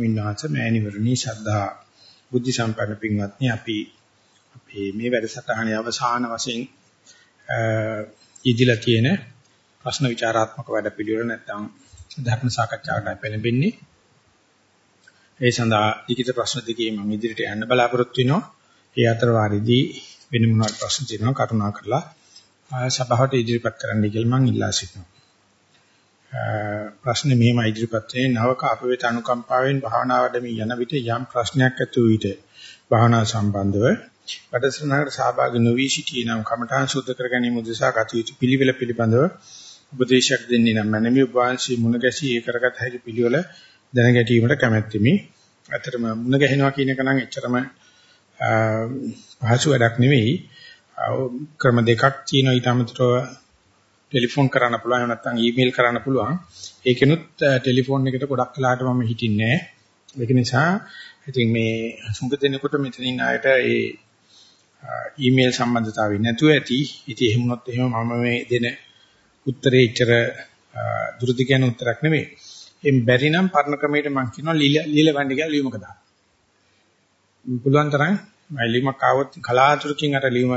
වින්නාස මෑණිවරණී ශ්‍රද්ධා බුද්ධ සම්පන්න පින්වත්නි අපි අපේ මේ වැඩසටහනේ අවසාන වශයෙන් ඉදිලා තියෙන ප්‍රශ්න විචාරාත්මක වැඩපිළිවෙල නැත්නම් ධර්ම සාකච්ඡාවට පෙළඹෙන්නේ ඒ සඳහා ලිඛිත ප්‍රශ්න දෙකේ මම ඉදිරියට යන්න බලාපොරොත්තු වෙනවා. ඒ අතර වාරෙදී වෙන මොනවාට ප්‍රශ්න තියෙනවා කරුණා කරලා සභාවට ඉදිරිපත් කරන්න කියලා මම ඉල්ලා සිටිනවා. ප්‍රශ්නේ මෙහෙම ඉදිරිපත් වෙන්නේ නවක අපවේත අනුකම්පාවෙන් භාවනා වඩමින් යන විට යම් ප්‍රශ්නයක් ඇති වූ විට භාවනා සම්බන්ධව වැඩසටහනකට සහභාගී නොවී සිටී නම් කමඨාන් සුද්ධ කර ගැනීම උදෙසා කටයුතු පිළිවෙල පිළිබඳව උපදේශයක් දෙන්නේ නම් මනමි වංශී මුණ ගැසී ඒ කරගත හැකි පිළිවෙල දැන ගැනීමට කැමැත්තෙමි. ඇත්තටම මුණ ගැහෙනවා කියන එක නම් එච්චරම පහසු වැඩක් නෙවෙයි. ක්‍රම දෙකක් තියෙනවා ඊට අමතරව ටෙලිෆෝන් කරන්න පුළුවන් නැත්නම් ඊමේල් කරන්න පුළුවන්. ඒකෙනුත් ටෙලිෆෝන් එකට ගොඩක් වෙලාට මම හිටින්නේ නැහැ. ඒක නිසා ඉතින් මේ සුඟ දෙනකොට මෙතනින් ආයට ඒ ඊමේල් සම්බන්ධතාවය නැතුව ඇති. ඉතින් එහෙම වුණොත් එහෙම මම මේ දෙන උත්තරේ ඉතර දුරුදි කියන උත්තරයක් නෙමෙයි. එම් බැරි නම් පරණ ක්‍රමයට මම කියනවා ලීලවන්නේ කියලා ලියුමක දාන්න. පුළුවන් තරම් මම ලියුමක් ආවොත් කලාතුරකින් අර ලියුම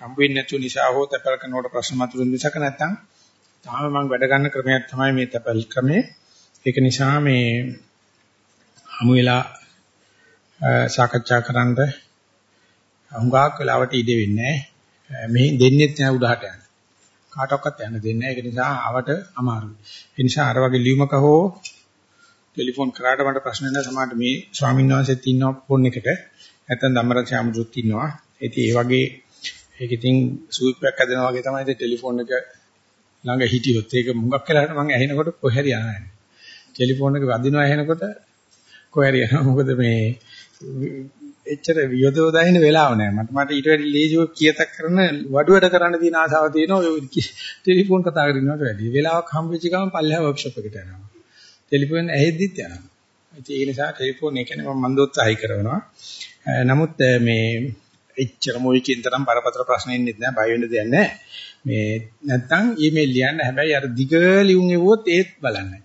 හම්බ වෙන්නේ නැතු නිසා හෝ තැපල් කරනකොට ප්‍රශ්න මතුවෙන නිසාක නැත්තම් තාම මම වැඩ ගන්න ක්‍රමයක් තමයි මේ තැපල් ක්‍රමය. ඒක නිසා මේ හමු වෙලා සාකච්ඡා කරන්න හුඟක් වෙලාවට ඉඩ වෙන්නේ නැහැ. මේ දෙන්නෙත් නෑ උඩහට යන්න. කාටවත් යන්න දෙන්නේ නැහැ. ඒක නිසා ආවට අමාරුයි. ඒ නිසා අර වගේ ලියුමක හෝ ටෙලිෆෝන් කරාට මට ප්‍රශ්න නැහැ. සමහරට මේ ස්වාමීන් වහන්සේත් ඉන්නවා ෆෝන් එකට. නැත්නම් ධම්මරජ ආමෘත් ඉන්නවා. ඉතින් ඒ වගේ ඒක ඉතින් සූපයක් හදනවා වගේ තමයි ටෙලිෆෝන් එක ළඟ හිටියොත් ඒක මුගක් වෙලාවට මම ඇහෙනකොට කොහේරි යනවා. ටෙලිෆෝන් එක වදිනවා ඇහෙනකොට කොහේරි යනවා. මොකද මේ එච්චර වියදව දහින වෙලාව නැහැ. මට මට ඊට වැඩි ලේසිව කියතක් කරන වඩුවට කරන්න තියෙන ආසාව තියෙනවා. ඔය ටෙලිෆෝන් කතා කරනවට වැඩි. වෙලාවක් හම්බ වෙච්ච ගමන් පල්ලෙහා වර්ක්ෂොප් එකට යනවා. ටෙලිෆෝන් ඇහෙද්දිත් යනවා. ඒ නිසා ටෙලිෆෝන් එක නේ මම මන්දෝත්සාහය කරනවා. නමුත් මේ එච්චර මොයිකින් තරම් බරපතල ප්‍රශ්න ඉන්නෙත් නෑ බය වෙන්න දෙයක් නෑ. මේ නැත්තම් ඊමේල් ලියන්න හැබැයි අර දිග ලියුම් එවුවොත් ඒත් බලන්නේ.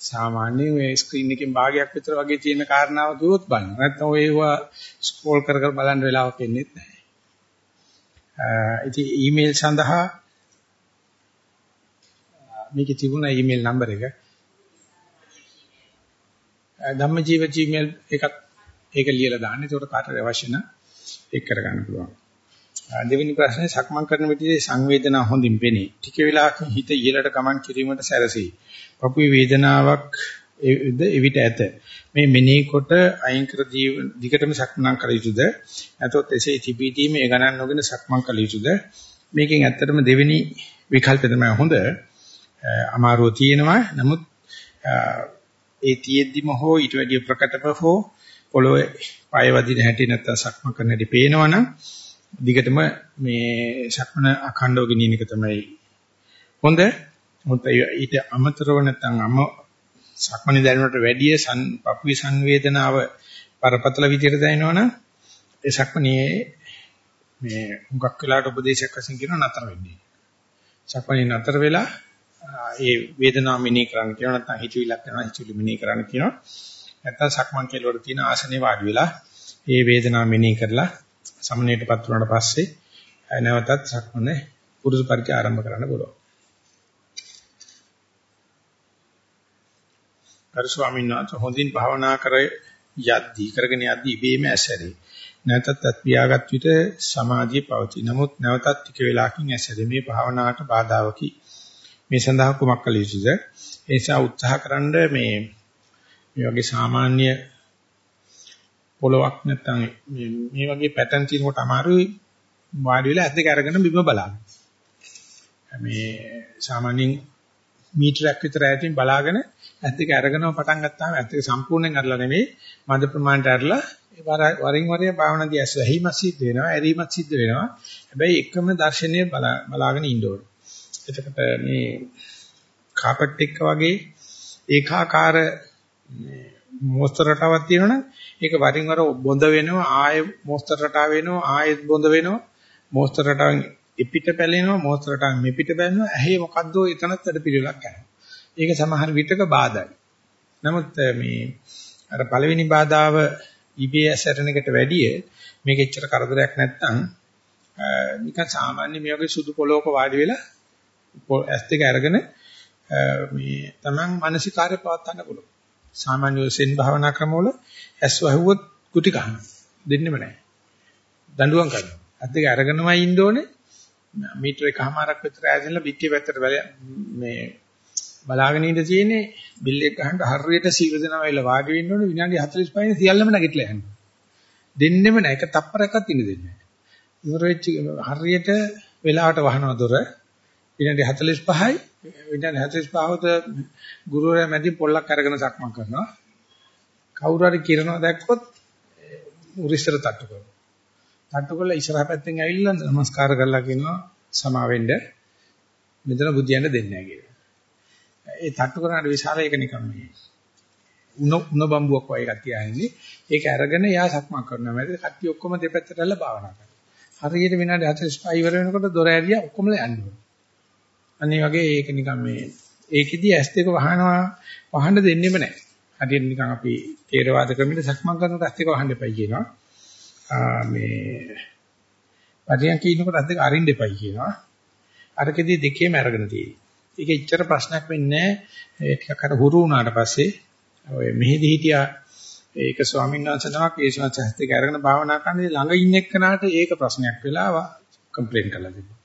සාමාන්‍යයෙන් මේ ස්ක්‍රීන් එකෙන් භාගයක් විතර වගේ තියෙන කාරණාව කිව්වොත් බලන්න. නැත්නම් ඔය ඒවා ස්ක්‍රෝල් කර කර බලන්න වෙලාවක් එන්නේත් නැහැ ඉතින් ඊමේල් සඳහා මේකේ තිබුණ ඊමේල් නම්බර එක. ධම්මජීව ජීමේල් එකක් ඒක ලියලා දාන්න. ඒකට කාටද අවශ්‍ය නම් ඒක කරගන්න පුළුවන්. දෙවෙනි ප්‍රශ්නේ සක්මන් කරන විදිහේ සංවේදනා හොඳින් පෙනේ. ටික වෙලාවකින් හිත ඉහළට ගමන් කිරීමට සැරසී. පපුවේ වේදනාවක් එවිට ඇත. මේ මෙනෙහි කොට අයින් කර දිගටම සක්මන් කළ යුතුද? නැතොත් එසේ තිබීදී මේ ගණන් නොගෙන සක්මන් කළ යුතුද? මේකෙන් ඇත්තටම දෙවෙනි විකල්පය තමයි හොඳ. අමාරුව තියෙනවා. නමුත් ඒ තියෙද්දිම හෝ ඊට වැඩිය ප්‍රකටව හෝ පොළොවේ පය වදින හැටි නැත්තම් සක්ම කරන හැටි පේනවනම් දිගටම මේ සක්මන අඛණ්ඩව ගෙනියන එක තමයි හොඳ. මොකද ඊට අමතරව නැත්තම් අම සක්මනේ දැනුමට වැඩිය සන් පපුවේ සංවේදනාව පරපතල විදියට දැනෙනවනම් ඒ සක්මනේ මේ හුඟක් වෙලාට උපදේශයක් වශයෙන් කියන නතර වෙන්නේ. සක්මනේ නතර වෙලා ඒ වේදනාව මෙනෙහි කරන්න කියනවා නැත්නම් හිතවිලක් කරනවා හිතවිලි මෙනෙහි කරන්න කියනවා. නැත්නම් සක්මන් කෙලවර තියෙන ආසනේ වාඩි වෙලා ඒ වේදනාව මෙනෙහි කරලා සමනයටපත් වුණාට පස්සේ නැවතත් සක්මන පුරුදු පරිදි ආරම්භ කරන්න පුළුවන්. කරු ස්වාමීන් වහන්සේ හොඳින් භාවනා කර යද්දී කරගෙන යද්දී ඉබේම ඇසැරේ. නැවතත් අත් පියාගත් විට සමාධිය පවතී. නමුත් නැවතත් ටික වෙලාවකින් ඇසැරේ. මේ භාවනාවට බාධාවකි. මේ සඳහා කුමක් කළ යුතුද? ඒ නිසා උත්සාහකරනද මේ මේ වගේ සාමාන්‍ය පොලොක් නැත්තම් මේ වගේ පැටර්න් තියෙනකොට අමාරුයි වාඩි වෙලා ඇස් දෙක අරගෙන බිම බලන්න. මේ සාමාන්‍යයෙන් මීටරයක් විතර ඈතින් බලාගෙන ඇස් දෙක අරගෙනම පටන් ගත්තාම ඇස් දෙක සම්පූර්ණයෙන් අරලා නෙමෙයි මද ප්‍රමාණයට අරලා වරින් වරින් භාවනාදී ඇස් වැහිමක් සිද්ධ වෙනවා ඇරීමක් සිද්ධ වෙනවා. හැබැයි එකම දර්ශනය බලාගෙන ඉන්න ඕනේ. එතකොට මේ කාපට් එක වගේ ඒකාකාර මොස්තර රටාවක් තියෙනවනම් ඒක වරින් වර බොඳ වෙනවා ආයෙ මොස්තර රටාව වෙනවා ආයෙත් බොඳ වෙනවා. මොස්තර රටාවෙන් එපිට පැලෙනවා මොස්තර රටාවෙන් මෙපිට පැලෙනවා ඇහි මොකද්ද එතනත් වැඩ පිළිවෙලක් කරනවා ඒක සමහර විටක බාධායි. නමුත් මේ අර පළවෙනි බාධාව EBS සැරණ එකට වැඩිය මේක එච්චර කරදරයක් නැත්නම් නිකන් සාමාන්‍ය මේ වගේ සුදු පොලොක වාඩි වෙලා ඇස් දෙක අරගෙන මේ Taman මානසිකාර්ය පවත්වන්න පුළුවන්. සාමාන්‍ය සෙන් භාවනා ක්‍රමවල ඇස් වහුවොත් කුටි ගන්නවා. දෙන්නෙම නැහැ. දඬුවම් කරනවා. ඇස් දෙක අරගෙනමයි ඉන්න ඕනේ. මීටර එකමාරක් විතර ඈදලා පිටිය පැත්තට මේ බලාගෙන ඉඳ තියෙන්නේ බිල් එක ගහන්න හරියට සීල දෙනවා වෙලා වාඩි වෙන්න ඕනේ විනාඩි 45 සියල්ලම නැගිටලා යනවා. දෙන්නෙම නැහැ. එක තප්පරයක්වත් ඉන්න දෙන්නේ නැහැ. ඉවර වෙච්ච හරියට වෙලාවට වහනවා දොර විනාඩි 45යි විනාඩි 45කට ගුරුවරයා මැදි පොල්ලක් අරගෙන සක්මන් කරනවා. කවුරු හරි කිරනවා දැක්කොත් උරිස්සර තට්ටු කරනවා. තට්ටු කරලා ඉස්සරහ පැත්තෙන් ඇවිල්ලා නමස්කාර කරලා කියනවා සමාවෙන්න මෙතන බුදියන්න දෙන්නේ නැහැ කියලා. ඒ තට්ටු කරනාට විශාල එක නිකන් මේ උණ උණ බම්බුවක් වගේ එකක් තියාන්නේ. ඒක අරගෙන යා සක්මන් කරනවා. මැද කට්ටිය ඔක්කොම දෙපැත්තට ඇල්ල භාවනා කරනවා. හරියට විනාඩි 45 ඉවර වෙනකොට දොර ඇරියා ඔක්කොමලා යනවා. අනිත් වගේ ඒක නිකන් මේ ඒකෙදි ඇස් දෙක වහනවා වහන්න දෙන්නෙම නැහැ. හරියට නිකන් අපි තේරවාද ක්‍රමෙට සක්මන් කරනකොට ඇස් දෙක වහන්න එපයි කියනවා. මේ පදියන් කියනකොට ඇස් දෙක අරින්න එපයි කියනවා. අරකෙදි දෙකේම අරගෙන තියෙන්නේ. ඒක එච්චර ප්‍රශ්නයක් වෙන්නේ නැහැ. ටිකක් අර හුරු වුණාට පස්සේ ඔය මෙහෙදි හිටියා ඒක ස්වාමීන් වහන්සේ නමක් ඒ ශාස්ත්‍රයත් එක්ක අරගෙන භාවනා කරන්නේ ළඟ ඉන්න එක්කනට ඒක ප්‍රශ්නයක් වෙලා කම්ප්ලේන්ට් කළා තිබුණා.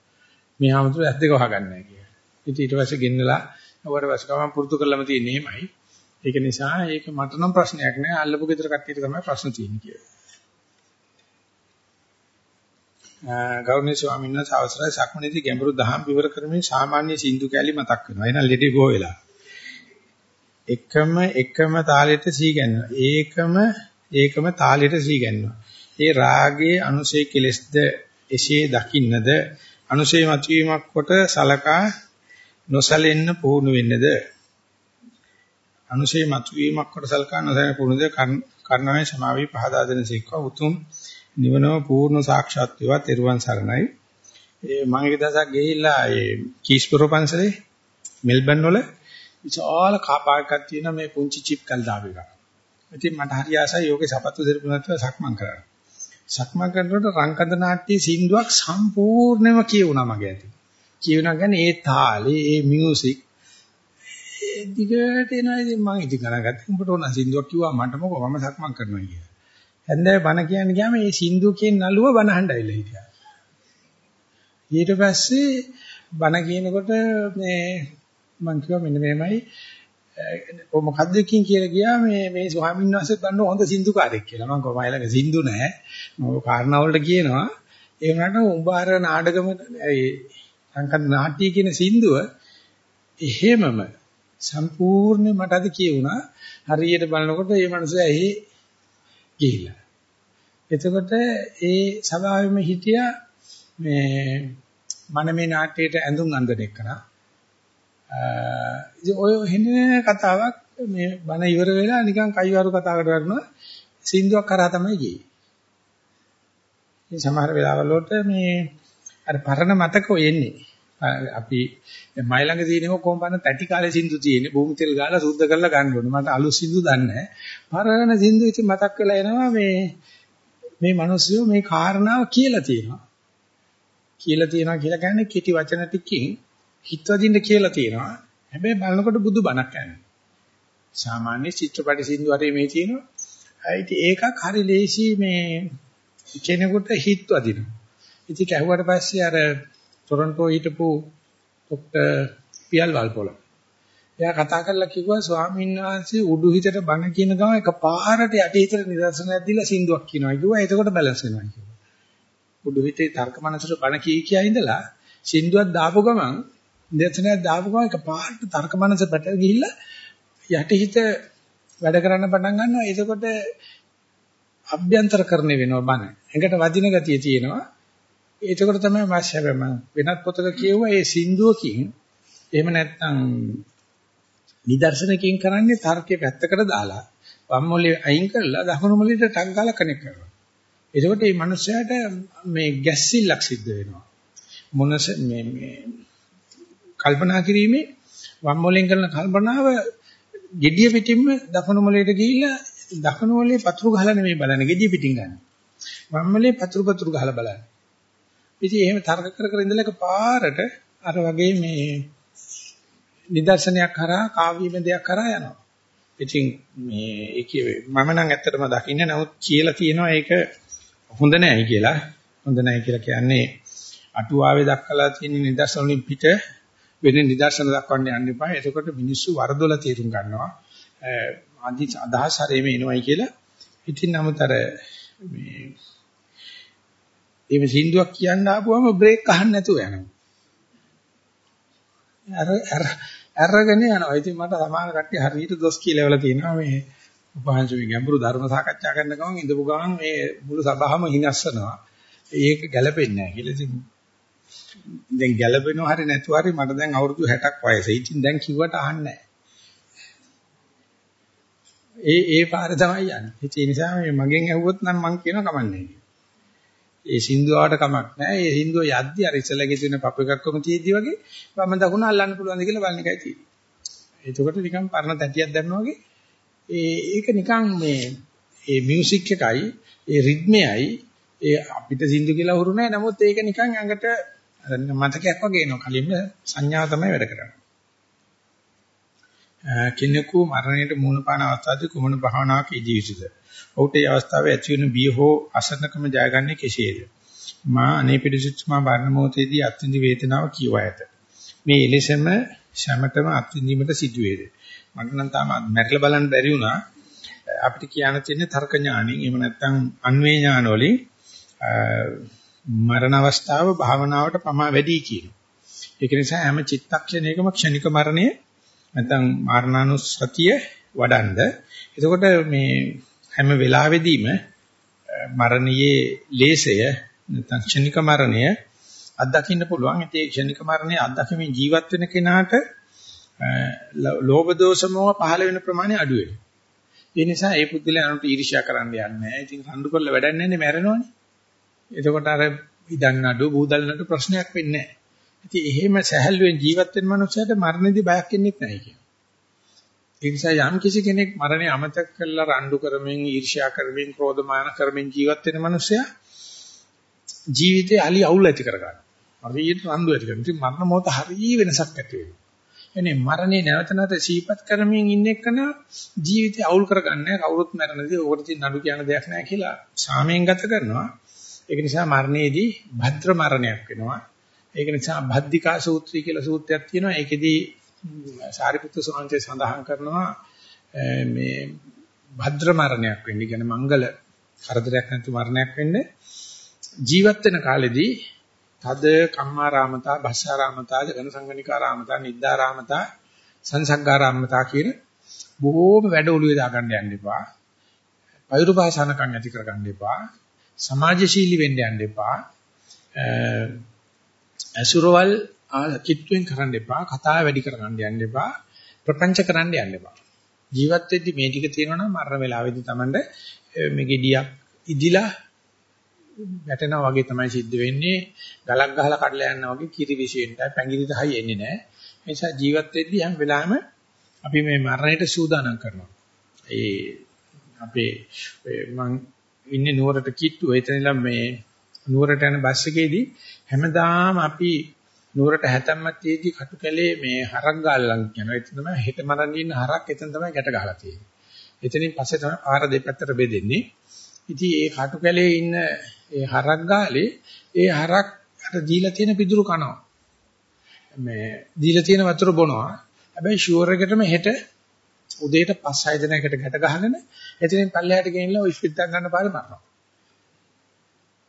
මේ ආමතුරු ඇස් දෙක වහගන්නේ නැහැ කියලා. ඉතින් ඊට පස්සේ ගෙන්නලා ඔබට වස්කම පුරුදු කරලම තියෙන්නේ එහෙමයි. ඒක නිසා ඒක මට නම් ප්‍රශ්නයක් නෑ. අල්ලපු ගෙදර කට්ටියට තමයි ප්‍රශ්න තියෙන්නේ කියලා. ගෞරවනීය ස්වාමීන් වහන්සේ අවසරයි සක්මණේදී ගැඹුරු දහම් විවර කරමින් සාමාන්‍ය සින්දු කැලි මතක් වෙනවා. එහෙනම් ලෙඩි බෝ වෙලා. එකම එකම තාලෙට සී ගන්නවා. ඒකම ඒකම තාලෙට සී ගන්නවා. ඒ රාගයේ අනුසය කෙලස්ද එසේ දකින්නද අනුසය මතුවීමක් කොට සලකා නොසලෙන්න පුහුණු වෙන්නද අනුශේ මතුවීමක් කොට සලකා නොසලෙන්න පුහුණුද කර්ණාවේ සමාවී පහදා දෙන සීක්ව උතුම් නිවනව පූර්ණ සාක්ෂාත් වේවා තෙරුවන් සරණයි ඒ මම එක දවසක් ගිහිල්ලා ඒ කීස්පුර පන්සලේ මෙල්බන් වල විශාල කාපාවක් තියෙන මේ පුංචි චිප් කල් දාපු එක. ඉතින් මට හරි ආසයි යෝගේ සපත්තු දෙරපු නැතුව සක්මන් කරන්න. සක්මන් කරනකොට රංකඳ නාට්‍ය සින්දුවක් සම්පූර්ණයෙන්ම කියුණා මගේ ඇති. කියනවා කියන්නේ ඒ තාලේ ඒ මියුසික් ඒ දිගට එනවා ඉතින් මම ඉතින් ගණන් ගත්තා උඹට ඕන සින්දුවක් කිව්වා මට මොකෝ මම සක්මන් කරනවා කියලා. හැන්දෑවේ බණ කියන්නේ ගියාම මේ සින්දුව කියන නළුව බණ අහන්න ඇවිල්ලා හිටියා. ඊට පස්සේ බණ කියනකොට මේ මම කිව්වා මෙන්න මේමයි ඔය මොකද්ද කින් කියලා ගියා මේ මේ ස්වාමීන් වහන්සේ දන්න හොඳ සින්දුකාරයෙක් කියලා. මම කොහොමයි ළඟ සින්දු නැහැ. මම කාරණා වලට කියනවා. ඒ වුණාට උඹ අර නාටකම සංකල්ප නාට්‍ය කියන සින්දුව එහෙමම සම්පූර්ණ මට අද කියුණා හරියට බලනකොට මේ මනුස්සයා එහි ගිහිල්ලා. එතකොට ඒ සභාවෙම හිටියා මේ මනමේ නාට්‍යයට ඇඳුම් අඳින එකනා. ඉතින් ඔය හින කතාවක් මේ බණ ඉවර වෙලා නිකන් කයිවාරු කතාවකට වරනවා සින්දුවක් කරා තමයි ගියේ. ඉතින් සමහර වෙලාවල් වලට මේ අර පරණ මතකෝ එන්නේ. අපි මයි ළඟ තියෙනව කොම්බන තැටි කාලේ සින්දු තියෙන්නේ. භූමි තෙල් ගාලා සුද්ධ කරලා ගන්න ඕනේ. මට අලුත් සින්දු දන්නේ නැහැ. පරණ සින්දු ඉතින් මතක් වෙලා එනවා මේ මේ මිනිස්සු මේ කාරණාව කියලා තියෙනවා. කියලා තියෙනවා කියලා කියන්නේ කිටි වචන ටිකකින් හිතවදින්න කියලා තියෙනවා. හැබැයි බලනකොට බුදු බණක් යනවා. සාමාන්‍ය චිත්‍රපට සින්දු හරි මේ තියෙනවා. ඉතින් ඒකක් හරි ලේසි මේ කෙනෙකුට හිත වදිනවා. ඉතින් කැහුවට පස්සේ අර ටොරන්ටෝ හිටපු ડોક્ટર පියල් වල්පොල. එයා කතා කරලා කිව්වා ස්වාමීන් වහන්සේ උඩු හිතට බණ කියන ගම එක පාරට යට හිතට නිදර්ශනයක් දීලා සින්දුවක් කියනවා කිව්වා. එතකොට බැලන්ස් වෙනවා කිව්වා. උඩු හිතේ තර්ක මනසට බණ කී කියා ඉඳලා සින්දුවක් දාපු ගමන් නිදර්ශනයක් දාපු ගමන් එක පාරට තර්ක මනස පැටල ගිහිල්ලා යට හිත වැඩ කරන්න පටන් ගන්නවා. එතකොට අභ්‍යන්තරකරණය වෙනවා බණ. එකට වදින ගතිය තියෙනවා. ඒකකොට තමයි මාස් හැබැයි මම වෙනත් පොතක කියුවා ඒ සින්දුවකින් එහෙම නැත්නම් නිදර්ශනකින් කරන්නේ තර්කයේ පැත්තකට දාලා වම් මොලේ අයින් කරලා දකුණු මොලේට ටක් ගාලා කනෙක්ට් කරනවා. එතකොට මේ මනුස්සයාට මේ ගැස්සිල්ලක් සිද්ධ වෙනවා. මොනස මේ මේ කල්පනා කිරීමේ වම් මොලෙන් කරන කල්පනාව gediya pitinම දකුණු මොලේට ගිහිල්ලා දකුණු මොලේ පතුරු ගහලා නෙමෙයි බලන්නේ gediya පිටින් ගන්න. වම් මොලේ පතුරු පතුරු ගහලා බලන්නේ. ඉතින් එහෙම තර්ක කර කර ඉඳලා පාරට අර වගේ මේ නිදර්ශනයක් කරා කාව්‍යමය දෙයක් කරා යනවා. ඉතින් මේ ඒකේ මම නම් ඇත්තටම දකින්නේ නමුත් කියලා තියෙනවා ඒක හොඳ නැහැ කියලා. හොඳ නැහැ කියලා කියන්නේ අටුවාවේ දක්වලා තියෙන නිදර්ශන වලින් පිට වෙන නිදර්ශන දක්වන්න යන්න එපා. එතකොට මිනිස්සු වරදොල තේරුම් ගන්නවා. අදි අදහස් හරෙම එනවයි කියලා. ඉතින් නමුතර මේ එහෙම සින්දුවක් කියන්න ආපුවම බ්‍රේක් අහන්න නැතුව යනවා. අර අර අරගෙන යනවා. ඉතින් මට සමාන කට්ටිය හරියට දොස් කියලාවල තියෙනවා මේ උපහාංශුවේ ගැඹුරු ධර්ම සාකච්ඡා කරන ගමන් ඉඳපු ගමන් මේ මුළු සභාවම හිනස්සනවා. ඒක ගැළපෙන්නේ නැහැ කියලා. ඉතින් දැන් ගැළපෙනව හරි නැතුව හරි මට දැන් අවුරුදු 60ක් වයස. ඉතින් දැන් කිව්වට අහන්නේ ඒ ඒ පාරේ තමයි යන්නේ. ඒ නිසා මේ මගෙන් ඇහුවොත් නම් මං කියන කමන්නේ. ඒ සින්දුවට කමක් නැහැ. ඒ සින්දුව යද්දි අර ඉස්සලගේ තියෙන පප එකක්ම තියෙද්දි වගේ වම දකුණ අල්ලන්න පුළුවන්ද කියලා බලන එකයි තියෙන්නේ. එතකොට නිකන් පරණ තැටියක් දැම්මා වගේ ඒ ඒක නිකන් මේ ඒ මියුසික් එකයි ඒ රිද්මයයි ඒ අපිට සින්දු කියලා හුරු නැහැ. නමුත් ඒක නිකන් ඇඟට මතකයක් වගේ එනවා. කලින්ම සංඥාව තමයි වැඩ කරන්නේ. කෙනෙකු මරණයට මුහුණ පාන අවස්ථාවේ කුමන භාවනාවක් යෙදිය යුතුද? ඔහුට ඒ අවස්ථාවේ ඇති වෙන බිය හෝ අසන්නකම ජයගන්නේ කෙසේද? මා අනේ පිළිසිත මා බර්ණ මොහොතේදී අත්විඳි වේදනාව කියව ඇත. මේ එලෙසම සමතම අත්විඳීමට සිදු වේද. මට නම් තාම මැරලා බලන්න බැරි වුණා. අපිට කියන්න තියෙන්නේ තර්ක ඥාණයෙන් එහෙම නැත්නම් අන්වේ ඥාන වලින් මරණ අවස්ථාව භාවනාවට පමා වැඩි කියනවා. ඒක නිසා හැම චිත්තක්ෂණයකම ක්ෂණික මරණය නැත්නම් මරණානුස්සතිය වඩන්ඩ. එතකොට මේ හැම වෙලාවෙදීම මරණයේ ලේසය නැත්නම් ක්ෂණික මරණය අත්දකින්න පුළුවන්. ඒ ක්ෂණික මරණය අත්දැකීමේ ජීවත් වෙන කෙනාට ලෝභ දෝෂ මොහ පහළ වෙන ප්‍රමාණය අඩු වෙනවා. ඒ නිසා ඒ පුද්ගලයා අනුට ඊර්ෂ්‍යා කරන්න යන්නේ නැහැ. ඉතින් රණ්ඩු කරලා වැඩක් නැහැ නේ මැරෙනවනේ. එතකොට අර ඉදන් නඩු බූදල් නඩු ප්‍රශ්නයක් වෙන්නේ නැහැ. ඉතින් එහෙම සැහැල්ලුවෙන් ජීවත් වෙන මනුස්සයට මරණදී බයක් එන්නේ නැහැ කියන. ඒ නිසා යම් කිසි කෙනෙක් මරණය අමතක කරලා රණ්ඩු කරමින් ඊර්ෂ්‍යා කරමින් ක්‍රෝධමාන කරමින් ජීවත් වෙන මනුස්සයා ජීවිතේ අලි අවුල් ඇති කරගන්නවා. හරියට රණ්ඩු ඇති කරනවා. ඉතින් මරණ මොහොත හරිය වෙනසක් ඇති වෙනවා. එනේ මරණේ නැවත නැවත සීපත් කරමින් ඉන්න එකන ජීවිතය අවුල් කරගන්නේ කවුරුත් මරණදී ඕකට තියෙන නඩු කියන දෙයක් නැහැ කියලා සාමයෙන් ගත කරනවා. ඒක නිසා මරණයේදී භද්‍ර මරණයක් වෙනවා. ඒක නිසා භද්දිකා සූත්‍රය කියලා සූත්‍රයක් තියෙනවා. ඒකෙදී සාරිපුත්‍ර ස්වාමීන් සඳහන් කරනවා මේ භද්‍ර මරණයක් වෙන්නේ. කියන්නේ මංගල කරදරයක් නැති මරණයක් වෙන්නේ. ජීවත් වෙන කාලෙදී තද කම්මාරාමතා, භස්සාරාමතා, ජනසංගනිකාරාමතා, නිද්දාරාමතා, සංසග්ගාරාමතා කියන බොහෝම වැඩ ඔළුවේ දාගන්න යන්න එපා. පෛරුපාසනකම් ඇති කරගන්න එපා. සමාජශීලී වෙන්න යන්න එපා. අසුරවල් කිට්ටුවෙන් කරන්න එපා. කතා වැඩි කරගන්න යන්න එපා. ප්‍රපංච කරන්න යන්න එපා. ජීවත් වෙද්දි මේ ටික තියෙනවා නම් මරණ වේලාවේදී Tamande මේ gediyak ඉදිලා වැටෙනා වගේ තමයි සිද්ධ වෙන්නේ. ගලක් ගහලා කඩලා යනවා වගේ කිරි විශේෂයෙන්යි පැංගිරිට හයි එන්නේ නැහැ. ඒ නිසා ජීවත් වෙද්දී හැම වෙලාවෙම අපි මේ මරණයට සූදානම් කරනවා. ඒ අපේ මම ඉන්නේ නුවරට කිට්ටුව. එතනලා මේ නුවරට යන බස් එකේදී හැමදාම අපි නුවරට හැතැම්මත් තියේදී කටු කැලේ මේ හරක් ගාලා ලඟ යනවා. එතන තමයි හෙට මරන් ඉන්න හරක් එතන තමයි ගැට ගහලා තියෙන්නේ. එතනින් පස්සේ තමයි පාර දෙපැත්තට බෙදෙන්නේ. ඉතින් ඒ කටු කැලේ ඉන්න ඒ හරක් ගාලේ ඒ හරක් අර දීලා තියෙන පිදුරු කනවා. මේ දීලා තියෙන වතුර බොනවා. හැබැයි ෂුවර් එකටම හෙට උදේට 5-6 දිනයකට ගැට ගහගෙන එතනින් පල්ලෙහාට ගෙනිලා ඔය ස්පිට් ගන්න පාරේ මරනවා.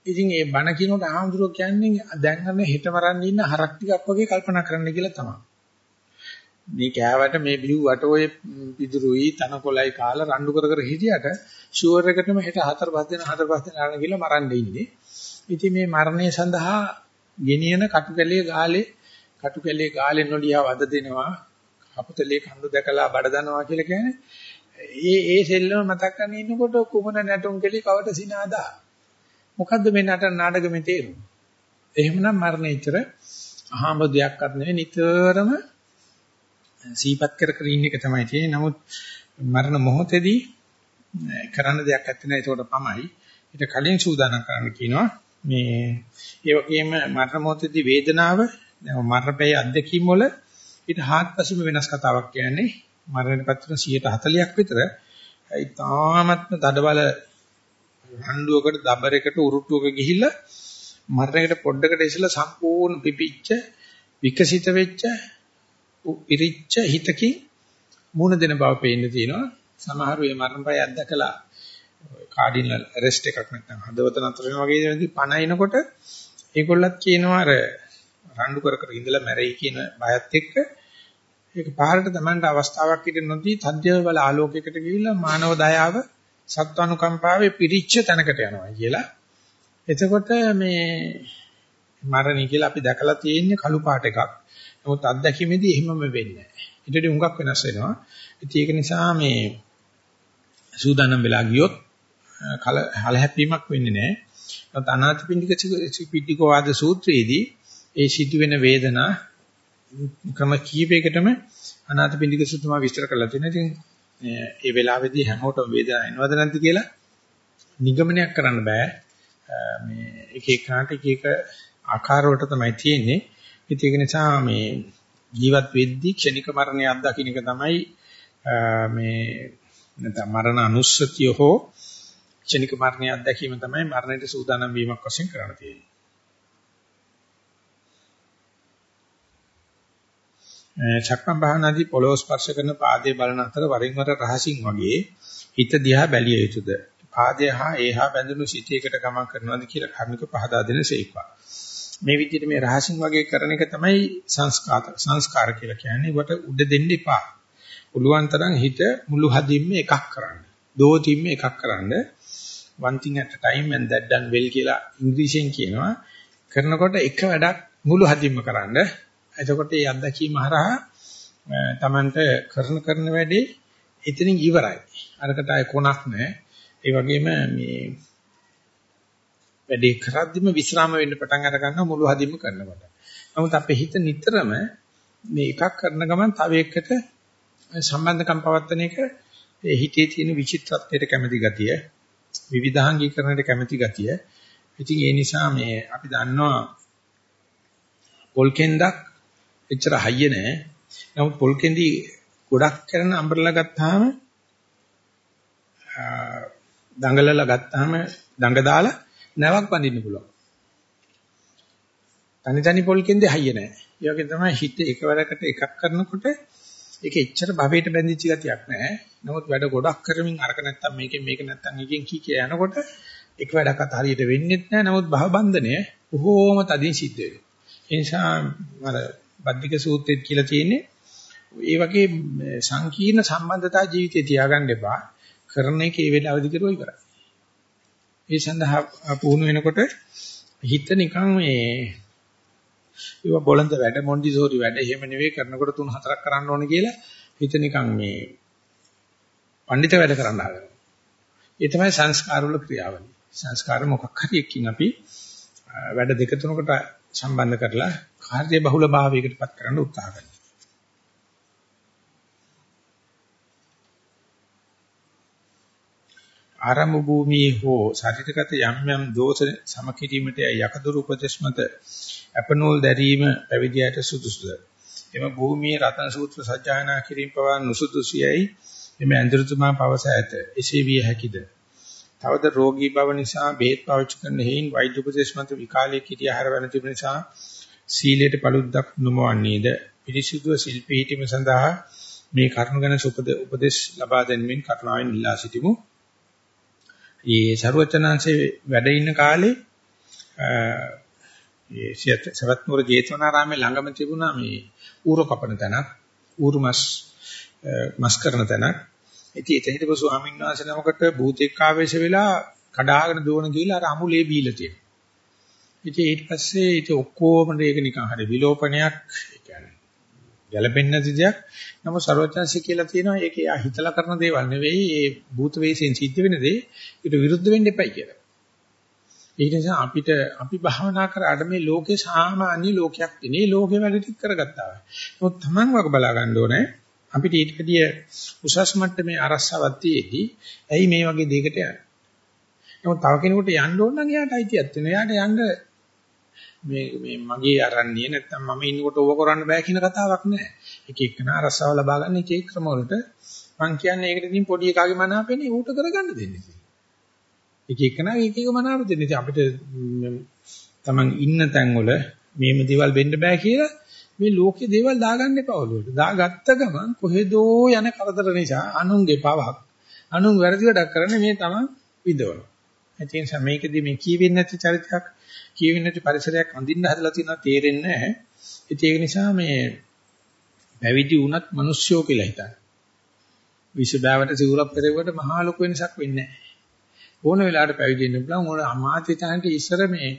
ඉතින් ඒ බණ කියනකොට ආහඳුරෝ කියන්නේ දැන් අන්න හෙට මරන්න ඉන්න හරක් ටිකක් වගේ කල්පනා කරන්න කියලා තමයි. මේ කෑවට මේ බිහුවට ඔය පිදුරුයි තනකොළයි කාලා රණ්ඩු කර කර හිටියට ෂුවර් එකටම හෙට 4-5 දින 4-5 දින ආන කියලා මරන්න ඉන්නේ. ඉතින් මේ මරණය සඳහා ගෙනියන කටුකැලිය ගාලේ කටුකැලිය ගාලේ නොලියා වද දෙනවා. අපතලේ කඳු දැකලා බඩ දනවා කියලා කියන්නේ ඒ ඒ සෙල්ලම මතක් කරගෙන ඉන්නකොට කුමන නැටුම් කෙලි කවට සිනාදා. මොකද්ද මේ නටන නාටකෙමේ තේරුම? එහෙමනම් මරණය ඉතර අහඹ දෙයක්වත් නෙවෙයි නිතරම සීපත් කර කර ඉන්න එක තමයි තියෙන්නේ. නමුත් මරණ මොහොතේදී කරන්න දෙයක් නැත්නම් ඒකට පමයි. ඊට කලින් සූදානම් කරන්න කියනවා. මේ ඒ වගේම මරණ මොහොතේදී වේදනාව මරණපේ අත්දැකීම් වල ඊට හාත්පසුම වෙනස් කතාවක් කියන්නේ මරණයට පත් වෙන 140ක් විතර ඉතාමත්ම තදබල රණ්ඩුවකට දබරයකට උරුට්ටුවක ගිහිල්ලා මරණයකට පොඩ්ඩකට ඉස්සලා සම්පූර්ණ පිපිච්ච විකසිත වෙච්ච ඉරිච්ච හිතකින් මුණ දෙන බව පේන්න තියෙනවා. සමහර වෙයි මරණ පය අත්දකලා කාඩිනල් ඇරෙස්ට් එකක් නැත්නම් හදවත නතර වෙන වගේ දේවල් පණයිනකොට ඒගොල්ලත් කියනවා අර රණ්ඩු කර කර ඉඳලා මැරෙයි කියන බයත් එක්ක. ඒක පාරට තමන්ට අවස්ථාවක් ඉදින් නොදී තද්දව බල ආලෝකයකට ගිහිල්ලා මානව දයාව සත්වනුකම්පාවේ පිරිච්ච තැනකට යනවා කියලා. එතකොට මේ මරණي කියලා අපි දැකලා තියෙන්නේ කළු පාට එකක්. නමුත් අත්දැකීමේදී එහෙමම වෙන්නේ නැහැ. ඊටදී හුඟක් වෙනස් වෙනවා. ඉතින් ඒක නිසා මේ සූදානම් වෙලා ගියොත් කල හල හැප්පීමක් වෙන්නේ නැහැ. නමුත් අනාථපිණ්ඩික පිටිකවාද සූත්‍රයේදී ඒ සිදුවෙන වේදනා ක්‍රම කීපයකටම අනාථපිණ්ඩික සුතුමා විස්තර කරලා තියෙනවා. ඉතින් ඒ වෙලාවේදී හැමෝටම වේදනාවක් එනවද නැද්ද කියලා නිගමනයක් කරන්න බෑ. මේ එක එකකට එක එක ආකාර වලට තමයි තියෙන්නේ. ඉතින් ඒක නිසා මේ ජීවත් වෙද්දී ක්ෂණික මරණය අත්දකින්න එක තමයි මේ නැත්නම් මරණ අනුස්සතිය හෝ ක්ෂණික මරණය අත්දැකීම තමයි මරණයට සූදානම් වීමක් වශයෙන් කරන්න තියෙන්නේ. චක්කම් භාවනාදී පොළොව ස්පර්ශ කරන පාදයේ බලන අතර වරින් වර රහසින් වගේ හිත දිහා බැලිය යුතුද? පාදය හා ඒහා බැඳුණු සිටයකට ගමන් කරනවාද කියලා කර්මික පහදා දෙන සේක්වා. මේ විදිහට මේ රහසින් වගේ කරන එක තමයි සංස්කාර සංස්කාර කියලා කියන්නේ. වට උඩ දෙන්න එපා. පුළුවන් තරම් හිත මුළු හදින්ම එකක් කරන්න. දෝතින්ම එකක් කරන්න. One thing at a time and that done well කියලා ඉංග්‍රීසියෙන් කියනවා. කරනකොට එක වැඩක් මුළු හදින්ම කරන්න. එතකොට මේ අත්දැකීම හරහා Tamanට කරන කරන වැඩේ එතනින් ඉවරයි. අරකට ආය කොනක් නැහැ. ඒ වගේම මේ වැඩේ කරද්දිම විස්රාම වෙන්න පටන් අර ගන්නවා මුළු හදින්ම කරනකොට. නමුත් අපේ හිත නිතරම මේ එකක් කරන ගමන් තව එකකට සම්බන්ධකම් පවත්වන එක ඒ හිතේ තියෙන විචිත්‍රත්වයට කැමැති ගතිය, විවිධාංගීකරණයට කැමැති ගතිය. ඉතින් ඒ නිසා මේ අපි දන්නවා පොල් කෙන්දක් එච්චර හයිය නෑ. නමුත් පොල් කෙන්දි ගොඩක් කරන අම්බරලා ගත්තාම දඟලලා ගත්තාම දඟ දාලා නැවක් බඳින්න පුළුවන්. තනි තනි පොල් කෙන්දේ හයිය නෑ. ඒ වගේ තමයි හිත එකවරකට එකක් කරනකොට ඒක එච්චර භවයට බැඳිච්ච ගතියක් නෑ. නමුත් වැඩ ගොඩක් කරමින් අරක නැත්තම් මේකෙන් මේක නැත්තම් එකෙන් කී කිය යනකොට එක වැඩකට හරියට වෙන්නේ නැහැ. නමුත් භව බන්ධනය බොහෝම තදින් සිද්ධ වෙනවා. ඒ නිසා අර බද්ධික සූත්‍රෙත් කියලා තියෙන්නේ ඒ වගේ සංකීර්ණ සම්බන්ධතා ජීවිතේ තියාගන්න එපා. කරන එක ඒ වෙලාවෙදි කරුවා ඉවරයි. ඒ සඳහා පුහුණු වෙනකොට හිත නිකන් මේ ඒව බොළඳ වැඩ මොන්ඩිසෝරි වැඩ එහෙම නෙවෙයි කරනකොට තුන හතරක් කරන්න ඕනේ කියලා හිත නිකන් මේ පඬිත වැඩ කරන්න හදනවා. ඒ තමයි සංස්කාර වල ක්‍රියාවලිය. සංස්කාර මොකක් හරි එකකින් අපි වැඩ දෙක තුනකට සම්බන්ධ කරලා කාර්ය බහුල භාවයකට පත් කරන්න උත්සාහ කරනවා. ආරම්භ භූමියේ හෝ ශරීරගත යම් යම් දෝෂ සමකිරීමට යකදුරු උපදේශ මත අපනෝල් දැරීම පැවිදියට සුදුසුද? එම භූමියේ රතන සූත්‍ර සජ්ජායනා කිරීම පවා නුසුදුසියයි. එම ඇඳුරුතුමා පවස ඇත. එසේ විය හැකිද? තවද රෝගී බව නිසා බෙහෙත් පාවිච්චි කරන හේයින් වෛද්‍ය උපදේශ මත විකාලයේ කිරිය ආහාර වෙන තිබෙන නිසා සීලයට paluddක් නොමවන්නේද පිරිසිදුව සිල් පිහිටීම සඳහා මේ කරුණ ගැන උපදේශ ලබා දෙන්මින් කරුණාවෙන් ඉල්ලා සිටිමු. ඒ ਸਰවචනංශේ වැඩ ඉන්න කාලේ ඒ සවැත් නුවර ජේතවනාරාමේ ළඟම තිබුණා මේ ඌර කපන තැනක් ඌරු මස් මස් කරන තැනක්. ඉතින් එතන හිටපු ස්වාමීන් වහන්සේ නමකට භූතෙක් ආවේශ වෙලා කඩාගෙන දුවන ගිහිල්ලා අර අමුලේ බීලා තියෙනවා. ඉතින් ඊට පස්සේ ඉතින් ඔක්කොම මේක නිකන් හරි විලෝපනයක් ඒ කියන්නේ ගැළපෙන්නේ නැති දෙයක්. නමුත් ਸਰවඥාන්සේ කියලා තියෙනවා ඒක යා හිතලා කරන දේවල් නෙවෙයි ඒ භූත වේසෙන් සිද්ධ වෙන දේ ඊට විරුද්ධ වෙන්න එපයි කියලා. ඒ නිසා අපිට අපි භාවනා කරාට මේ ලෝකේ සාමාන්‍ය ලෝකයක් නෙවෙයි ලෝකේ වැඩ ටික කරගත්තා. නමුත් Taman වගේ බලා ගන්න ඕනේ. අපිට ඊට වැඩිය උසස් මට්ටමේ අරස්සාවක් තියේදී ඇයි මේ වගේ දෙයකට යන්නේ? නමුත් තව කෙනෙකුට යන්න ඕන නම් එයාට අයිතියක් තියෙනවා. එයාට යන්න මේ මේ මගේ අරන්නේ නැත්තම් මම ඉන්නකොට ඕව කරන්න බෑ කියන කතාවක් නෑ. එක එකන අරස්සාව ලබා ගන්න එක එක ක්‍රම වලට මං කියන්නේ ඒකට ඉතින් පොඩි එකාගේ මනාපෙනේ ඌට කරගන්න දෙන්නේ. එක එකන එක එක මනාප දෙන්නේ. අපිට තමන් ඉන්න තැන් වල මේම දේවල් වෙන්න බෑ කියලා මේ ලෝකේ දේවල් දාගන්න එපා ඔළුවට. දාගත්ත ගමන් කොහෙදෝ යන කරදර නිසා අනුන්ගේ පවක් අනුන් වැරදි වැඩක් කරන්නේ මේ තමන් විදවනවා. ඒ නිසා මේකෙදි මේ කියවෙන්නේ නැති චරිතයක් කියවෙන්නේ නැති පරිසරයක් අඳින්න හදලා තියෙනවා තේරෙන්නේ නැහැ. ඒක නිසා මේ පැවිදි වුණත් මිනිස්සුયો කියලා හිතන්න. විශ්වබෑවට සිවුරක් පෙරෙව්වට මහා ලොකු වෙනසක් වෙන්නේ නැහැ. ඕන වෙලාවට පැවිදි වෙන්න පුළුවන්. ඕන අමාත්‍යචාන්ට ඉස්සර මේ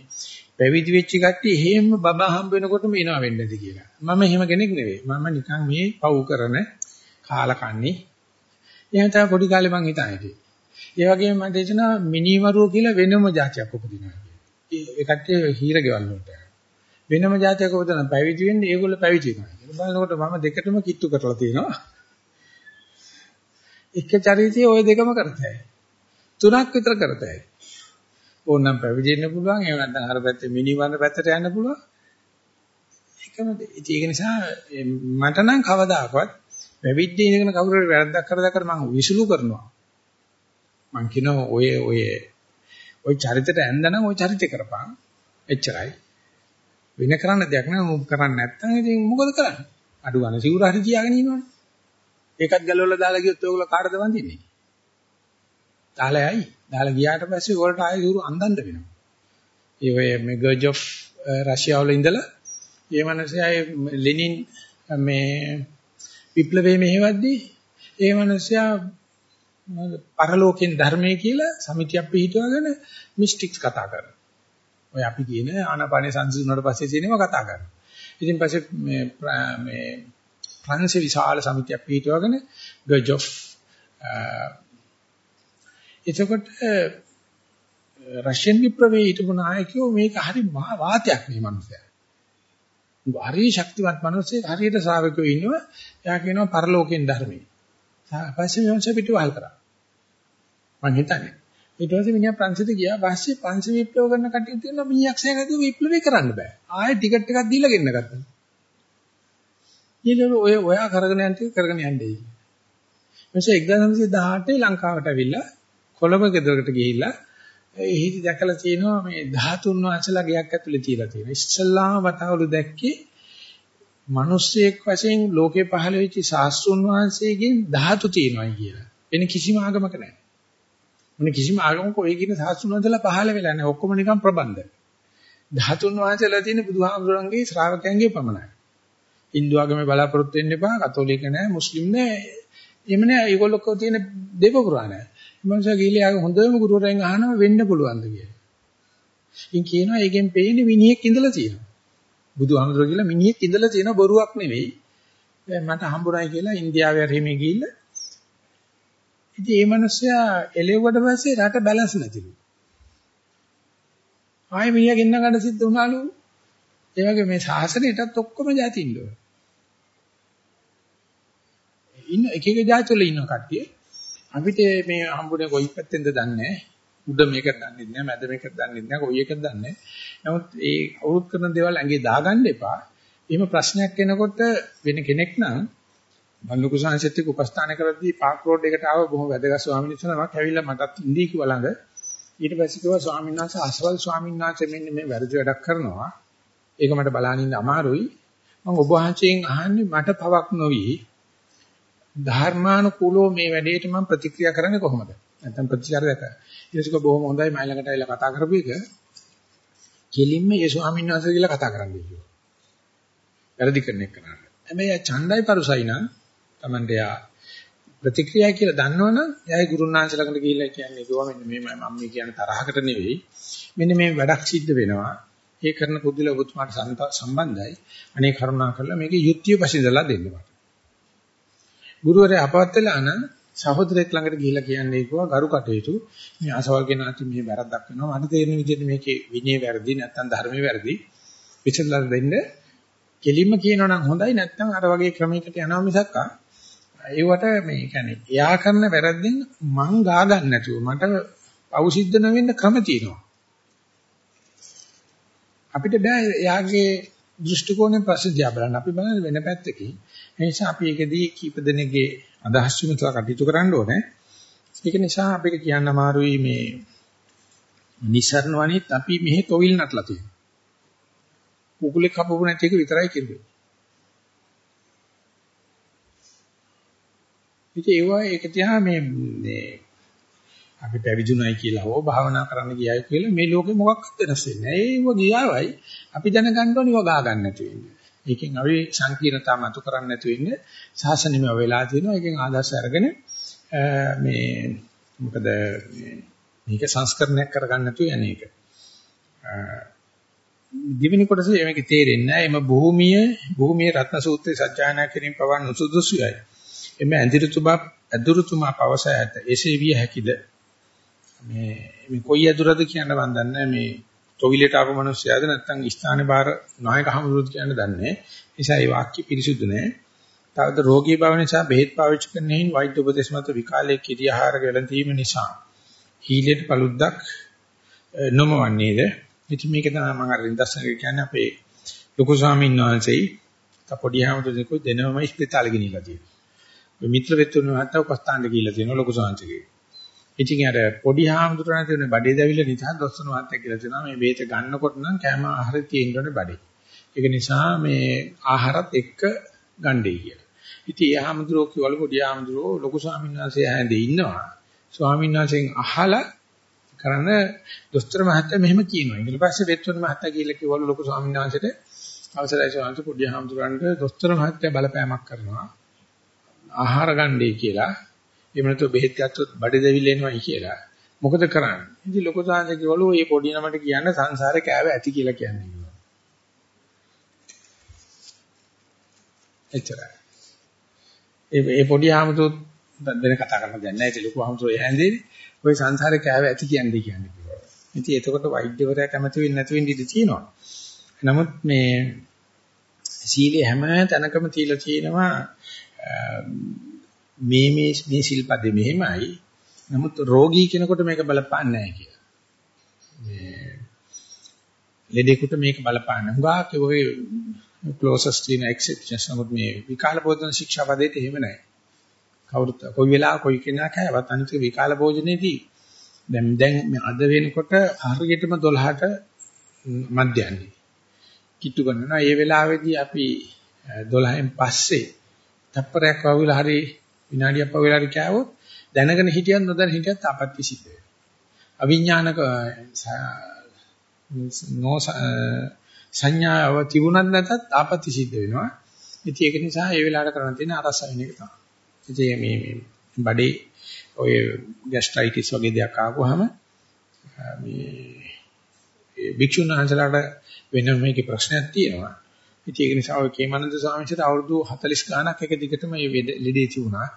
පැවිදි වෙච්ච කට්ටිය එහෙම බබා හම්බ වෙනකොටම එනවා වෙන්නද කියලා. මම එහෙම කෙනෙක් නෙවෙයි. මම නිකන් මේ පව් කරන කාලකන්ණි. එහෙනම් තමයි පොඩි කාලේ මං හිතන්නේ. ඒ වගේම මට එතන මිනිමරුව කියලා වෙනම જાතියක් උපදිනවා කියලා. ඒ කට්ටිය හීර ගෙවන්න ඕනේ. වෙනම જાතියක උදන පැවිදි වෙන්නේ ඒගොල්ලෝ පැවිදි වෙනවා. බලනකොට මම දෙකටම කිට්ටු කරලා තියෙනවා. එක චරිතයේ ওই දෙකම කරතයි. තුනක් විතර කරතයි. ඕනනම් පැවිදි වෙන්න පුළුවන්. එහෙම නැත්නම් අර පැත්තේ මිනිවන්න පැත්තට යන්න පුළුවන්. එකම ඒක නිසා මට නම් කවදාකවත් පැවිද්ද ඉඳගෙන කවුරු හරි වැරද්දක් කරලා දැක්කම මම විසුළු කරනවා. මං කියනවා ඔය ඔය ඔය චරිතයට ඇඳනනම් ඔය චරිතය කරපන්. එච්චරයි. වෙන කරන්න දෙයක් නෑ මොකක් කරන්නේ නැත්නම් ඉතින් මොකද කරන්නේ? අඩු ගන්න සිවුර හරි තියාගෙන ඉන්නවනේ. ඒකත් ගලවලා දාලා ගියොත් ඔයගොල්ලෝ කාටද වඳින්නේ? දාලා යයි. දාලා ගියාට පස්සේ ඔයගොල්ලන්ට ආයෙ සිවුර අඳින්න වෙනවා. ඒ ඔය මේ ගර්ජ් ඔෆ් රෂ්‍යාව වල ඉඳලා ඒ මනසේ ලෙනින් මේ විප්ලවයේ මෙහෙවද්දී ඒ මනසයා පරලෝකෙන් ධර්මයේ කියලා සමිතියක් පිළිහිටවගෙන මිස්ටික්ස් කතා කරනවා. ඔය අපි කියන ආනාපානේ සංසිඳුණාට පස්සේ තියෙනව කතා කරනවා. ඉතින් පස්සේ මේ මේ ප්‍රංශ විශාල සමිතියක් පිළිහිටවගෙන ගජොෆ් එතකොට රෂියන් විප්ලවයේ හිටපු නායකයෝ මේක හරි මහා වාතයක් මේ මිනිස්සයා. හරි ශක්තිමත් මිනිස්සෙක් හරියට ශ්‍රාවකයෝ ඉන්නවා. එයා කියනවා පරලෝකෙන් ධර්මයේ. පස්සේ මිනිස්සු පිටුවහල් කරා. මං හිතන්නේ. ඊට පස්සේ මිනිහා ප්‍රංශයට ගියා. පස්සේ පංච විප්ලව කරන කට්ටිය තියෙනවා මීයක් සෑ නැතුව විප්ලවය කරන්න බෑ. ආයෙ ටිකට් එකක් දීලා ගෙන්න ගත්තා. ඊළඟ ඔය ඔයා කරගෙන යන්න කරගෙන යන්නේ. මෙසේ 1918 ලංකාවට ඇවිල්ලා කොළඹ ගෙදරකට ගිහිල්ලා එහිදි දැකලා තියෙනවා මේ 13 වංශලා ගයක් ඇතුලේ තියලා තියෙනවා. ඉස්සල්ලාම වතාවලු දැක්කේ මිනිස්සෙක් වශයෙන් ලෝකේ පහළ වෙච්ච ශාස්ත්‍රුන් වහන්සේගෙන් ධාතු තියෙනවායි කියලා. වෙන කිසිම ආගමක නැහැ. මොන කිසිම ආගමක ඔය කියන ශාස්ත්‍රුන් වහන්සේලා පහළ වෙලා නැහැ. ඔක්කොම නිකන් ප්‍රබන්ධ. ධාතුන් වහන්සේලා තියෙන බුදුහාමුදුරන්ගේ ශ්‍රාවකයන්ගේ පමණයි. Hindu ආගමේ බලාපොරොත්තු වෙන්න එපා. කතෝලික නැහැ, මුස්ලිම් නැහැ. එහෙම නැහැ. ඒගොල්ලෝ තියෙන දේව පුරාණ. මනුෂයා ගිහිල්ලා හොඳම ගුරුවරයන් අහනවා වෙන්න පුළුවන්ද කියලා. ඉතින් කියනවා ඒකෙන් පේන්නේ මිනිහෙක් ඉඳලා තියෙනවා. බුදුහාමුදුරුවෝ කියලා මිනිහෙක් ඉඳලා තියෙන බොරුවක් නෙවෙයි. දැන් මට හම්බුනායි කියලා ඉන්දියාවේ හරිමේ ගිහිල්ලා. ඉතින් මේ මිනිස්සයා එළෙව්වට පස්සේ රට බැලන්ස් නැතිලු. ආයෙ මිනිහා ගෙන්න ගන්න සිද්ධ වුණාලු. ඒ වගේ මේ ශාසනයටත් ඔක්කොම જાති ඉන්නවා. ඉන්න එක එක જાති වල ඉන්න කට්ටිය අපිට මේ හම්බුනේ කොයි පැත්තෙන්ද දන්නේ නැහැ. උඩ මේක දන්නේ නැහැ, මැද මේක දන්නේ නැහැ, කොයි එකද දන්නේ නමුත් ඒ අවුරුත් කරන දේවල් ඇඟේ දාගන්න එපා. එහෙම ප්‍රශ්නයක් එනකොට වෙන කෙනෙක් නම් බන්දුකු සංසෙත් එක්ක උපස්ථාන කරද්දී පාක් රෝඩ් එකට ආව බොහොම වැදගත් ස්වාමීන් වහන්සේ නමක් ඇවිල්ලා මටත් ඉඳී කිව්වා ළඟ. ඊට පස්සේ කිව්වා ස්වාමීන් වහන්සේ අසවල් ස්වාමීන් වහන්සේ මෙන්න මේ වැරදි වැඩක් කරනවා. ඒක මට බලන්න ඉන්න අමාරුයි. මම ඔබ වහන්සේගෙන් අහන්නේ මට පවක් නොවි ධර්මානුකූලව මේ වැඩේට මම ප්‍රතික්‍රියා කරන්නේ කොහොමද? නැත්නම් ප්‍රතිචාර දැක. ඊටසික බොහොම හොඳයි මයි ළඟට ඇවිල්ලා කතා කරපු එක. කෙලින්ම ඒ ස්වාමීන් වහන්සේ කියලා කතා කරන්න කිව්වා. වැරදි කරන එක කරන්න. හැබැයි ඡණ්ඩයි පරුසයි නම් Tamande යා ප්‍රතික්‍රියා කියලා දන්නවනම් එයායි ගුරුනාංශ ළඟට ගිහිල්ලා කියන්නේ කිව්වා මෙන්න මේ මම මේ කියන්නේ තරහකට නෙවෙයි. මෙන්න මේ වැඩක් සිද්ධ වෙනවා. ඒ කරන පුදුල ඔබතුමාට සම්බන්ධයි. අනේ කරුණා කරලා මේකේ යුක්තිය පසින්දලා දෙන්න මට. ගුරුවරයා අපවත් වෙලා නම් සහෝදරයෙක් ළඟට ගිහිල්ලා කියන්නේ කිව්වා ගරු කටයුතු. මේ අසවල් කෙනාට මේ වැරද්දක් වෙනවා. මට තේරෙන විදිහට මේකේ විනය වැරදි නැත්නම් ධර්මයේ වැරදි. විචලලා දෙන්න. කෙලින්ම කියනවා නම් හොඳයි නැත්නම් අර වගේ ක්‍රමයකට යනවා මිසක් ඒවට මේ කියන්නේ එයා කරන වැරද්දෙන් මං ගා ගන්න නැතුව මට පව් සිද්ධ නොවෙන්න ක්‍රම තියෙනවා. අපිට බෑ එයාගේ දෘෂ්ටි කෝණයෙන් පස්සේ දිහා බලන්න. අපි බලන්නේ වෙන පැත්තකින්. ඒ නිසා අපි ඒකදී කීප දෙනෙක්ගේ අදහස් විමසලා කටයුතු කරන්න ඕනේ. ඒක නිසා අපිට කියන්න අමාරුයි මේ නිසරණ වණිත් අපි මෙහි තොවිල් නටලා තියෙනවා. කුකුලේ කපපු නැති එක විතරයි කිව්වේ. ඉතින් ඒවා ඒක තියා මේ මේ අපි පැවිදුණයි කියලා හෝ භාවනා කරන්න ගියයි කියලා මේ ලෝකේ මොකක්වත් වෙනස් වෙන්නේ නැහැ. ඒව ගියාවයි අපි දැනගන්න ඕනේ ඒව ගා ගන්න නැති වෙන්නේ. ඒකෙන් අපි සංකීර්ණතාව මතු කරන්නේ නැතු වෙන්නේ සාසනෙම වෙලා තියෙනවා. ඒකෙන් ආදර්ශ අරගෙන මේ මොකද මේක සංස්කරණයක් කරගන්න නැතුව යන්නේ ඒක. දිවෙනි කොටසේ මේක තේරෙන්නේ නැහැ. එම භූමිය භූමියේ රත්න සූත්‍රයේ සත්‍යයනා කිරීම පවන් උසුදුසුයයි. එමෙ ඇඳිරිතුමා ඇදුරුතුමා පවස ඇත. එසේ විය හැකිද? මේ මේ කොයි ඇදුරද කියන්න මන් දන්නේ මේ තොවිලට ආපු මිනිස්සයාද නැත්නම් ස්ථානේ බාර නායක හමුදුරුවෝද කියන්න දන්නේ. නිසා මේ වාක්‍ය පිරිසුදු නෑ. තවද රෝගී බව නිසා බෙහෙත් පාවිච්චි කරන හේයින් වෛද්‍ය උපදේශ මත විකාලයේ කිරි ආහාර ගැලඳීම නිසා හීලෙට පළුද්දක් නොමවන්නේද? ඉතින් මේක තමයි මම අර ඉන්දස්සන කියන්නේ අපේ ලොකු ස්වාමීන් වහන්සේයි පොඩි හැමදෙනෙකු දෙනවම ඉස්පිතාලෙ ගෙනිලා තියෙනවා. මේ මිත්‍ර වෙතුන් මහත්තයා උපස්ථානට ගිහිල්ලා තියෙනවා ලොකු ස්වාමීන්ගේ. ඉතින් අර පොඩි හාමුදුරනේ තියෙන බඩේ දැවිල්ල නිසා දොස්තර මහත්තයා කියලා තියෙනවා මේ බේත ගන්නකොට නම් කැම ආහාර තියෙන්න ඕනේ බඩේ. ඒක නිසා මේ ආහාරත් එක්ක ගන්නයි කියලා. ඉතින් ඒ හාමුදුරුවෝ කිව්වලු පොඩි හාමුදුරුවෝ ලොකු ස්වාමීන් වහන්සේ ඇඳේ ඉන්නවා. ස්වාමීන් වහන්සේගෙන් අහලා කරන්න දොස්තර මහත්තයා මෙහෙම කියනවා. ඊට පස්සේ වෙත්තුන් මහත්තයා කියලා කිව්වලු ලොකු ස්වාමීන් වහන්සේට අවසරයි ස්වාමීන් වහන්සේ පොඩි හාමුදුරන්ට දොස්තර මහත්තයා බලපෑමක් කරනවා. ආහාර ගන්නයි කියලා එහෙම නැත්නම් බෙහෙත් ගත්තොත් බඩ දෙවිල්ල එනවයි කියලා. මොකද කරන්නේ? ඉතින් ලොකු සාංශ කිව්වලු මේ පොඩි නමට කියන්න සංසාරේ කෑව ඇති කියලා කියන්නේ කිව්වා. එච්චරයි. ඒ ඒ පොඩි ආමතුත් වෙන කතා කරන්න දෙන්නේ නැහැ. ඒ ලොකු ආමතුත් එහැන්දේ ඔය සංසාරේ කෑව ඇති කියන්නේ කියන්නේ කිව්වා. ඉතින් එතකොට වෛද්‍යවරයා කැමති වෙන්නේ නැති වෙන්න ඉඩ තියෙනවා. නමුත් මේ සීලේ හැම තැනකම තියලා තියෙනවා මේ මේ මේ සිල්පදේ මෙහෙමයි. නමුත් රෝගී කෙනෙකුට මේක බලපාන්නේ නැහැ කියලා. මේ ලෙඩෙකුට මේක බලපාන්නේ. හුඟක් ඔය closest in exceptions නමුත් මේ විකාල භෝජන ශික්ෂා පදේට එහෙම නැහැ. කවුරුත් කොයි වෙලාව කොයි කෙනා කෑවත් අනිත් විකාල භෝජනයේදී දැන් දැන් අද වෙනකොට හරියටම 12ට මධ්‍යන්නේ. කිට්ටු කරනවා. ඒ වෙලාවේදී අපි 12න් පස්සේ තප්පරයක් වගේ හරි විනාඩියක් පව වෙලාට කෑවොත් දැනගෙන හිටියත් නොදැන හිටියත් ආපත්‍ය සිද්ධ වෙනවා. අවිඥානික නෝ සංඥාව තිබුණත් නැතත් ආපත්‍ය සිද්ධ වෙනවා. ඉතින් ඒක නිසා ඒ වෙලාවට කරන්න තියෙන අරස වෙන එක තමයි. ඉතින් මේ මේ බඩේ ඔය ગેස්ට්‍රයිටිස් වගේ දෙයක් ආවොහම මේ භික්ෂුන් වහන්සේලාට වෙන මේකේ ප්‍රශ්නයක් තියෙනවා. ඉතින් ඒක නිසා ඔය කේමනන්ද ස්වාමීන් වහන්සේට අවුරුදු 40 ගාණක් එක දිගටම මේ ලෙඩේ තිබුණා.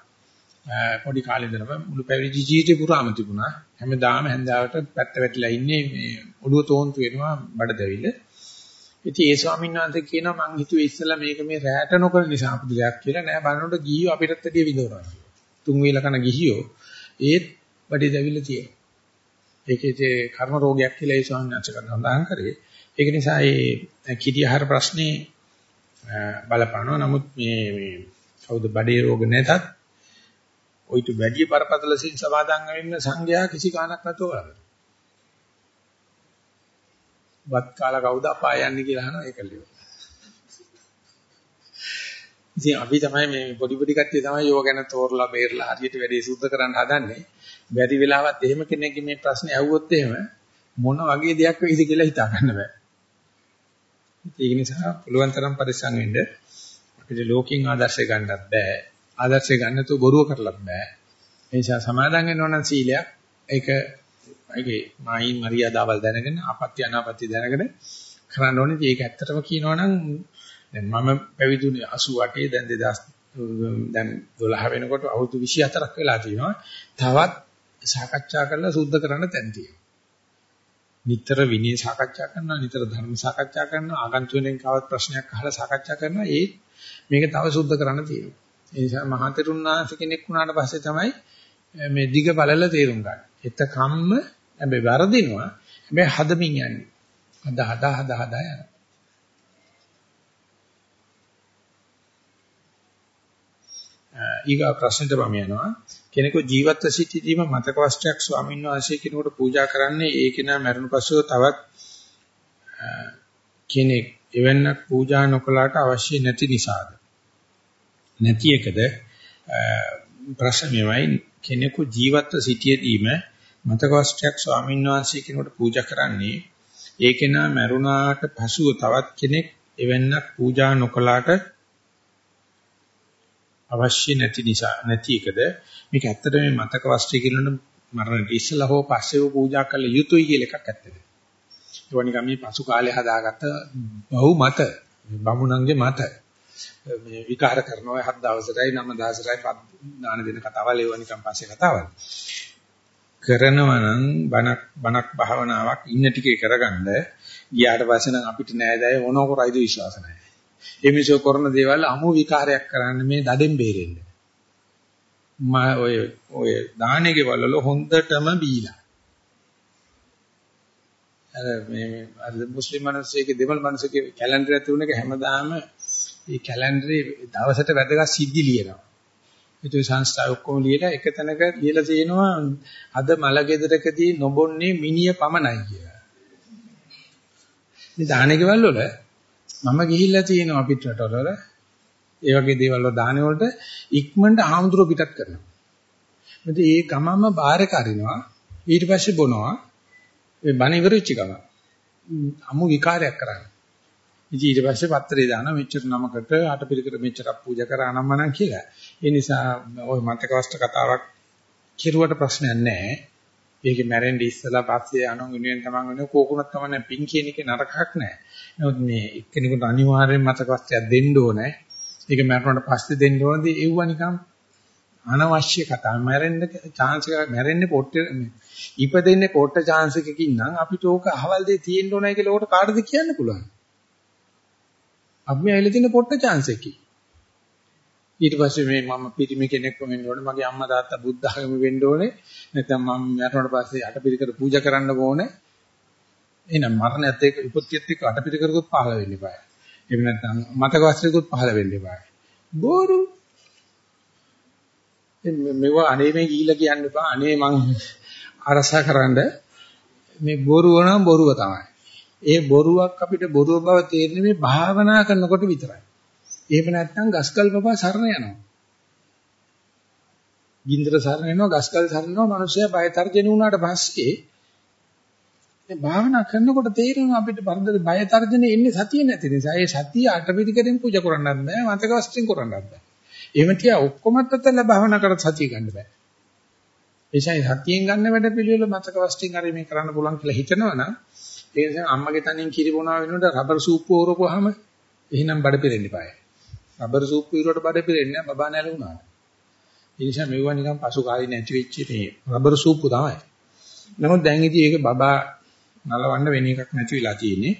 පොඩි කාලේ ඉඳලම මුළු පැවිදි ජීවිතේ පුරාම තිබුණා. හැමදාම හැන්දාවට පැත්ත වැටිලා ඉන්නේ මේ ඔළුව තෝන්තු වෙනවා බඩ දැවිල්ල. ඉතින් ඒ ස්වාමීන් වහන්සේ කියනවා මං හිතුවේ ඉස්සෙල්ලා මේක මේ රැට නොකර නිසා අපිට දෙයක් කියලා නෑ බලනකොට ගිහියෝ අපිටත් වැඩිය විඳවනවා. තුන් වේල කන ගිහියෝ ඒත් බඩේ දැවිල්ල තියෙනවා. ඒකේ කර්ම රෝගයක් කියලා ඒ ස්වාමීන් වහන්සේ සඳහන් කරේ. ඒක නිසා මේ කිරි ආහාර ප්‍රශ්නේ බලපානවා. නමුත් මේ මේ කවුද බඩේ රෝග නැතත් ඔයිට වැඩි බරපතල සිල් සමාදන් වෙන්න සංඝයා කිසි කාණක් නැතුව කරනවා. වත් කාලා කවුද අපාය යන්නේ කියලා අහනවා ඒක ලියව. ඉතින් අපි තමයි මේ පොඩි පොඩි කට්ටිය තමයි යෝග ගැන තෝරලා බේරලා හරියට වැඩේ සුද්ධ කරන්න හදන්නේ. බැරි වෙලාවත් එහෙම කෙනෙක්ගේ මේ ප්‍රශ්නේ ඇහුවොත් එහෙම මොන වගේ දෙයක් වෙයිද කියලා හිතා ගන්න බෑ. ඒක නිසා පුළුවන් තරම් පරිස්සම් වෙන්න අපිට ලෝකෙන් ආදර්ශය ගන්නත් බෑ. ආදර්ශය ගන්න තු බොරුව කරලත් බෑ. ඒ නිසා සමාදන් වෙනවා නම් සීලයක් ඒක ඒකේ මායින් මරියාදාවල් දැනගෙන ආපත්‍ය අනාපත්‍ය දැනගෙන කරන්න ඕනේ. ඒක ඇත්තටම කියනවා නම් දැන් මම පැවිදුනේ 88 දැන් දැන් 12 වෙනකොට අවුරුදු 24ක් වෙලා තියෙනවා. තවත් සාකච්ඡා කරලා සුද්ධ කරන්න තැන් තියෙනවා. නිතර විනය සාකච්ඡා කරනවා, නිතර ධර්ම සාකච්ඡා කරනවා, ආගන්තුකෙන් කවත් ප්‍රශ්නයක් අහලා සාකච්ඡා කරනවා. ඒ මේක තව සුද්ධ කරන්න තියෙනවා. ඒ නිසා මහතෙරුණාංශ කෙනෙක් වුණාට පස්සේ තමයි මේ දිග බලල තේරුම් ගන්න. එතකම්ම හැබැයි වරදිනවා. හැබැයි හදමින් යන්නේ. හද හද හද හද යනවා. ඊගා ප්‍රශ්නෙට මම යනවා. කෙනෙකු ජීවත්ව සිටීම මතක වස්ත්‍රයක් ස්වාමීන් වහන්සේ කෙනෙකුට පූජා කරන්නේ ඒ කෙනා මරණ පසුව තවත් කෙනෙක් එවන්නක් පූජා නොකලාට අවශ්‍ය නැති නිසාද? නැති එකද? ප්‍රශ්නයමයි කෙනෙකු ජීවත්ව සිටියදීම මතක වස්ත්‍රයක් ස්වාමීන් වහන්සේ කෙනෙකුට පූජා කරන්නේ ඒ කෙනා මරුණාට පසුව තවත් කෙනෙක් එවන්නක් පූජා නොකලාට අවශ්‍ය නැති නිසා නැති එකද? මේක ඇත්තට මේ මතක වස්ත්‍රය කියනොත් මරණයට ඉස්සලා හෝ පස්සේ පූජා කළ යුතුයි කියලා එකක් ඇත්තද? ඒක නිකන් මේ පසු කාලේ හදාගත්ත බහු මත බමුණන්ගේ මත. මේ විකාර කරනවා හත් දවසටයි නම දවසටයි දාන දෙන කතාවල් ඒවා නිකන් පස්සේ කතාවල් කරනවා නම් බණක් බණක් භාවනාවක් ඉන්න ටිකේ කරගන්න ගියාට පස්සේ නම් අපිට නෑ දැය මොනෝ කරයිද විශ්වාස නැහැ ඒ මිනිස්සු කරන දේවල් අමු විකාරයක් කරන්න මේ දඩෙන් බේරෙන්න. මම ඔය ඔය දාහනේ ගෙවල් හොඳටම බීලා. අර මේ අර මුස්ලිම් මිනිස්සුගේ දෙමළ මිනිස්සුගේ කැලෙන්ඩර් එක තුනක හැමදාම මේ කැලෙන්ඩරේ දවසට වැදගත් සිද්ධි ලියනවා. ඒ සංස්ථාව ඔක්කොම ලියලා එක තැනක ලියලා තියෙනවා අද මල ගෙදරකදී නොබොන්නේ මිනිය පමණයි කියලා. මේ දාහනේ ගෙවල් වල මම ගිහිල්ලා තියෙනවා අපිට රටවල ඒ වගේ දේවල් වල දාන වලට ඉක්මනට ආම්දුර පිටත් කරනවා. මොකද ඒ ගමම බාහිර කරිනවා ඊට පස්සේ බොනවා ඒ බණ ඉවරෙච්ච ගම. අමු විකාරයක් කරන්නේ. ඉතින් ඊට පස්සේ පත්‍රේ දානවා මෙච්චර නමකට අටපිරිකර මෙච්චරක් පූජා කරා නම් මනම් කියලා. ඒ නිසා ওই මතක වස්ත කතාවක් කෙරුවට ප්‍රශ්නයක් නැහැ. ඒකේ මැරෙන්න ඉස්සලා පස්සේ අනුන් වෙනුවෙන් තමන් වෙනුවෙන් කෝකුණක් තමයි පින් කියන එකේ නරකක් නැහැ. නමුත් මේ එක්කෙනෙකුට අනිවාර්යෙන් මතක වස්තුවක් දෙන්න ඕනේ. ඒක මරණයට පස්සේ දෙන්න ඕනදී ඒව නිකන් අනවශ්‍ය කතා. මැරෙන්න chance එක මැරෙන්නේ පොට්ටේ ඉපදෙන්නේ පොට්ට chance එකකින් නම් අපිට ඕක අහවල් දෙය තියෙන්න ඕනයි කියලා ඕකට කාටද කියන්න පුළුවන්. අපි මේ ඇවිල්ලා තියෙන පොට්ට chance එකකින්. ඊට පස්සේ මේ මම පිරිමි කෙනෙක් වෙන්න ඕනේ මගේ අම්මා තාත්තා බුද්ධ ආගම වෙන්න ඕනේ නැත්නම් මම මරණයට පස්සේ අටපිරිකර පූජා කරන්න ඕනේ එහෙනම් මරණයත් එක්ක උපත්තියත් එක්ක අටපිරිකරකුත් පහළ වෙන්න eBay. එහෙම නැත්නම් මතක වස්ත්‍රකුත් පහළ වෙන්න eBay. බෝරු මෙව අනේ මේ ගිහිලා කියන්න එපා අනේ මං අරසකරනද මේ බොරුව නම් බොරුව තමයි. ඒ බොරුවක් අපිට බොරුව බව තේරෙන්නේ මේ භාවනා කරනකොට විතරයි. එහෙම නැත්නම් ගස්කල් පපා සරණ යනවා. ගින්දර සරණ යනවා ගස්කල් සරණ යනවා මිනිස්සයා බය තර්ජන වුණාට පස්සේ මේ භාවනා කරනකොට තේරෙනවා අපිට බරද බය තර්ජනේ එන්නේ සතිය නැති නිසා. ඒ සතිය අටපිටිකෙන් පූජා කරන්නත් බෑ මතක වස්තුවෙන් කරන්නත් බෑ. එහෙම තියා ඔක්කොමත් අතල භාවනා කරත් සතිය ගන්න බෑ. එයිසයි සතියෙන් ගන්න වැඩ පිළිවෙල මතක වස්තුවෙන් හරි මේ කරන්න පුළුවන් කියලා හිතනවනම් ඒ නිසා අම්මගේ තනින් කිරි බොනවා වෙනකොට රබර් සූප්පු ඕරපුවාම එහෙනම් බඩ පිරෙන්න ඉපාය. රබර් සූප්පු ඉරුවට බඩ පිරෙන්නේ නැහැ බබා නැලුණාට. ඒ නිසා මෙවුවා නිකන් පසු කාලේ නැති වෙච්ච මේ රබර් සූප්පු තමයි. නමුත් දැන් ඉතින් ඒක බබා නලවන්න වෙන එකක් නැති වෙලා තියෙන්නේ.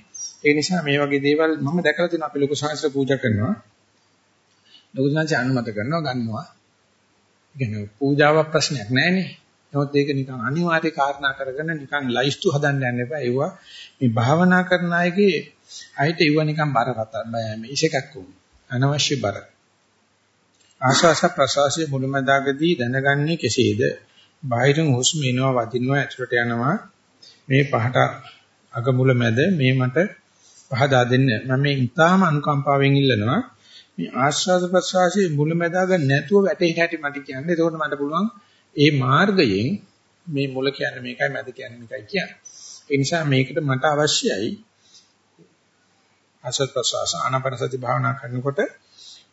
ඒ නිසා මේ වගේ දේවල් මම දැකලා තියෙනවා අපි ලොකු සංස්කෘත පූජා කරනවා. ලොකු සංස්කෘත අනුමත කරනවා ගන්නවා. කියන්නේ පූජාවක් ප්‍රශ්නයක් නැහැනේ. නමුත් ඒක නිකන් අනිවාර්ය කාරණා කරගෙන නිකන් ලයිස්තු හදන්න යන්න එපා. ඒවා මේ භාවනා කරන අයගේ අයිට ඒවා නිකන් බර රත මේ ඉෂකක් උන්. අනවශ්‍ය බර. ආශාස ප්‍රසවාසයේ මුලමදාගදී දැනගන්නේ කෙසේද? බාහිරින් හුස්ම එනවා වදිනවා ඇතුළට යනවා මේ පහට අගමුල මැද මේ මට පහදා දෙන්න මම මේ ඉතාම අනුකම්පාවෙන් ඉල්ලනවා මේ ආශ්වාස ප්‍රශ්වාසයේ මුල මැදාග නැතුව වැටේ හැටි මට කියන්න. එතකොට මට පුළුවන් ඒ මාර්ගයෙන් මේ මුල කියන්නේ මේකයි මැද කියන්නේ මේකයි කියන්නේ. ඒ නිසා මේකට මට අවශ්‍යයි ආශ්වාස ප්‍රශ්වාස ආනාපානසති භාවනා කරනකොට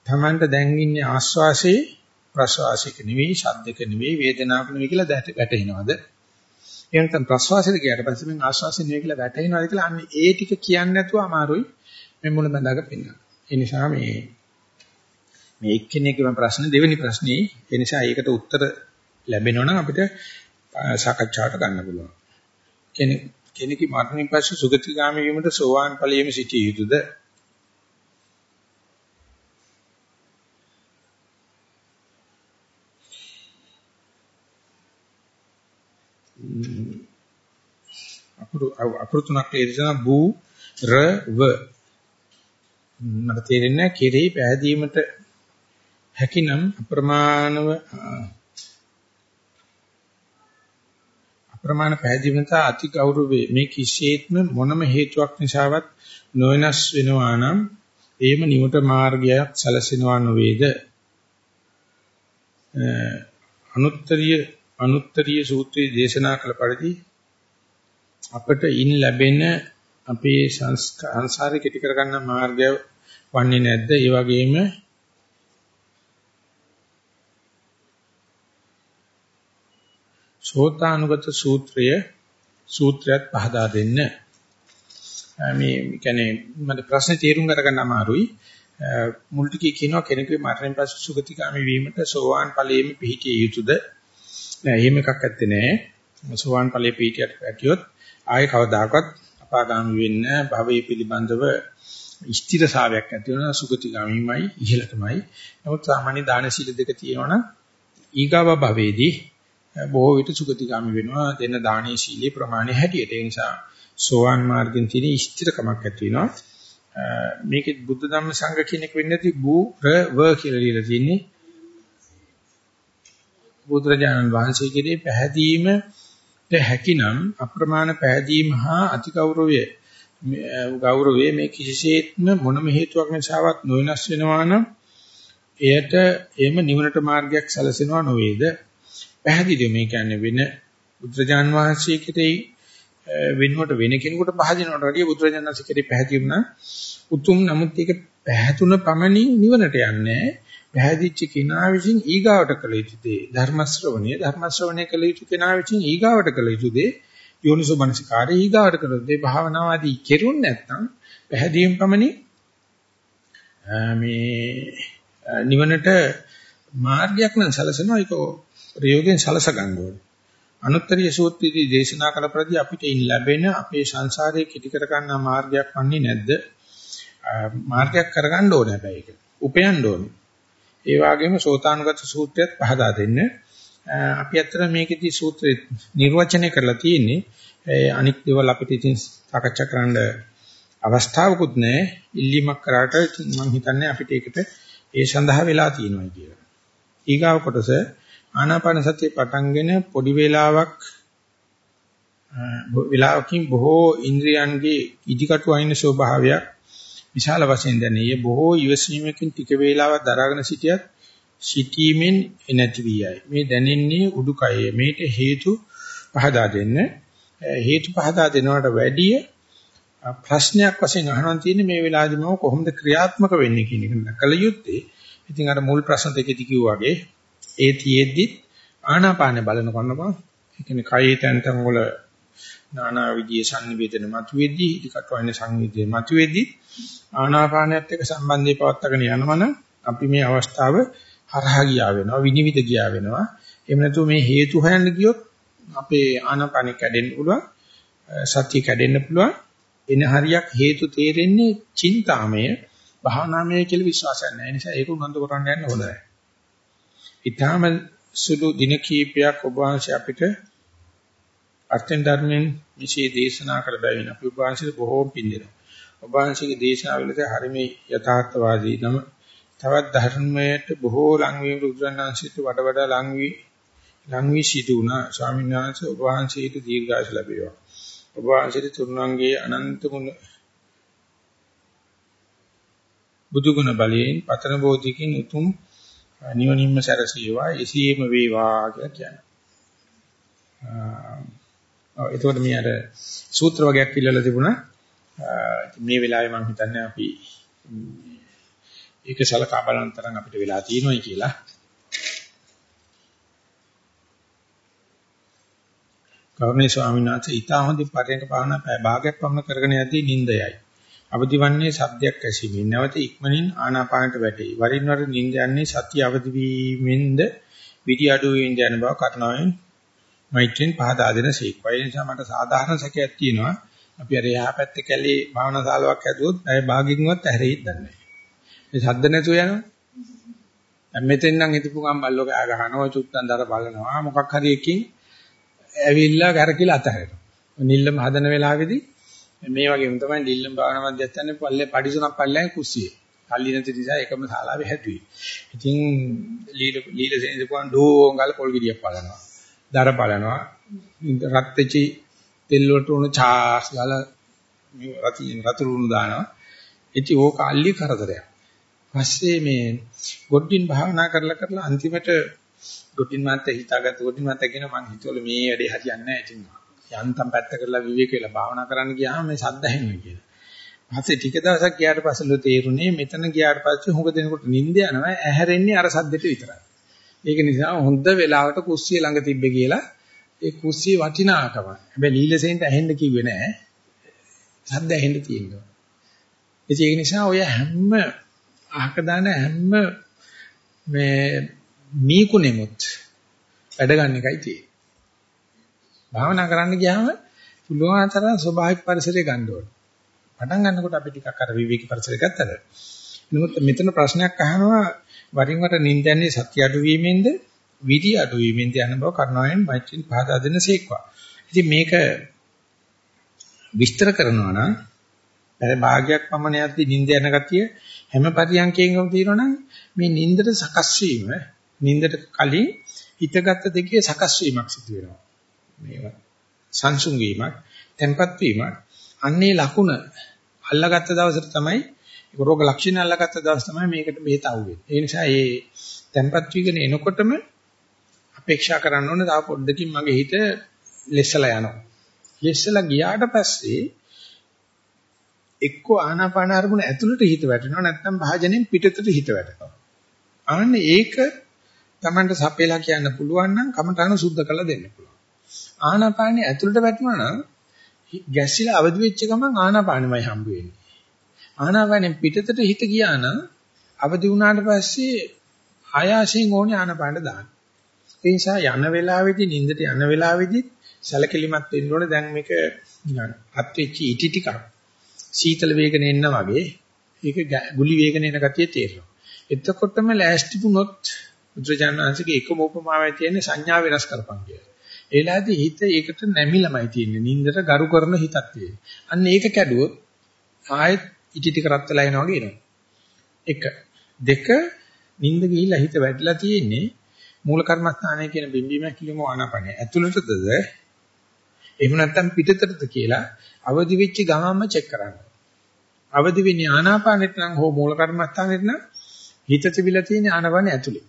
තමන්ට දැන් ඉන්නේ ආශ්වාසයේ ප්‍රශ්වාසයක නෙවෙයි ශබ්දක නෙවෙයි වේදනාවක් නෙවෙයි කියලා වැටෙනවද? එහෙනම් ප්‍රශ්වාසයට ගියාට පස්සේ මම ආශ්වාසය නෙවෙයි කියලා වැටෙනවාද කියලා අන්න ඒ ටික කියන්නේ නැතුව අමාරුයි මේ මුල බඳාක පෙන්නන. ඒ නිසා මේ මේ එක්කෙනෙක්ගේම ප්‍රශ්න දෙවෙනි ප්‍රශ්නේ ඒ නිසා ඒකට උත්තර ලැබෙනවා නම් අපිට සාකච්ඡාවට ගන්න පුළුවන්. කෙනෙක් කෙනෙකුගේ මරණින් පස්සේ සුගතිගාමී වීමට සෝවාන් ඵලයේම සිටිය යුතුද? අකුරු අකුරු තුනක් ලේදෙන බූ ර ව මට තේරෙන්නේ කෙරෙහි පැහැදීමට හැකිනම් අප්‍රමාණව අප්‍රමාණ පැහැදීමට අති ගෞරවයේ මේ කිසියෙත්ම මොනම හේතුවක් නිසාවත් නොවෙනස් වෙනවා නම් ඒම නිවට මාර්ගයක් සැලසෙනවා නොවේද අනුත්තරීය අනුත්තරීය සූත්‍රයේ දේශනා කළ පරිදි අපට ඉන් ලැබෙන අපේ සංස්කාරය කෙටි කරගන්න මාර්ගය වන්නේ නැද්ද? ඒ වගේම සෝතානුගත සූත්‍රය සූත්‍රයත් පහදා දෙන්න. මේ කියන්නේ මට ප්‍රශ්නේ තේරුම් ගන්න අමාරුයි. මුල් ටිකේ කියනවා කෙනෙකුගේ මරණයෙන් පස්සේ සුගතිගාමි වීමට සෝවාන් ඵලයේම පිහිටිය යුතුද? නෑ එහෙම එකක් ඇත්තේ නෑ. සෝවාන් ඵලයේ පිහිටියට පැටියොත් ආයේ කවදාකවත් අපාගාමි වෙන්න භවයේ පිළිබඳව ස්ථිරසාවයක් ඇති වෙනවා සුගතිගාමීමයි ඉහළටමයි. නමුත් සාමාන්‍ය දාන සීල දෙක තියෙනවනම් ඊගාව භවයේදී බොහෝ විට සුගතිගාමි වෙනවා දෙන දානීය සීලේ ප්‍රමාණය හැටියට. ඒ නිසා සෝවාන් මාර්ගෙන් තියෙන ස්ථිරකමක් ඇති වෙනවා. මේකේ බුද්ධ ධම්ම සංඝ කියන එක වෙන්නේ නැති බු ර ව කියලා ලියලා තියෙන්නේ. බුදුරජාණන් වහන්සේගේ පැහැදීම හැකිනම් අප්‍රමාණ පැහැදීම හා අති ගෞරවය ගෞරවයේ මේ කිසිසේත්ම මොනම හේතුවක් නිසාවත් නොවෙනස් වෙනවා නම් එයට එම නිවනට මාර්ගයක් සැලසෙනවා නොවේද පැහැදිලිව මේ කියන්නේ වෙන බුද්ධජාන් වහන්සේ කෙරෙහි වෙනුවට වෙන කෙනෙකුට පහදිනවට වඩා බුදුරජාණන් වහන්සේ කෙරෙහි පැහැදිුණා උතුම් නමුත් ඒක පැහැතුන පමණින් නිවනට යන්නේ පැහැදිච්ච කෙනා විසින් ඊගාවට කළ යුතු දේ. ධර්ම ශ්‍රවණය ධර්ම ශ්‍රවණය කළ යුතු කෙනා විසින් ඊගාවට කළ යුතු දේ. යෝනිසෝ මනසිකාරය ඊගාවට කළ යුතු දේ. භාවනාව ආදී කෙරුන් නැත්නම් පැහැදීම් පමණි. මේ නිවනට මාර්ගයක් නම් සැලසෙනවා. ඒක ප්‍රයෝගයෙන් සලස ගන්න ඕනේ අනුත්තරීය සූත්‍රයේදී දේශනා කළ ප්‍රති අපිට ඉන් ලැබෙන අපේ සංසාරයේ කිටි කර ගන්න මාර්ගයක් වන්නේ නැද්ද මාර්ගයක් කරගන්න ඕනේ හැබැයි ඒක උපයන්න ඕනේ ඒ වගේම සෝතානුගත සූත්‍රයත් පහදා දෙන්න. අපි අතර මේකෙදි සූත්‍රය නිර්වචනය කරලා තියෙන්නේ අනික් දේවල් අපිට ඉතින් සාකච්ඡා කරන්න අවස්ථාවකුත් නැහැ. ඉල්ලීමක් කරාට මම හිතන්නේ අපිට ඒකට ඒ සඳහා වෙලා තියෙනවා කියලා. ඊගාව කොටස ආනාපාන සතිය පටන්ගෙන පොඩි වේලාවක් වෙලාවකින් බොහෝ ඉන්ද්‍රියන්ගේ ඉදිකටු අයින ස්වභාවයක් විශාල වශයෙන් දැනේ. බොහෝ ඉවසීමකින් ටික වේලාවක් දරාගෙන සිටියත් සිටීමෙන් නැති වී යයි. මේ දැනෙන්නේ උඩුකයේ. මේට හේතු පහදා දෙන්න. හේතු පහදා දෙනවට වැඩිය ප්‍රශ්නයක් වශයෙන් අහනවා තියෙන්නේ මේ වෙලාවේදී මම කොහොමද ක්‍රියාත්මක වෙන්නේ කියන එක කල යුත්තේ. ඉතින් අර මුල් ප්‍රශ්න දෙකේදී කිව්වා වගේ ඒ තියේද්දි ආනාපාන බලන කොන්නපා ඒ කියන්නේ කයේ තැන් තැන් වල නානා විදියේ සංනිවේදන මතුවේදී ඉදිකට වයින් සංනිවේදන මතුවේදී ආනාපානයත් එක්ක සම්බන්ධය පවත්වාගෙන යනවනම් අපි මේ අවස්ථාව හරහා ගියා වෙනවා විනිවිද ගියා වෙනවා. එහෙම නැතුව මේ හේතු හොයන්න ගියොත් අපේ ආනාපානෙ කැඩෙන්න පුළුවන් සතිය කැඩෙන්න පුළුවන්. එන හරියක් හේතු තේරෙන්නේ චින්තාමය භාවනාමය කියලා විශ්වාසයක් නැහැ. නිසා ඒක උනන්දු කරන්න යන්න හොඳ නැහැ. ඊටාම සුළු දින කීපයක් ඔබ වහන්සේ අපිට අර්ථෙන් ධර්මෙන් විශේෂ දේශනා කළ බැවින් අපි ඔබ වහන්සේට බොහෝම පින් දෙනවා. ඔබ වහන්සේගේ දේශනාවලද හරිමේ යථාර්ථවාදී නම තවත් ධර්මයට බොහෝ ලං වීම රුද්‍රණාංශිත වඩ වඩා ලං වී ලං වී සිටු වුණා ස්වාමීන් වහන්සේ ඔබ වහන්සේට දීර්ඝායුෂ ලැබේවා. ඔබ වහන්සේට තුරුණන්ගේ අනන්ත ගුණ බුදු ගුණ බලයෙන් පතන බෝධිකින් උතුම් නිවනින්ම සැරසේවා එසේම වේවා කියලා කියනවා. ඔව් එතකොට මේ අර සූත්‍ර වගේක් පිළිලා තිබුණා. මේ වෙලාවේ මම හිතන්නේ අපි ඒක සලකා බලන තරම් අපිට වෙලා තියෙනවායි කියලා. ගෞරවනීය ස්වාමීන් වහන්සේ ඊට හොඳින් පරයන්ක භාවනා පැය භාගයක් පමණ කරගෙන යද්දී නිින්දයයි. අවදිවන්නේ සද්දයක් ඇසීමෙන් නැවත ඉක්මනින් ආනාපානට වැටේ. වරින් වර නිින්ද යන්නේ සතිය අවදි වීමෙන්ද විදි අඩු වීමෙන්ද යන බව කරුණාවෙන් මෛත්‍රියෙන් පහදා දෙන සීක්වා. ඒ නිසා මට සාධාරණ සැකයක් තියෙනවා. අපි අර එහා පැත්තේ කැලේ භාවනා ශාලාවක් හැදුවොත් අය භාගින්වත් ඇහැරෙයිද දන්නේ නැහැ. ඒ සද්ද නැතුව යනවා. දැන් මෙතෙන් නම් හිටපු ගම් බල්ලෝ කෑ ගහනවා චුත්තන් දර බලනවා මොකක් හරි එකකින් ඇවිල්ලා කරකිලා අතහැරෙනවා. නිල්ලම හදන වෙලාවේදී මේ වගේම තමයි නිල්ලම භාවනා මධ්‍යස්ථානයේ පල්ලේ පඩිසුණක් පල්ලෙන් කුස්සියේ. කල්ලි නැති නිසා එකම ශාලාවේ හැදුවේ. ඉතින් ලීල ලීල සෙනසපුවන් ඩෝංගල් පොල් ගෙඩියක් බලනවා. දර බලනවා. රත් වෙච්චි තෙල් වලට උණු චාස් ගාලා රති රතුරු උණු දානවා. ඉතින් ඕක අල්ලි කරදරයක්. පස්සේ මේ ගොඩින් භාවනා කරලා කරලා අන්තිමට ගොඩින් මාත් හිතාගත්ත ගොඩින් මාත් කියන මං හිතුවල මේ වැඩේ හරියන්නේ නැහැ ඉතින් යන්තම් පැත්ත කරලා විවේක වෙලා භාවනා කරන්න ගියාම මේ සද්ද ඇහෙනවා කියලා. පස්සේ ටික දවසක් ගියාට පස්සේ තේරුනේ මෙතන ගියාට පස්සේ හුඟ දෙනකොට නිින්ද යනවා ඇහැරෙන්නේ අර සද්දෙට විතරයි. ඒක නිසා හොඳ වෙලාවට කුස්සිය ළඟ තිබ්බේ කියලා ඒ කුස්සිය වටිනාකම. හැබැයි ලීලසෙන්ට ඇහෙන්න කිව්වේ නෑ. සද්ද ඇහෙන්න තියෙනවා. ඒක නිසා ඔය හැම අහක දාන හැම මේ මීකුණෙමුත් වැඩ ගන්න එකයි තියෙන්නේ. භාවනා කරන්න ගියාම පුළුවන් තරම් ස්වභාවික පරිසරය ගන්න ඕනේ. පටන් ගන්නකොට අපි ටිකක් අර විවේකී පරිසරය ගත්තද. නමුත් මෙතන ප්‍රශ්නයක් අහනවා වරින් වර නිින්දන්නේ සත්‍ය අඩු වීමෙන්ද විදි අඩු වීමෙන්ද යන බව කරුණාවෙන් මෛත්‍රීන් පහදා දෙන සීක්වා. ඉතින් මේක විස්තර කරනවා නම් අර භාගයක් පමණ යද්දි නිින්ද යන ගතිය හැම පරියන්කයෙන්ම තියෙනවනම් මේ නිින්දට සකස් වීම නිින්දට කලින් හිතගත් දෙකේ සකස් වීමක් සිදු වෙනවා. මේවා සංසුන් වීමක්, tempat වීමක්. අන්නේ ලකුණ අල්ලගත්ත දවසට තමයි රෝග ලක්ෂණ අල්ලගත්ත දවස් තමයි මේකට බෙහෙත අවුවේ. ඒ නිසා මේ tempat වීගෙන එනකොටම අපේක්ෂා කරන්න ඕනේ තව පොඩ්ඩකින් මගේ හිත ලෙස්සලා යනවා. ලෙස්සලා ගියාට පස්සේ එක්ක ආනාපාන අරමුණ ඇතුළට හිත වැටෙනවා නැත්නම් භාජනෙන් පිටතට හිත වැටෙනවා. අනේ ඒක Tamanට සපේලා කියන්න පුළුවන් නම් කමඨාන සුද්ධ කරලා දෙන්න පුළුවන්. ආනාපානිය ඇතුළට වැටුණා නම් ගැසිලා අවදි වෙච්ච ගමන් ආනාපානෙමයි හම්බ වෙන්නේ. ආනාපානෙන් පිටතට හිත ගියා නම් අවදි වුණාට පස්සේ ආයාසයෙන් ඕනේ ආනාපානට දාන්න. ඒ නිසා යන වෙලාවේදී නිින්දට යන වෙලාවේදී සැලකිලිමත් වෙන්න ඕනේ දැන් මේක අත් වෙච්ච ඉටි ටිකක් සීතල වේගන එන්න වගේ ඒක ගුලි වේගන එන ගතිය තේරෙනවා. එතකොටම ලෑස්ති වුණොත් බුද්ධජානනාංශගේ එකම උපමාවයි තියෙන්නේ සංඥා වෙනස් කරපන් කියලා. ඒලාදී හිත ඒකට නැමිලමයි තියෙන්නේ. නින්දට ගරු කරන හිතක් තියෙන්නේ. අන්න ඒක කැඩුවොත් ආයෙත් ඉටි ටික රත් වෙලා එනවා වගේ එනවා. එක දෙක නින්ද ගිහිල්ලා හිත වැටලා තියෙන්නේ මූල කර්මස්ථානයේ කියන බිම්බීම කිලිම ආනාපානය. ඇතුළටද එහෙම නැත්නම් පිටතටද කියලා අවදි වෙච්ච ගමන්ම චෙක් කරන්න. අවදි වෙන්නේ ආනාපානෙට නම් හෝ මූල කර්මස්ථානෙට නම් හිත තිබිලා තියෙන ආනාපානෙ ඇතුලේ.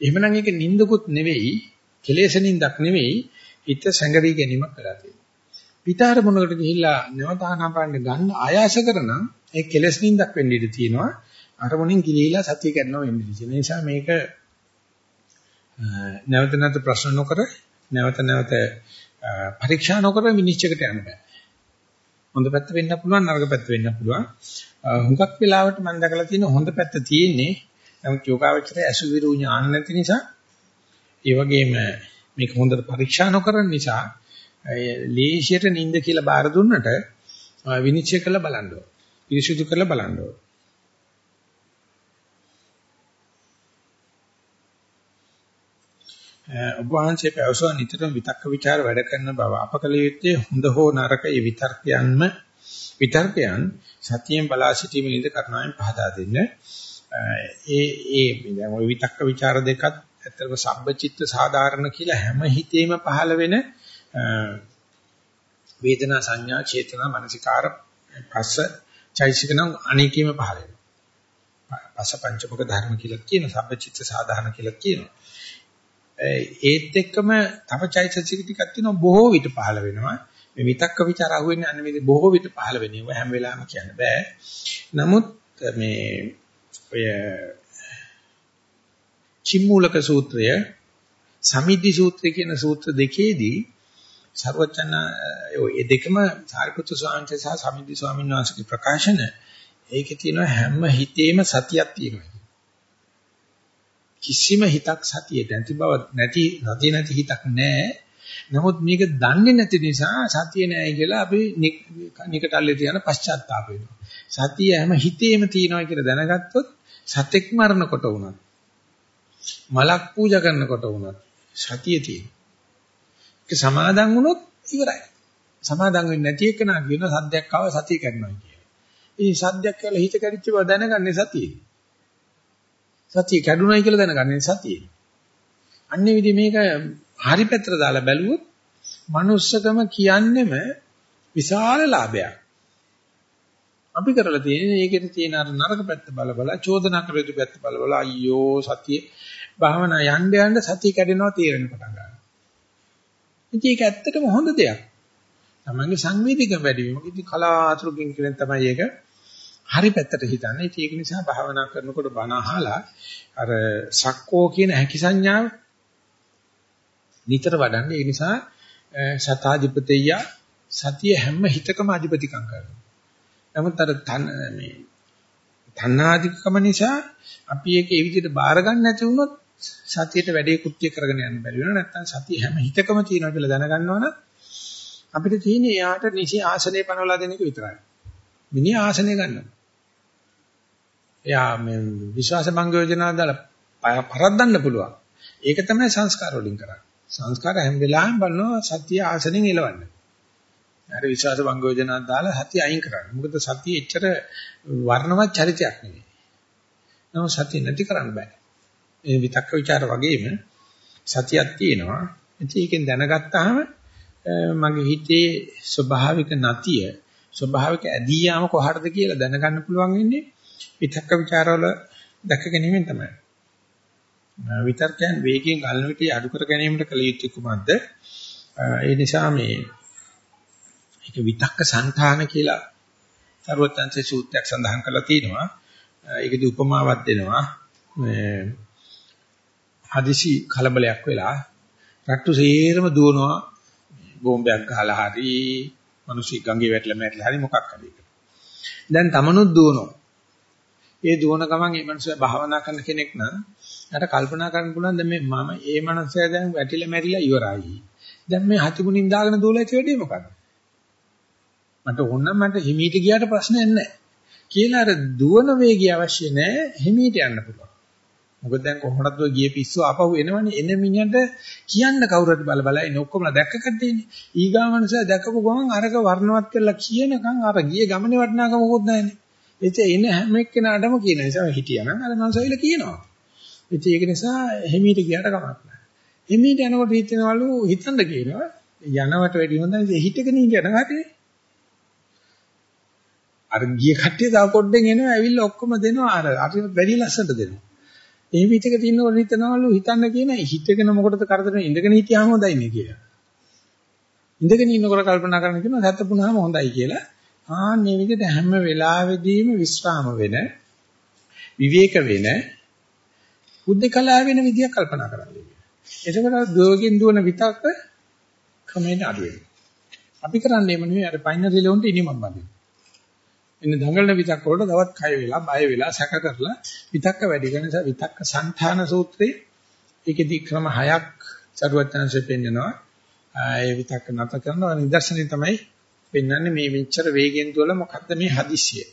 එහෙමනම් ඒක නින්දකුත් නෙවෙයි, කෙලෙස නින්දක් නෙවෙයි, හිත සැඟවි ගැනීමක් කරලා තියෙනවා. පිටාර මොනකට ගිහිල්ලා නැවත ආනාපානෙ ගන්න ආයාස කරනම් ඒ කෙලෙස් නින්දක් වෙන්න ඉඩ තියෙනවා. අරමුණින් ගිලිහිලා සතිය කරනවා වෙන්න ඉඩ තියෙනවා. ඒ නිසා මේක නැවත නැවත ප්‍රශ්න නොකර නැවත නැවත පරීක්ෂා නොකර විනිශ්චයකට යන්න බෑ. හොඳ පැත්ත වෙන්න පුළුවන් නරක පැත්ත වෙන්න පුළුවන්. හුඟක් වෙලාවට මම දැකලා තියෙන හොඳ පැත්ත තියෙන්නේ නමුත් යෝගාවචරය අසුවිරු ඥාන නැති නිසා ඒ වගේම මේක හොඳට පරීක්ෂා නොකරන නිසා ලේසියට නිින්ද කියලා බාර දුන්නට විනිශ්චය කරලා බලන්න ඕන. පිරිසුදු කරලා බලන්න ඕන. ඔබ වහන්සේ පැවසුවා නිතරම විතක්ක ਵਿਚාර වැඩ කරන බව අපකල යුත්තේ හොඳ හෝ නරක ඒ විතර්කයන්ම විතර්කයන් සතියෙන් බලා සිටීමේදී කරුණාවෙන් පහදා දෙන්න. ඒ ඒ දැන් ওই විතක්ක ਵਿਚාර දෙකත් ඇත්තටම සබ්බචිත්ත සාධාරණ කියලා හැම හිතේම පහළ වෙන වේදනා සංඥා චේතනා මනසිකාර පස්ස චෛසික නම් අනේකීම පහළ වෙනවා. පස්ස පංචමුඛ ධර්ම කියලා කියන සබ්බචිත්ත සාධාරණ කියලා කියනවා. ඒත් එක්කම තව චෛතසික ටිකක් තියෙනවා බොහෝ විට පහළ වෙනවා. මේ විතක්ක ਵਿਚාර අහුවෙන්නේ අන්න මේ බොහෝ විට පහළ වෙනවා හැම වෙලාවෙම කියන්න බෑ. නමුත් මේ ඔය චිම්මූලක සූත්‍රය සමිද්ධි සූත්‍රය කියන සූත්‍ර දෙකේදී සර්වචන ඒ දෙකම සාරිපුත්‍ර ස්වාමීන් වහන්සේ සහ සමිද්දි ස්වාමීන් වහන්සේගේ ප්‍රකාශන ඒකේ තියෙන හැම හිතේම සතියක් තියෙනවා. කිසිම හිතක් සතිය නැති බව නැති සතිය නැති හිතක් නැහැ. නමුත් මේක දන්නේ නැති නිසා සතිය නැහැ කියලා අපි නිකටල්ලේ තියන පශ්චාත්තාප වෙනවා. සතිය හැම හිතේම තියෙනවා කියලා දැනගත්තොත් සතෙක් මරනකොට වුණත් මලක් පූජා කරනකොට වුණත් සතිය තියෙනවා. ඒක සමාදන් වුණොත් ඉවරයි. සමාදන් වෙන්නේ නැති එක නා කියන සද්දයක් ආව සතිය කරනවා කියන්නේ. ඉතින් සද්දයක් කියලා හිත කැඩිච්ච බව දැනගන්නේ සතියේ. සතිය කැඩුනයි කියලා දැනගන්නේ සතියේ. අන්නේ විදි මේක හරි පැත්තට දාලා බැලුවොත් manussකම කියන්නෙම විශාල ලාභයක්. අපි කරලා තියෙන්නේ ඒකෙට තියෙන අර නරක පැත්ත බල බල චෝදනා කර යුතු පැත්ත බල බල අයියෝ සතිය භාවනා යන්න යන්න සතිය කැඩෙනවා තීරණ පටන් ගන්නවා. ඉතින් ඒක ඇත්තටම හොඳ දෙයක්. තමන්ගේ සංවේදීකම වැඩි වීම. ඉතින් කලාතුරකින් කියන තමයි ඒක හරි පැත්තට හිතන්නේ. ඉතින් ඒක නිසා භාවනා කරනකොට බණ අහලා අර සක්කෝ කියන හැකි සංඥාව නිතර වඩන්න. ඒ නිසා සතාධිපතිය සතිය හැම හිතකම අධිපතිකම් කරනවා. නමුත් අර මේ තණ්හාධිකම නිසා අපි ඒක ඒ විදිහට බාර ගන්න නැති වුණොත් සතියට වැඩේ කුට්ටිය කරගෙන යන්න බැරි වෙනවා. නැත්නම් සතිය හැම හිතකම තියෙනවා කියලා දැනගන්නවනම් අපිට තියෙන්නේ එයාට නිසි ආසනේ පනවලා දෙන එක විතරයි. මිනිහ ආසනේ ගන්නවා. එයා මේ විශ්වාස භංග යෝජනා දාලා පරද්දන්න පුළුවන්. ඒක තමයි සංස්කාර වලින් කරන්නේ. සංස්කාර හැම වෙලාවෙම බලනවා සත්‍ය ආසනෙන් එලවන්න. අර විශ්වාස භංග යෝජනා දාලා සතිය අයින් කරන්න. මොකද සතිය එච්චර වර්ණවත් චරිතයක් නෙවෙයි. නමුත් සතිය නැති කරන්න බෑ. ඒ විතක්ක ਵਿਚාර වගේම සතියක් තියෙනවා. ඉතින් ඒකෙන් දැනගත්තාම මගේ හිතේ ස්වභාවික නැතිය ස්වභාවික ඇදී යාම කොහටද කියලා දැනගන්න පුළුවන් වෙන්නේ විතක්ක ਵਿਚාරවල දැක ගැනීමෙන් තමයි. විතර්කයන් වේගයෙන් අල්ලන විට අඩු කර ගැනීමට කල යුතු කුමක්ද? ඒ නිසා මේ ඒක විතක්ක සංඨාන කියලා සර්වත්‍ංශේ සූත්‍රයක් සඳහන් කරලා තියෙනවා. ඒකදී උපමාවක් දෙනවා. හදිසි කලබලයක් වෙලා රට්ටු සේරම දුවනවා බෝම්බයක් ගහලා හරි මිනිස්සු ගංගේ වැටලා මැරිලා හරි මොකක් හරි. දැන් තමනුත් දුවනවා. ඒ දුවන ගමන් මේ මිනිස්සු භාවනා කරන කෙනෙක් නම් ඊට කල්පනා කරන්න පුළුවන් දැන් මේ මම ඒ මනුස්සයා දැන් වැටිලා මැරිලා ඉවරයි. දැන් මේ හතිමුණින් දාගෙන දුවලා ඉති වැඩේ මොකද? මට ඕන මට හිමීට ගියාට ප්‍රශ්නයක් නැහැ. කියලා අර දුවන වේගය අවශ්‍ය නැහැ හිමීට යන්න පුළුවන්. මොකද දැන් කොහොමද ඔය ගියේ පිස්සු ආපහු එනවනේ එන මිනිහට කියන්න කවුරුත් බල බල ඉන්නේ ඔක්කොම දැක්ක කට්ටියනේ ඊගාමනස දැකපු ගමන් අරක වර්ණවත් කරලා කියනකම් අර ගියේ ගමනේ වටිනාකම මොකොත් නැහැනේ ඉතින් එන හැම එක්කෙනාටම කියන නිසා හිටියානම් අර මනසවිල කියනවා. ඉතින් ඒක නිසා හිමීට ගියට කමක් නැහැ. හිමීට යනකොට හිතනවලු හිතන්න කියනවා. යනවට වැඩි හොඳයි. හිටගෙන ඉන්න යනකට අර ගිය කට්ටිය තව පොඩ්ඩෙන් එනවා ඇවිල්ලා ඔක්කොම දෙනවා අර අර වැඩි ලස්සනට දෙනවා ඒ පිටක තින්නකොට හිතනවලු හිතන්න කියන හිතගෙන මොකටද කරදරේ ඉඳගෙන හිටියාම හොඳයි නේ කියලා. ඉඳගෙන ඉන්නකොට කල්පනා කරන කියනවා සැතපුණාම හොඳයි කියලා. ආන්නේ විදිහට හැම වෙලාවෙදීම විස්්‍රාම වෙන විවේක වෙන බුද්ධකලා වෙන විදියක් කල්පනා කරන්නේ. එතකොට දෝගෙන් දුවන විතක්ක කමෙන් අඩු වෙනවා. අපි කරන්නේ එම නෙවෙයි අර පයින් රිලොන්ට ඉනිමම් බඳිනවා. එන්න දඟලන විතක් වලට තවත් කය වෙලා බය වෙලා සැක කරලා විතක්ක වැඩි කරන නිසා විතක්ක සංඨාන සූත්‍රයේ ඒකෙදි ක්‍රම හයක් චරවත්තංශයෙන් පෙන්නනවා. ඒ විතක්ක නැත කරනවා නිදර්ශනය තමයි පෙන්වන්නේ මේ මෙච්චර වේගෙන් දුවල මොකද්ද මේ හදිස්සිය.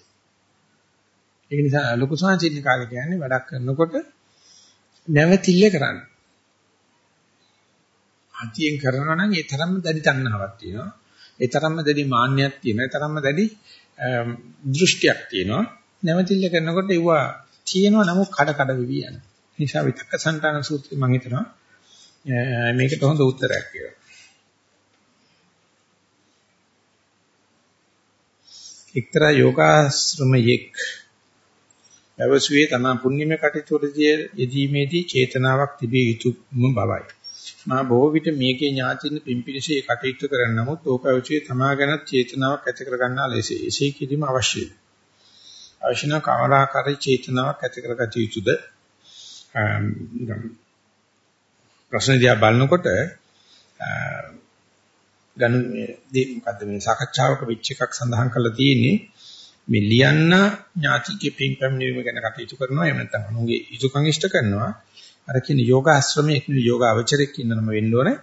ඒක නිසා ලොකු සංචින්න කාලේ කියන්නේ වැඩක් කරනකොට නැවතිල්ල කරන්න. අතියෙන් කරනවා නම් ඒ තරම්ම දැඩි තණ්හාවක් තියෙනවා. ඒ තරම්ම දැඩි මාන්නයක් තියෙනවා. ඒ තරම්ම දැඩි දෘෂ්ටියක් තියෙනවා. නැවතිල්ල කරනකොට ඒවා තියෙනවා නමුත් කඩ කඩ වෙවි යන. නිසා විතක්ක සංතාන සූත්‍රය මම හිතනවා මේකට හොඳ උත්තරයක් කියලා. එක්තරා යෝගාශ්‍රමයේක් අවශ්‍යයේ තමා පුණ්‍යමය කටයුතුවලදී යෙදීමේදී චේතනාවක් තිබිය යුතුම බවයි. මා බොහෝ විට මේකේ ඥාතින් පිම්පිලිසේ කටයුතු කරන නමුත් ඕකවචේ තමා ගැන චේතනාවක් ඇති කර ගන්නා ලෙස එසේ කිරීම අවශ්‍යයි. අවශ්‍ය නම් කාමරාකාරී චේතනාවක් ඇති කරගත යුතුද? ප්‍රශ්න දිහා බලනකොට ගනු මේ මොකද්ද මේ සාකච්ඡාවක වෙච්ච එකක් සඳහන් කරලා තියෙන්නේ මේ ලියන්න ඥාතිගේ පින් පැමිණීම ගැන කටයුතු කරනවා එහෙම නැත්නම් අනුන්ගේ යුතුයකම් ඉෂ්ට කරනවා අර කියන යෝග ආශ්‍රමයේ යෝග අවචරයක් ඉන්නනම වෙන්න ඕනේ.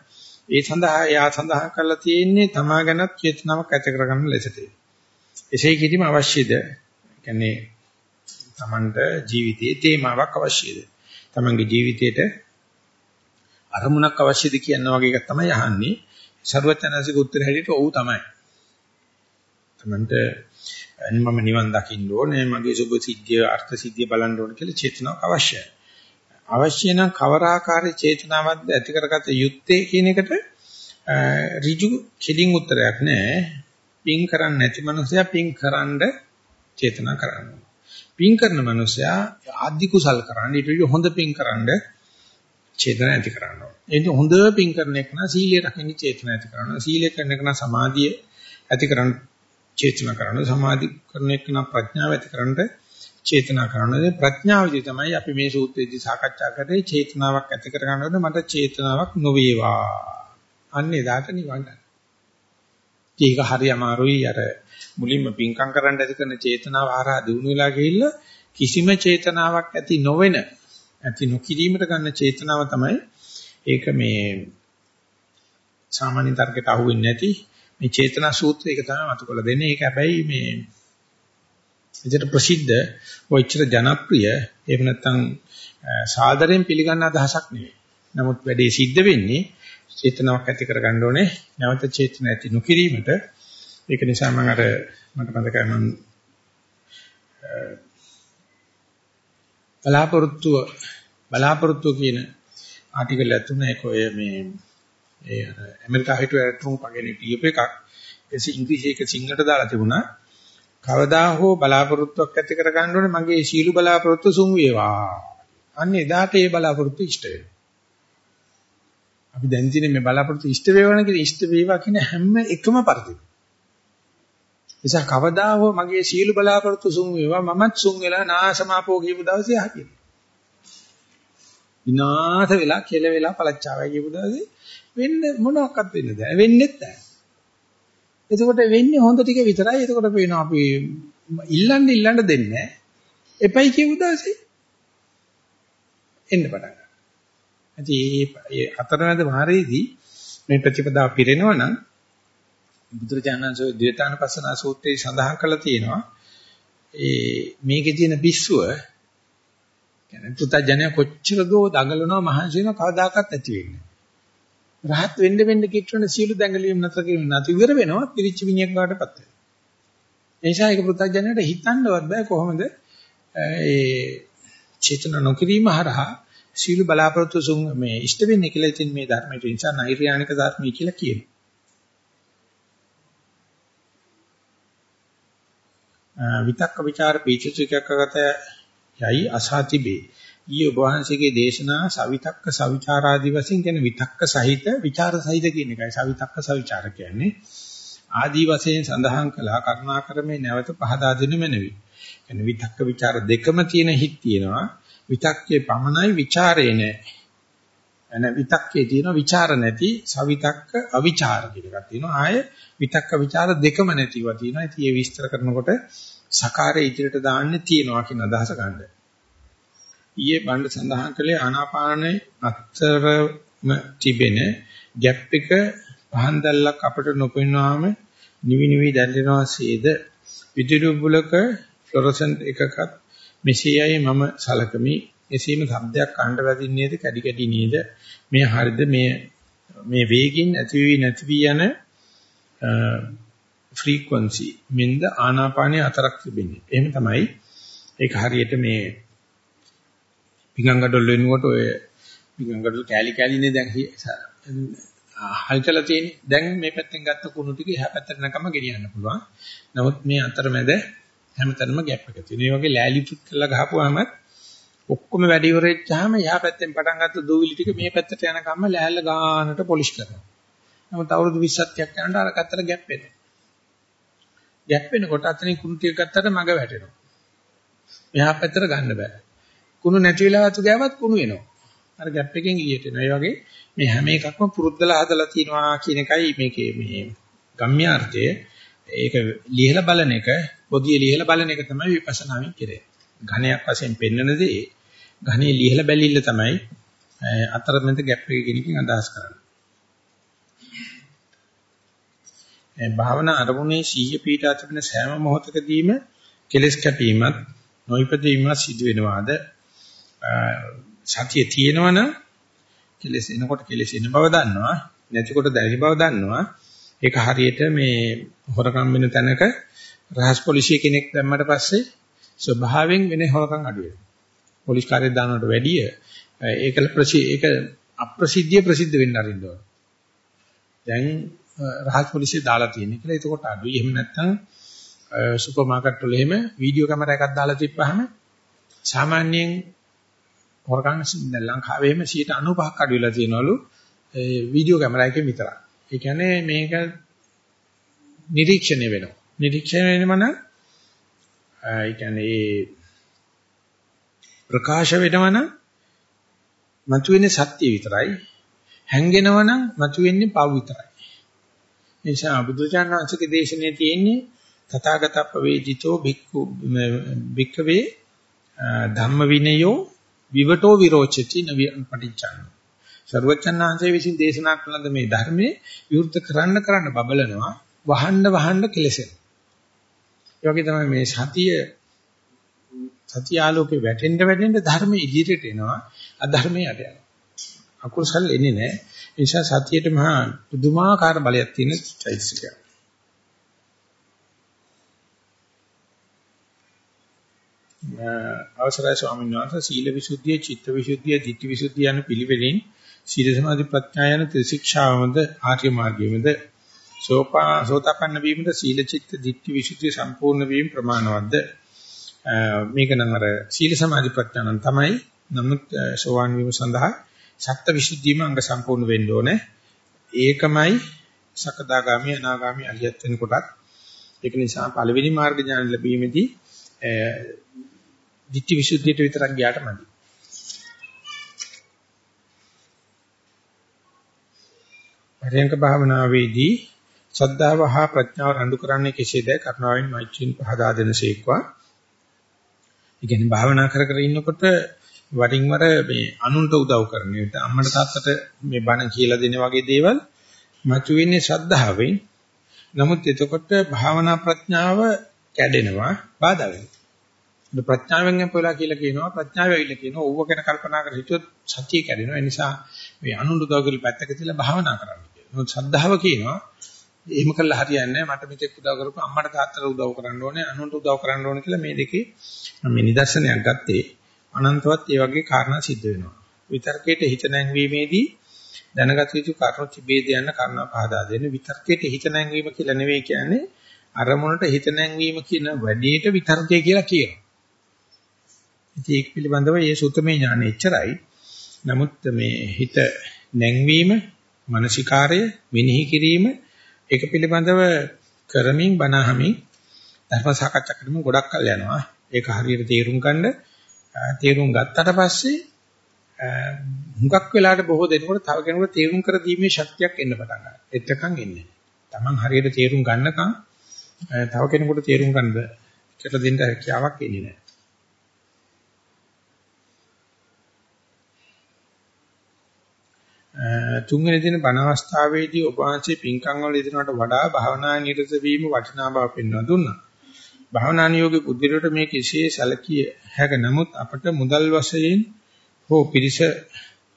ඒ සඳහා යා සඳහන් කරලා තියෙන්නේ තමා ගැනත් චේතනාවක් ඇති කරගන්න ලෙසට එසේ කිරීම අවශ්‍යද? කියන්නේ තමන්ට ජීවිතයේ තේමාවක් අවශ්‍යද? තමන්ගේ ජීවිතේට අරමුණක් අවශ්‍යද කියන වගේ එකක් තමයි අහන්නේ. ਸਰවඥාසික උත්තර හැටියට ඔව් තමයි. තමන්ට මම නිවන් දකින්න ඕනේ මගේ සුභ සිද්ධිය අර්ථ සිද්ධිය බලන්න ඕනේ කියලා චේතනාවක් අවශ්‍යයි. අවශ්‍ය නම් කවර ආකාරයේ චේතනාවක්ද ඇති කරගත යුත්තේ කියන එකට ඍජු කෙලින් උත්තරයක් නැහැ. පින් කරන්නේ නැති මනුස්සයා පින් කරන්න චේතනා කරනවා. පින් කරන මනුස්සයා ආදි කුසල් කරන්න ඊට වඩා හොඳ පින් කරන්න චේතනා ඇති කරනවා. එනික හොඳ පින් කරන එක නම් සීලය රකින්න චේතනා ඇති කරනවා. සීලය කරන එක නම් සමාධිය ඇති කරන්න චේතනා කරනවා සමාධි කරන එක නම් ප්‍රඥාව ඇති කරන්න චේතනා කරනවා. ප්‍රඥාවදී තමයි අපි මේ සූත්‍රයේදී සාකච්ඡා කරේ චේතනාවක් ඇති කර ගන්නකොට මට චේතනාවක් නොවේවා. අන්නේ දාට නිවන් ඒක හරි අමාරුයි. අර මුලින්ම පින්කම් කරන්න ඇති කරන චේතනාව ආරහා දිනු වෙලා ගිහිල්ලා කිසිම චේතනාවක් ඇති නොවන ඇති නොකිරීමට ගන්න චේතනාව තමයි ඒක මේ සාමාන්‍ය තර්කයට අහුවෙන්නේ නැති. මේ චේතනා සූත්‍රය ඒක තමයි මතු කළ දෙන්නේ. ඒක හැබැයි මේ විදිහට ප්‍රසිද්ධ ඔච්චර ජනප්‍රිය එහෙම නැත්නම් සාදරයෙන් පිළිගන්න අදහසක් නෙවෙයි. නමුත් වැඩේ සිද්ධ වෙන්නේ චේතනාවක් ඇති කරගන්න ඕනේ. නැවත චේතන ඇති නොකිරීමට. ඒක නිසා මම අර මට මතකයි මම බලාපොරොත්තු බලාපොරොත්තු කියන ආටිකල් ඇතුළේ ඒක ඔය මේ ඒ අර ඇමරිකා හිටුව ඇටුම් පගෙන ටීප් එකක් එසි ඉංග්‍රීසි එක සිංහලට දාලා තිබුණා කවදා හෝ බලාපොරොත්තුවක් ඇති කර ගන්න ඕනේ මගේ සීළු බලාපොරොත්තු සුන් වේවා අන්න එදාට ඒ බලාපොරොත්තු ඉෂ්ට වෙනවා අපි දැන් තියෙන මේ බලාපොරොත්තු ඉෂ්ට වේවන කියන ඉෂ්ට වේවා කියන හැම එකම පරිදි නිසා කවදා හෝ මගේ සීළු බලාපොරොත්තු සුන් වේවා මමත් සුන් වෙලා නාසමාපෝ කියපු දවසේ හකියි විනාශ වෙලා කෙල වෙලා පළච්චාවයි කියපු දවසේ වෙන්න මොනවත් වෙන්න බෑ. වෙන්නෙත් නැහැ. එතකොට වෙන්නේ හොඳ ටික විතරයි. එතකොට පේනවා අපි ඉල්ලන්න ඉල්ලන්න දෙන්නේ නැහැ. එපයි කියපු දවසේ එන්න පටන් ගන්නවා. ඉතින් මේ අතරමැද මාරේදී මේ ප්‍රතිපදාව පිරෙනවා නම් බුදුරජාණන් වහන්සේ ද්වේතානුපස්සනා සූත්‍රයේ සඳහන් කරලා තියෙනවා ඒ මේකේ තියෙන පිස්සුව කියන්නේ පුතජනය කොච්චර දෝ දඟලනවා මහන්සි වෙනවා කවදාකවත් ඇති වෙන්නේ රහත් වෙන්න වෙන්න කිට්ටුන සීළු දැඟලීම් නැතර කියන නැති ඉවර වෙනවා පිරිච්ච විඤ්ඤාක් බාටපත් වෙනවා. ඒ නිසා ඒක පුතඥයට හිතන්නවත් බෑ කොහොමද ඒ චේතන නොකිරීම හරහා සීළු බලාපොරොත්තු සුන් මේ ඉෂ්ට වෙන්නේ කියලා ඉතින් මේ ධර්මයට නිසා නෛර්යානික ධර්මයි කියලා කියනවා. විතක්ක ਵਿਚාර පීචිතිකකගත යයි අසාතිබේ ඊයේ ඔබ වහන්සේගේ දේශනා සවිතක්ක සවිචාරාදී වශයෙන් කියන විතක්ක සහිත විචාර සහිත කියන එකයි සවිතක්ක සවිචාර කියන්නේ ආදී වශයෙන් සඳහන් කළා කරුණාකරමේ නැවත පහදා දෙන්න මැනවි. කියන්නේ විතක්ක විචාර දෙකම තියෙන හිත් තියෙනවා. විතක්කේ පමණයි විචාරේ නැහැ. එන විතක්කේ තියෙන ਵਿਚාර නැති සවිතක්ක අවිචාර කියන එකක් තියෙනවා ආය විතක්ක විචාර දෙකම නැතිව තියෙනවා ඉතින් ඒ විස්තර කරනකොට සකාරය ඉදිරියට දාන්න තියෙනවා කියන අදහස ගන්න. ඊයේ බණ්ඩ සඳහන් කළේ ආනාපානයේ අතරම තිබෙන ගැප් එක පහන් දැල්ලක් අපට නොපෙනවාම නිවි නිවි දැල්ලෙනවාසේද විදුලි බුලක ෆ්ලොරසන්ට් එකකත් මෙසියයි මම සලකමි. එසේම શબ્දයක් අහන්න වැදින්නේද කැඩි කැඩි නේද? මේ හරිද? මේ මේ වේගින් ඇති වී නැති වී යන ෆ්‍රීකවන්සි මෙන්ද ආනාපානයේ අතරක් තිබෙන්නේ. එහෙම තමයි ඒක හරියට මේ පිඟංගඩොල් වෙනකොට ඔය පිඟංගඩොල් කෑලි කෑලිනේ දැන් හල්කලා තියෙන්නේ. දැන් මේ පැත්තෙන් ගත්ත කුණු ටික එහා පැත්තට නැකම ගෙනියන්න පුළුවන්. නමුත් මේ අතරමැද හැමතැනම ගැප් එකක් තියෙනවා. මේ වගේ ලෑලි පිට කරලා ගහපුවාම ඔක්කොම වැඩ ඉවරෙච්චාම එහා පැත්තෙන් පටන් ගත්ත දූවිලි ටික මේ පැත්තට යනකම් ලෑල්ල ගානට පොලිෂ් කරනවා. නමුත් අවුරුදු 20ක් යනකොට අර කතර ගැප් වෙනවා. ගැප් වෙනකොට අතනින් කුණු ටික ගත්තට මග වැටෙනවා. මෙහා පැත්තට ගන්න බෑ. කුණු නැති වෙලා වතු ගෑවත් කුණු වෙනවා. අර ગેප් එකෙන් එළියට එනවා. ඒ වගේ මේ හැම එකක්ම පුරුද්දලා හදලා තියනවා කියන එකයි මේකේ මේ ගම්ම්‍යාර්ථය. ඒක ලියලා බලන එක, පොදිය ලියලා බලන එක තමයි විපස්සනාවෙන් කරන්නේ. ඝණයක් වශයෙන් පෙන්වන දේ ඝණේ ලියලා බැලිල්ල තමයි අතරමැද ગેප් එක කෙනකින් අදහස් කරන්නේ. භාවනා අරමුණේ සීය පීඨා තිබෙන සෑම මොහොතකදීම කෙලස් කැපීමත් නොයිපදීමත් සිදු වෙනවාද සතිය තියෙනවනම් කෙලස් එනකොට කෙලස් එන බව දන්නවා නැතිකොට දැරි බව දන්නවා. ඒක හරියට මේ හොරකම් වෙන තැනක රහස් පොලිසිය කෙනෙක් දැම්මට පස්සේ ස්වභාවයෙන් වෙන හොරකම් අඩු වෙනවා. පොලිස් කාර්යය දානකට වැඩිය ඒකල ප්‍රසි ඒක අප්‍රසිද්ධිය ප්‍රසිද්ධ වෙන්න අරින්න ඕන. දැන් රහස් පොලිසිය දාලා තියෙන කියලා එතකොට අඩුයි. එහෙම නැත්නම් සුපර් මාකට් වල එහෙම වීඩියෝ කැමරා එකක් දාලා තිබ්බහම සාමාන්‍යයෙන් හොරකම් දැන් ලංකාවේ එහෙම 95ක් අඩු වෙලා තියෙනවලු ඒ වීඩියෝ කැමරා එකෙන් විතරයි. ඒ කියන්නේ මේක නිරීක්ෂණය වෙනවා. නිරීක්ෂණය වෙනම නම් ඒ කියන්නේ ප්‍රකාශ වෙනවනම් මතුවෙන්නේ සත්‍ය විතරයි. හැංගෙනවනම් මතුවෙන්නේ පව් විතරයි. නිසා බුදුචානන් වහන්සේගේ දේශනාවේ තියෙන්නේ තථාගතප්ප වේදිතෝ භික්ඛු භික්ඛවේ ධම්ම විනයෝ විවටෝ විරෝචති නවිපටිච්චං සර්වචන්නාංශයේ විසින් දේශනා කළ මේ ධර්මයේ විවෘත කරන්න කරන්න බබලනවා වහන්න වහන්න කෙලසෙන. ඒ වගේ තමයි මේ සතිය සතිය ආලෝකේ වැටෙන්න වැටෙන්න ධර්ම ඉදිරියට එනවා අධර්මයට යනවා. අකුසල් එන්නේ නැහැ. ඒ නිසා සතියේට මහා පුදුමාකාර බලයක් තියෙන චෛතසිකයක්. අවසරයි ස්වාමීන් වහන්සේ. සීල විසුද්ධිය, චිත්ත විසුද්ධිය, ධිට්ඨි විසුද්ධිය යන පිළිවෙලින් සීල සමාධි ප්‍රඥා යන ත්‍රිශික්ෂාවමද ආර්ය මාර්ගයේමද සෝපා සෝතපන්න වීමද සීල චිත්ත ධිට්ඨි විසුද්ධිය සම්පූර්ණ වීම ප්‍රමාණවත්ද? මේක නම් අර සීල සමාධි ප්‍රඥා නම් තමයි නමුත් සෝවාන් වීම සඳහා සත්‍ය විසුද්ධියම අංග සම්පූර්ණ වෙන්න ඕනේ. ඒකමයි සකදාගාමි අනාගාමි අලියත් වෙනකොටත්. ඒක නිසා පළවෙනි මාර්ග ඥාන ලැබීමේදී ditthi visuddhiyට විතරක් ගියාට මදි. පරයන්ක භාවනාවේදී සද්ධාව හා ප්‍රඥාව රණ්ඩු කරන්නේ කෙසේද කරුණාවෙන් මෛත්‍රීන් පහදා දෙනසේක්වා. ඒ කියන්නේ භාවනා කර කර ඉන්නකොට වරින් වර මේ අනුන්ට උදව් කරන විට අම්මට තාත්තට මේ බණ කියලා දෙන වගේ දේවල් මතුවෙන්නේ ශ්‍රද්ධාවෙන්. නමුත් එතකොට භාවනා ප්‍රඥාව කැඩෙනවා බාධා වෙනවා. ප්‍රඥාවෙන් අපෝලා කියලා කියනවා ප්‍රඥාව ඇවිල්ලා කියනවා ඕව ගැන කල්පනා කර හිටියොත් සත්‍ය කැඩෙනවා ඒ නිසා මේ අනුරුදව කියලා පැත්තක තියලා භාවනා කරන්න කියනවා. මොකද ශ්‍රද්ධාව කියනවා එහෙම කළා හරියන්නේ නැහැ මට මෙතෙක් උදව් කරපු අම්මට තාත්තට උදව් කරන්න ඕනේ අනුන්ට උදව් කරන්න ඕනේ කියලා මේ දෙකේ මේ නිදර්ශනයක් ගත්තේ අනන්තවත් ඒ වගේ කාරණා සිද්ධ වෙනවා. විතර්කයට හිත නැංවීමේදී දැනගත යුතු කරුණු තිබේද යන කාරණා පහදා දෙන්න විතර්කයට හිත නැංවීම කියලා නෙවෙයි කියන්නේ අරමුණට හිත නැංවීම කියන වැඩේට විතර්කය කියලා කියනවා. ඉතින් ඒක පිළිබඳව මේ සුත්තමේ ඥානෙ එච්චරයි. නමුත් මේ හිත නැංවීම, මානසිකාරය, මෙනෙහි කිරීම ඒක පිළිබඳව කරමින් බණහමින් ධර්ම සාකච්ඡා කරමින් ගොඩක් කල් යනවා. ඒක හරියට තේරුම් ගන්න තේරුම් ගත්තට පස්සේ හුඟක් වෙලාට බොහෝ දෙනකොට තව කෙනෙකුට තේරුම් කර දීමේ ශක්තියක් එන්න පටන් ගන්නවා. එතකන් එන්නේ. Taman හරියට තේරුම් ගන්නකම් තව කෙනෙකුට තේරුම් ගන්න කියලා දෙන්න හැකියාවක් එන්නේ නැහැ. තුන්වෙනි දින බණ අවස්ථාවේදී ඔබ වහන්සේ පින්කම් වල යෙදෙනවට වඩා භාවනා නිරත වීම වටිනා බව පෙන්වා දුන්නා. භාවනා නියෝගී බුද්ධිරට මේ කෙසේ සැලකිය හැක නමුත් අපට මුදල් වශයෙන් හෝ පිරිස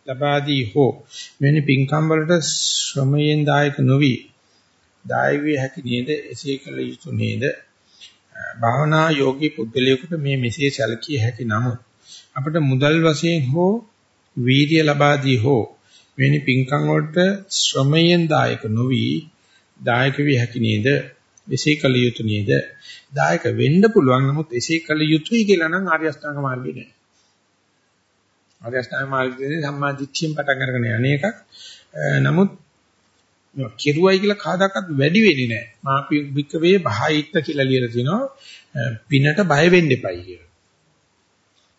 ලබා දී හෝ මෙවැනි පින්කම් වලට ශ්‍රමයෙන් දායක නොවි දායක විය හැකි නේද එසේ කළ යුතු නේද භාවනා යෝගී පුද්ගලයෙකුට මේ මෙසේ සැලකිය හැකි නමුත් අපට මුදල් වශයෙන් හෝ වීර්ය ලබා දී හෝ මෙවැනි පින්කම් වලට ශ්‍රමයෙන් දායක නොවි දායක විය හැකි නේද? එසේ කළ යුතු නේද? දායක වෙන්න පුළුවන්. නමුත් එසේ කළ යුතුයි කියලා නම් ආර්ය අෂ්ටාංග මාර්ගය නෑ. ආර්ය අෂ්ටාංග මාර්ගයේ සම්මා දිට්ඨියෙන් පටන් අරගෙන යන එකක්. නමුත් කිරුවයි කියලා කාදාකත් වැඩි වෙන්නේ නෑ. මා බික්කවේ බහයිත්ත කියලා ලියලා තිනවා. පිනට බය වෙන්න එපයි කියලා.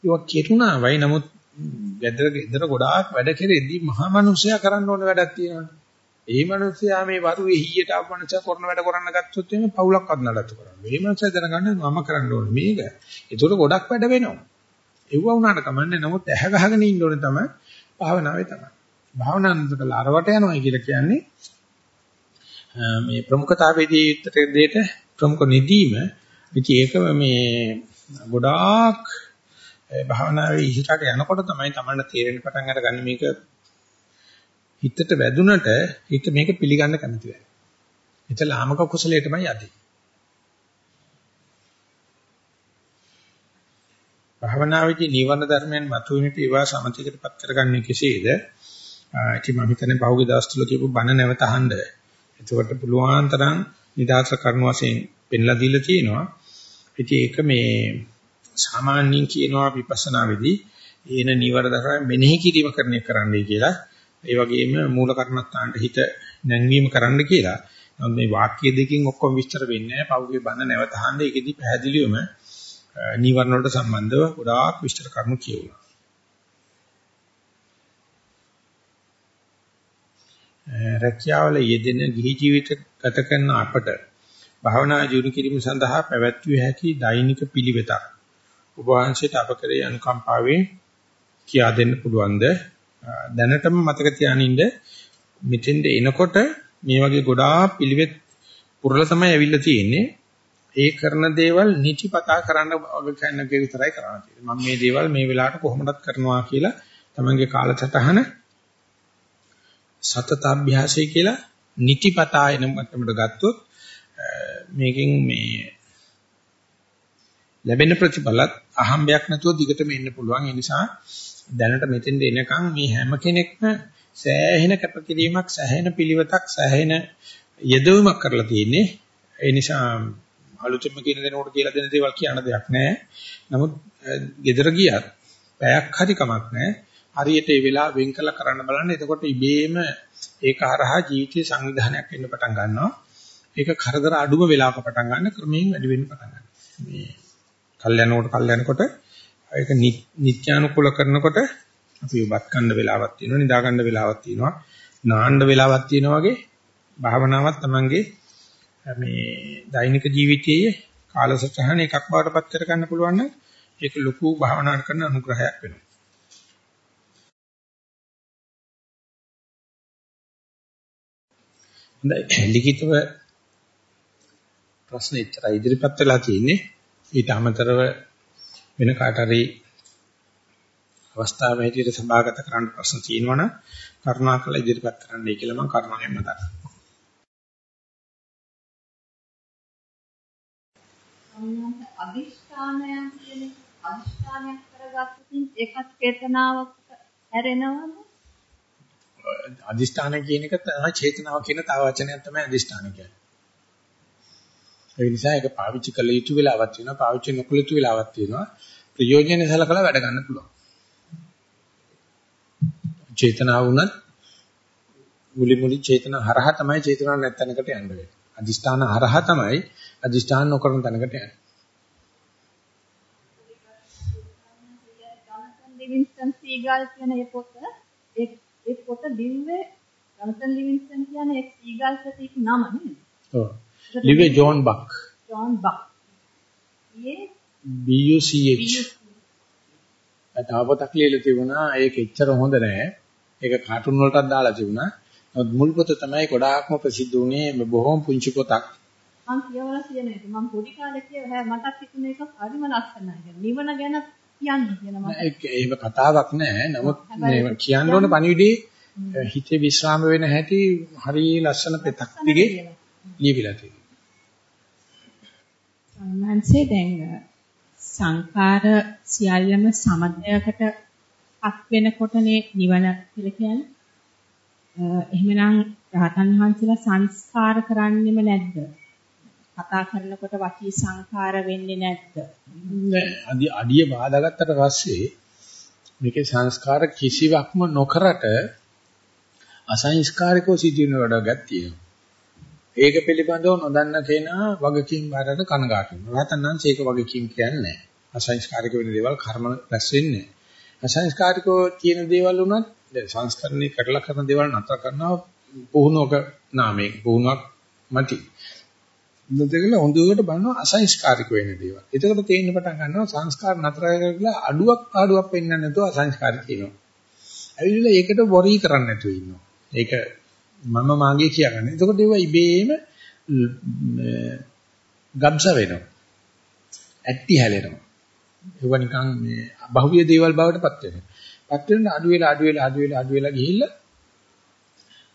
ඒක කෙරුණා වයි නමුත් ගෙදර ගෙදර ගොඩාක් වැඩ කෙරෙද්දී මහා මිනිස්සයා කරන්න ඕන වැඩක් තියෙනවා. ඒ මිනිස්සයා මේ වරුවේ හීයට ආව මිනිස්සයා කරන වැඩ කරන්න ගත්තොත් එimhe පවුලක්වත් නඩත්තු කරන්න. මේ මිනිස්සයා දැනගන්න මම කරන්න ඕනේ මේක. ඒකට ගොඩක් වැඩ වෙනවා. ඒව වුණාට කමන්නේ නමුත් ඇහ ගහගෙන ඉන්න ඕනේ තමයි භාවනාවේ තමයි. භාවනාන්ත කළා අරවට යනවා කියලා කියන්නේ මේ ප්‍රමුඛතාවයේදී යුත්තට දෙයට ප්‍රමුඛ නිදීම ඉතින් ඒක මේ ගොඩාක් භාවනාවේ ඉහිටට යනකොට තමයි Tamanne තේරෙන්න පටන් අරගන්නේ මේක හිතට වැදුනට හිත මේක පිළිගන්න කැමති වෙයි. හිත ලාමක කුසලයටමයි යදී. භාවනාවේදී නිවන ධර්මයන් මතුවෙනට ඒවා සමතිකටපත් කරගන්නේ කෙසේද? ඉතින් මම හිතන්නේ පහුගිය දවස් තුල කියපු බණ නැවත අහන්න. එතකොට පුළුවන් තරම් නිදාස කරන වශයෙන් පෙන්ලා දීලා තියෙනවා. ඉතින් ඒක මේ සාමාන්‍යයෙන් කියනවා විපස්සනා වෙදී ඒන නිවර ධර්ම මෙනෙහි කිරීම කරන්නේ කරන්නයි කියලා. ඒ වගේම මූල කර්මස්ථානට හිත නැංවීම කරන්න කියලා. නමුත් මේ වාක්‍ය දෙකකින් ඔක්කොම විස්තර වෙන්නේ නැහැ. පහුගිය බණ නැවත අහන්න ඒකෙදි පැහැදිලිවම නිවර්ණ වලට සම්බන්ධව ගොඩාක් විස්තර කරනු කියුණා. රැකියාවල යෙදෙන ගිහි ජීවිත ගත කරන අපට භාවනා ජීවු කිරීම සඳහා පැවැත්විය හැකි දෛනික පිළිවෙතක් ඔබ වහන්සේට අප කරේ අනුකම්පාවෙන් කියා දෙන්න පුළුවන්ද? දැනටම මතක තියානින්න මෙතෙන්ද එනකොට මේ වගේ ගොඩාක් පිළිවෙත් පුරලා තමයි ඇවිල්ලා තියෙන්නේ. ඒ කරන දේවල් නිතිපතා කරන්න වගේ කෙනෙක් විතරයි කරන්න තියෙන්නේ. මම මේ දේවල් මේ වෙලාවට කොහොමදත් කරනවා කියලා තමන්ගේ කාලසටහන සතතාභ්‍යාසය කියලා නිතිපතා එන මට්ටමට ගත්තොත් මේකෙන් මේ ලැබෙන ප්‍රතිඵලත් අහම්බයක් නැතුව දිගටම එන්න පුළුවන්. ඒ නිසා දැනට මෙතෙන්ද එනකන් මේ හැම කෙනෙක්ම සෑහෙන කැපකිරීමක්, සෑහෙන පිළිවෙතක්, සෑහෙන යෙදවීමක් කරලා තියෙන්නේ. ඒ නිසා අලුතෙන්ම කියන දෙනකොට කියලා දෙන දේවල් කියන්න දෙයක් නැහැ. නමුත් gedara ගියත් පැයක් හරි කමක් නැහැ. හරියට ඒ වෙලාව වෙන් කරලා කරන්න බලන්න. එතකොට ඉබේම ඒක හරහා ජීවිතයේ සංවිධානයක් වෙන්න පටන් ගන්නවා. ඒක කරදර අඩුම වෙලාවක පටන් ගන්න ක්‍රමයෙන් වැඩි වෙන්න පටන් ගන්නවා. මේ කල් යනකොට කල් යනකොට ඒක නිත්‍යානුකූල කරනකොට අපි උබත් ගන්න වෙලාවක් තියෙනවා, නිදා ගන්න වෙලාවක් තියෙනවා, නාන්න වෙලාවක් තියෙනවා වගේ භාවනාවක් Tamange මේ දෛනික ජීවිතයේ කාලසටහන එකක් බවට පත් කර ගන්න පුළුවන් නම් ඒක ලොකු භාවනාවක් කරන අනුග්‍රහයක් වෙනවා. හොඳයි ලිඛිතව ප්‍රශ්න ඉතර ඉදිරිපත් වෙලා තියෙන්නේ ඊට අමතරව වෙන කාට හරි අවස්ථාව හැටියට සභාගත කරන්න ප්‍රශ්න තියෙනවා නම් කරුණාකරලා ඉදිරිපත් කරන්නයි කියලා මම කරුණාවෙන් මතක් අදිෂ්ඨානයන් කියන්නේ අදිෂ්ඨානයක් කරගත්තොත් ඒකත් චේතනාවක් හැරෙනවද? අදිෂ්ඨාන කියන එක තමයි චේතනාව කියන තව වචනයක් තමයි අදිෂ්ඨාන කියන්නේ. ඒ නිසා ඒක පාවිච්චි කළ යුතු වෙලාවක් තියෙනවා පාවිච්චි නොකළ යුතු වෙලාවක් තියෙනවා ප්‍රයෝජනෙ සලකලා වැඩ ගන්න පුළුවන් චේතනාව වුණත් මුලි මුලි චේතන හරහා තමයි චේතනාවක් නැත්තනකට යන්න වෙන්නේ අදිෂ්ඨාන හරහා තමයි අදිෂ්ඨාන නොකරන තැනකට යන්නේ ලිවින්ස්ටන් සීගල් කියන ඒ පොත ඒ ඒ පොත ලිව්වේ ජොනතන් ලිවින්ස්ටන් කියන්නේ ඒ සීගල් ප්‍රතික් නම නේද? ඔව්. ලිව්වේ ජෝන් බක්. John Buck. ඊයේ B U C H. තාවතක් ලියලා තිබුණා ඒක එච්චර හොඳ නෑ. ඒක කාටුන් වලටත් දාලා තිබුණා. නමුත් මුල් පොත තමයි ගොඩාක්ම ප්‍රසිද්ධ වුණේ බොහොම පුංචි පොතක්. මම කියවලා තියෙන එක මම පොඩි කාලේ කියලා මටත් හිතුනේ ඒක හරිම ලස්සනයි. නිවන ගැන කියන්න කියලා මම. ඒක එහෙම කතාවක් නෑ. නමුත් මේ කියන්න ඕන පණිවිඩේ හිතේ විශ්‍රාම වෙන හැටි හරි ලස්සන පෙතක් දිගේ ලියවිලා තියෙනවා. සම්මාන්සේ දැන් සංකාර සියල්ලම සමදයකට අත් වෙනකොටනේ නිවන කියලා කියන්නේ. එහෙමනම් රහතන් වහන්සේලා සංස්කාර කරන්නෙම නැද්ද? කතා කරනකොට වචී සංකාර වෙන්නේ නැද්ද? නෑ අඩිය බාදාගත්තට පස්සේ මේකේ සංස්කාර කිසිවක්ම නොකරට අසංස්කාරිකව සිදුවෙන වැඩක් තියෙනවා. ඒක පිළිබඳව නොදන්න කෙනා වගකීම් බාරට කනගාටු වෙනවා. රහතන් වහන්සේ ඒක වගකීම් කියන්නේ නැහැ. අසංස්කාරික වෙන දේවල් කර්ම රැස් වෙන්නේ. අසංස්කාරිකව තියෙන දේවල් උනත් සංස්කරණය කරලා කරන දේවල් නතර කරනවා පුහුණුවක නාමයක පුහුණුවක් මැටි. දෙකල හොඳට බලනවා අසංස්කාරික වෙන දේවල්. එතකොට තේින්න පටන් ගන්නවා සංස්කාර නතර කරලා අඩුවක් පාඩුවක් වෙන්නේ නැතුව අසංස්කාරික කියනවා. ඇවිල්ලා ඒකට වොරි කරන්නේ නැතුව ඉන්නවා. ඒක මම මාගේ කියන්නේ. එතකොට ඒවා ඉබේම ගබ්ස වෙනවා. ඇටි හැලෙනවා. ඒවා නිකන් මේ බහුවිය දේවල් බවට පත් වෙනවා. පත් වෙන අඩු වෙලා අඩු වෙලා අඩු වෙලා අඩු වෙලා ගිහිල්ලා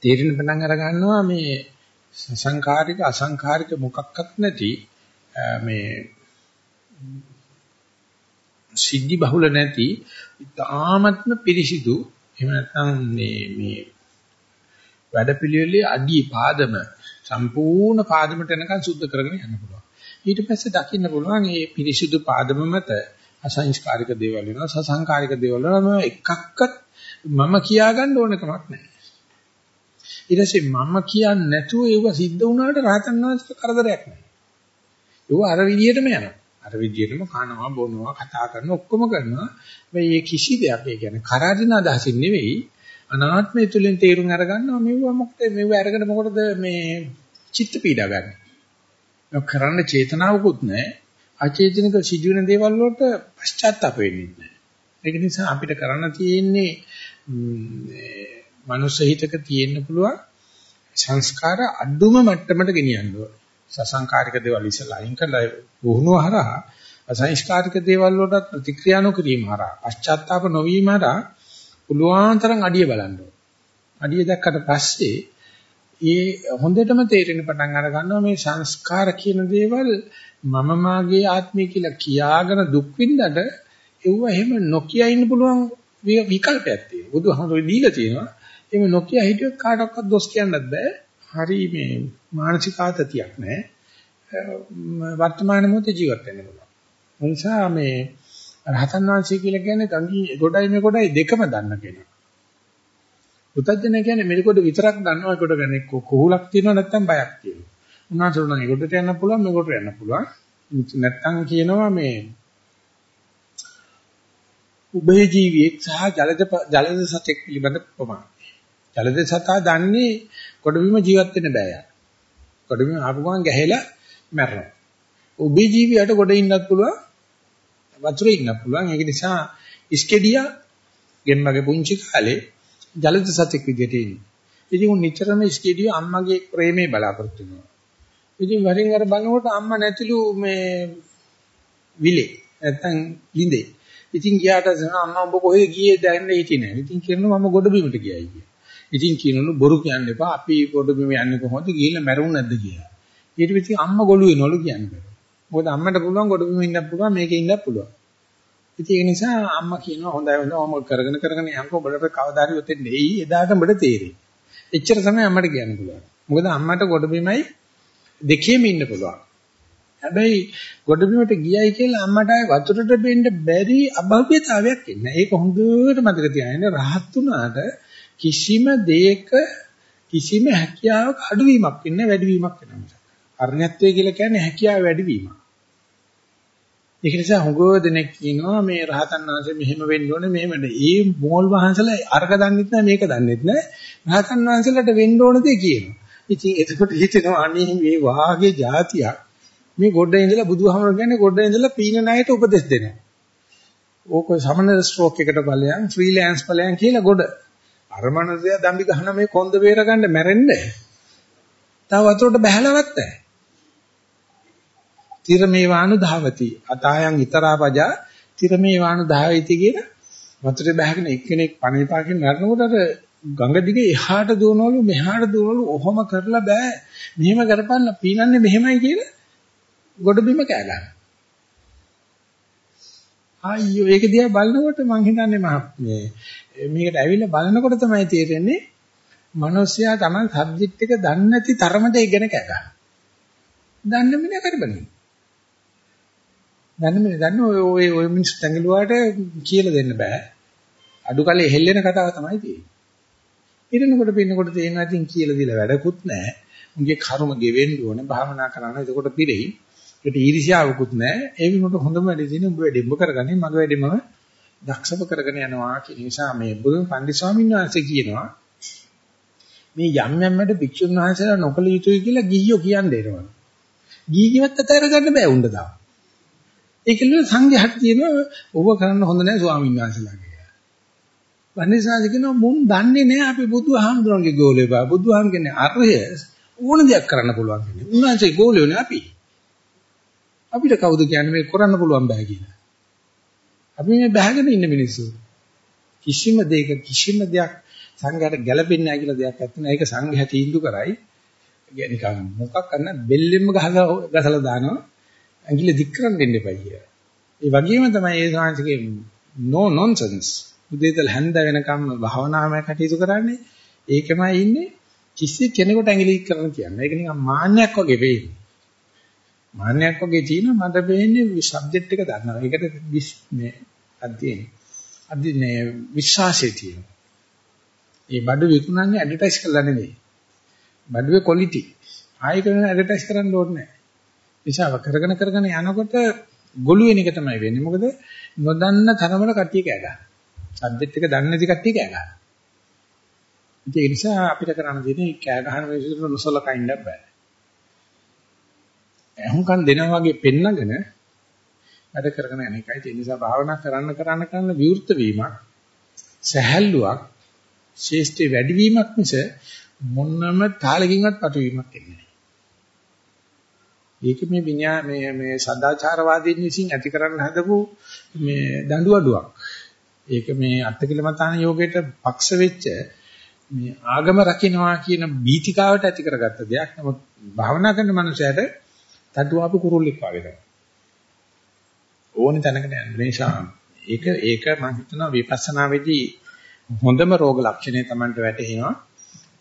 තේරෙන පටන් අර ගන්නවා මේ සංඛාරික අසංඛාරික මොකක්වත් නැති මේ සිද්ධි බහුල නැති තාමත්ම පිරිසිදු එහෙම නැත්නම් මේ මේ වැඩපිළිවෙලේ අඩි පාදම සම්පූර්ණ පාදමට එනකන් සුද්ධ කරගෙන යන්න පුළුවන්. ඊට පස්සේ දකින්න පුළුවන් මේ පිරිසිදු පාදම මත අසංස්කාරික දේවල් වෙනවා සසංකාරික දේවල් වෙනවා එකක්වත් මම කියාගන්න ඕන කමක් නැහැ. ඊට පස්සේ මම කියන්නේ නැතුව ඒව සිද්ධ වුණාට රහතන් වහන්සේට කරදරයක් නැහැ. ඒව අර විදිහටම යනවා. අර විදිහටම කනවා බොනවා කතා කරනවා ඔක්කොම කරනවා. මේ කිසි දෙයක් ඒ කියන්නේ කරාදින අදහසින් නෙවෙයි අනාත්මය තුලින් තේරුම් අරගන්නවා මෙව මොකද මෙව අරගෙන මොකටද මේ චිත්ත පීඩා ගන්න. ඒක කරන්න චේතනාවකුත් නැහැ. අචේතනික සිදුවෙන දේවල් වලට පශ්චාත්තාප වෙන්නේ නැහැ. ඒක නිසා අපිට කරන්න තියෙන්නේ මනුස්ස හිතක තියෙන්න පුළුවන් සංස්කාර අඩුම මට්ටමට ගෙනියන්න ඕන. සසංකාරික දේවල් ඉස්සලා අයින් කරලා වුණුව හරහා අසංස්කාරික දේවල් වලට ප්‍රතික්‍රියා නොකිරීම හරහා පශ්චාත්තාප නොවීම හරහා පුළුවන් තරම් අඩිය බලන්න ඕන. අඩිය දැක්කට පස්සේ ඒ හොඳටම තේරෙන පටන් අර ගන්නවා මේ සංස්කාර කියන දේවල් මම මාගේ ආත්මය කියලා කියාගෙන දුක් විඳට ඒව එහෙම නොකිය ඉන්න පුළුවන් විකල්පයක් තියෙනවා. බුදුහාමුදුරුවෝ දීලා තියෙනවා. එහෙම නොකිය හිටියොත් කාටවත් දොස් කියන්නත් බෑ. හරි මේ මානසික ආතතියක් නෑ. වර්තමාන මොහොතේ ජීවත් වෙන්න පුළුවන්. ඒ නිසා මේ රහතන් වහන්සේ කියලා කියන්නේ ගඟි ගොඩයි මේ ගොඩයි දෙකම දන්න කෙනා. පුතඥය කියන්නේ මේ කොට විතරක් දන්නවා කොට ගැන කොහුලක් තියෙනවා නැත්නම් බයක් තියෙනවා. උන්වහන්සේ උනන් ඒකට යන්න පුළුවන් මේකට යන්න පුළුවන්. නැත්නම් කියනවා මේ උභය ජීවියෙක් සහ ජලජ ජලජ සතෙක් පිළිබඳ ප්‍රමාණය. ජලජ සතා දන්නේ කොඩබිම ජීවත් වෙන්න බෑ යා. කොඩබිම ආපු ගමන් ගැහෙලා මැරෙනවා. උභය ජීවියට කොට ඉන්නත් පුළුවන් වතුරේ ඉන්නත් පුළුවන්. ඒක නිසා ඉස්කෙඩියා ගෙම්මගේ පුංචි කාලේ ජලජ සතෙක් විදිහට ඉන්නේ. ඉතින් උන් නිතරම ඉස්කෙඩියා අම්මගේ ප්‍රේමේ බලාපොරොත්තු වෙනවා. ඉතින් වරින් වර බලනකොට අම්මා නැතිලු මේ විලේ නැත්තම් ලිඳේ. ඉතින් ගියාට අම්මා ඔබ කොහෙද ගියේ දැන්නේ හිටියේ නැහැ. ඉතින් කියනවා මම ගොඩ බිමට ගියයි කියලා. ඉතින් කියනලු බොරු කියන්න එපා. අපි ගොඩ බිම යන්නේ කොහොමද ගිහිල්ලා මැරුණ නැද්ද කියලා. ඊට පස්සේ අම්මා ගොළු වෙනවලු කියන්නේ. මොකද අම්මට පුළුවන් ගොඩ බිම ඉන්නත් පුළුවන් මේකේ ඉන්නත් පුළුවන්. ඉතින් ඒ නිසා අම්මා කියනවා හොඳයි හොඳයි ඔම කරගෙන කරගෙන යන්කෝ ඔබට කවදා හරි ඔතෙන් එයි එදාට ඔබට තේරෙයි. එච්චර තමයි අම්මට කියන්න පුළුවන්. මොකද අම්මට ගොඩ බිමයි දෙකේම ඉන්න පුළුවන්. හැබැයි ගොඩබිමට ගියයි කියලා අම්මට ආයේ වතුරට බෙන්න බැරි අභව්‍යතාවයක් ඉන්නේ. ඒක හොඳට මතක තියාගන්න. රහත් උනාට කිසිම දෙයක කිසිම හැකියාවක අඩුවීමක් වෙන්නේ වැඩිවීමක් වෙනවා. අරණ්‍යත්වය කියලා කියන්නේ හැකියාව වැඩිවීමක්. ඒක නිසා හුඟව දෙනෙක් කියනවා මේ රහතන් වහන්සේ මෙහෙම වෙන්න ඕනේ මෙහෙම නෙවෙයි. ඒ මෝල් වහන්සලා අරක දන්නෙත් නැහැ මේක දන්නෙත් නැහැ. රහතන් වහන්සේලාට වෙන්න ඕන දේ කියනවා. ඉතින් එතකොට හිතෙනවා අනේ මේ වාගේ જાතියක් මේ ගොඩ ඉඳලා බුදුහාමර කියන්නේ ගොඩ ඉඳලා පීන ණයට උපදෙස් දෙනවා. ඕක සමනල ස්ට්‍රෝක් එකට ඵලයන් ෆ්‍රීලෑන්ස් ඵලයන් කියලා ගොඩ. අර මනසයා දම්බි ගහන මේ කොන්ද බේර ගන්න මැරෙන්නේ. තව වතුරට බහැලවත් නැහැ. තිර මේ වානු ධාවති. අතායන් ඊතරාපජා තිර මේ වානු ධාවති කියන වතුරේ බහගෙන එක්කෙනෙක් පණිපාකින් මැරෙනකොට අර ගඟ දිගේ එහාට දුවනවලු මෙහාට දුවනවලු ඔහොම කරලා බෑ. මෙහෙම කරපන්න පීනන්නේ මෙහෙමයි කියලා ගොඩ බිම කෑ ගන්න. අයියෝ ඒක දිහා බලනකොට මං හිතන්නේ මේ මේකට ඇවිල්ලා බලනකොට තමයි තේරෙන්නේ මිනිස්සයා තමයි සබ්ජෙක්ට් එක දන්නේ නැති තරමට ඉගෙන කෑ ගන්න. දන්න මිනිහ කරබනේ. දන්න මිනිහ දන්න ඔය ඔය මිනිස්සු තැඟලුවාට කියලා දෙන්න බෑ. අඩු කලේ හෙල්ලෙන කතාව තමයි තියෙන්නේ. ඉරනකොට පින්නකොට තේනවා ඉතින් කියලා දීලා වැඩකුත් නැහැ. උන්ගේ කර්ම ගෙවෙන්න ඕනේ භාවනා කරන්න. එතකොට පිරෙයි. ඒකට ඊර්ෂ්‍යාවකුත් නැහැ. ඒ විනෝඩ හොඳම වැඩේ තියෙන්නේ උඹ වැඩේ උඹ කරගන්නේ මගේ වැඩේ මම දක්ෂව කරගෙන යනවා කියන නිසා මේ බුදුන් පන්දි ස්වාමීන් වහන්සේ කියනවා මේ යම් යම් වැඩ භික්ෂුන් වහන්සේලා නොකළ යුතුයි කියලා ගිහියෝ කියන්නේ එනවා. ගිහියවත් අතර ගන්න බෑ උණ්ඩ දාව. ඒකල සංඝයාට කියනවා ඔබ කරන්න හොඳ නැහැ ස්වාමීන් වහන්සේලා කියලා. වන්දිසාද කියනවා මුන් දන්නේ නැහැ අපි බුදුහාමුදුරන්ගේ ගෝලේ බා. බුදුහාම කියන්නේ අරය ඕන දෙයක් කරන්න පුළුවන් කියන්නේ. උන්වහන්සේ ගෝලියෝ නේ අපි. අපිට කවුද කියන්නේ මේ කරන්න පුළුවන් බෑ කියලා. අපි මේ බහගෙන ඉන්න මිනිස්සු. කිසිම දෙයක කිසිම දෙයක් සංඝයාට ගැළපෙන්නේ නැහැ කියලා දෙයක් නැත්නම් ඒක සංඝයා තීන්දුව කරයි. නිකන් මොකක් කරන්න බෙල්ලෙම්ම ගහලා ගසලා දානවා. ඇඟිල්ල දික් කරන් දෙන්න එපා කියලා. ඒ වගේම තමයි ඒ සාංශකේ no nonsense. උදේතල හැන්ද වෙනකම් භාවනාමය කටයුතු කරන්නේ. ඒකමයි ඉන්නේ කිසි කෙනෙකුට ඇඟිලි කරන්න කියන්නේ. ඒක නිකන් මාන්නයක් වගේ වෙන්නේ. මාන්නයක් වගේ තියෙන මට වෙන්නේ සබ්ජෙක්ට් එක දන්නවා. ඒකට මේ අධ්‍යයනය. අධ්‍යයනය විශ්වාසය තියෙනවා. ඒ බඩු විකුණන්නේ ඇඩ්වර්ටයිස් කරලා නෙවෙයි. බඩුවේ ක්වොලිටි. ආයෙ කරන ඇඩ්වර්ටයිස් කරන්න ඕනේ නැහැ. නිසා කරගෙන කරගෙන යනකොට ගොළු වෙන එක තමයි වෙන්නේ. මොකද නොදන්න තරමට කට්ටිය කෑ ගන්නවා. සබ්ජෙක්ට් එක දන්නේ නැති කට්ටිය කෑ ගන්නවා. ඒ නිසා අපිට කරන්න දෙන්නේ කෑ ගහන මිනිස්සුන්ට නොසලකා ඉන්න බෑ. අහුම්කන් දෙනවා වගේ පෙන්නගෙන වැඩ කරගෙන යන එකයි. ඒ නිසා භාවනා කරන්න කරන්න කරන්න විවෘත වීමක්, සහැල්ලුවක්, ශේෂ්ඨ වැඩිවීමක් මිස මොනම තාලකින්වත් පටවීමක් එන්නේ නැහැ. ඒක මේ විඤ්ඤා මේ මේ සදාචාරවාදීන් විසින් ඇති කරන්න හදපු මේ දඬුවඩුවක්. ඒක මේ අත්කලමතාන යෝගයට පක්ෂ වෙච්ච මේ ආගම රකින්නවා කියන බීතිකාවට ඇති කරගත්ත දෙයක්. නමුත් භාවනා කරන මනුස්සයට තටුවාපු කුරුල්ලෙක් වගේ තමයි. ඕනේ තැනකට යන්න නිසා ඒක ඒක මම හිතනවා විපස්සනා වෙදී හොඳම රෝග ලක්ෂණය Tamanට වැටහෙනවා.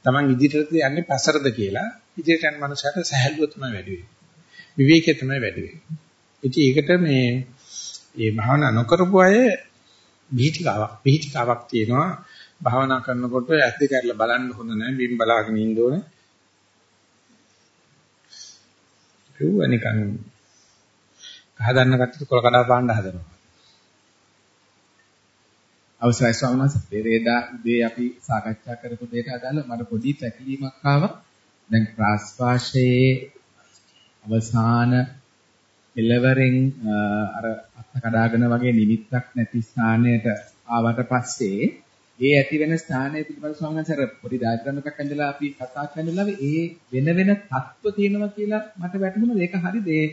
Taman ඉදිරියට යන්නේ පසරද කියලා. ඉදිරියට යන මනුස්සයට සහැල්ලුව තමයි වැඩි වෙන්නේ. විවේකයේ තමයි වැඩි වෙන්නේ. ඉතින් ඒකට මේ මේ භාවනා නොකරපු අය බීතිකාවක් බීතිකාවක් තියෙනවා. භාවනා කරනකොට ඇස් දෙක අරලා බලන්න හොඳ නැහැ. බිම් බලාගෙන ඉන්න ඕනේ. කිව්වා නිකන් කහදන්න කට්ටිය කොල කඩා පාන්න හදනවා. අවසරයි ස්වාමීන් වහන්සේ පෙරේදා උදේ අපි සාකච්ඡා කරපු දෙයට අදාළ මට පොඩි පැකිලීමක් ආවා. දැන් ප්‍රාස්වාශයේ අවසාන එළවරෙන් අර අත් කඩාගෙන වගේ නිමිත්තක් නැති ස්ථානයට ආවට පස්සේ ඒ ඇති වෙන ස්ථානයේ පිළිබඳ ස්වාමීන් වහන්සේ පොඩි ඩයග්‍රෑම් එකක් ඇඳලා අපි කතා කරනලා ඒ වෙන වෙන තත්ත්ව තියෙනවා කියලා මට වැටහුණා. ඒක හරිද? ඒ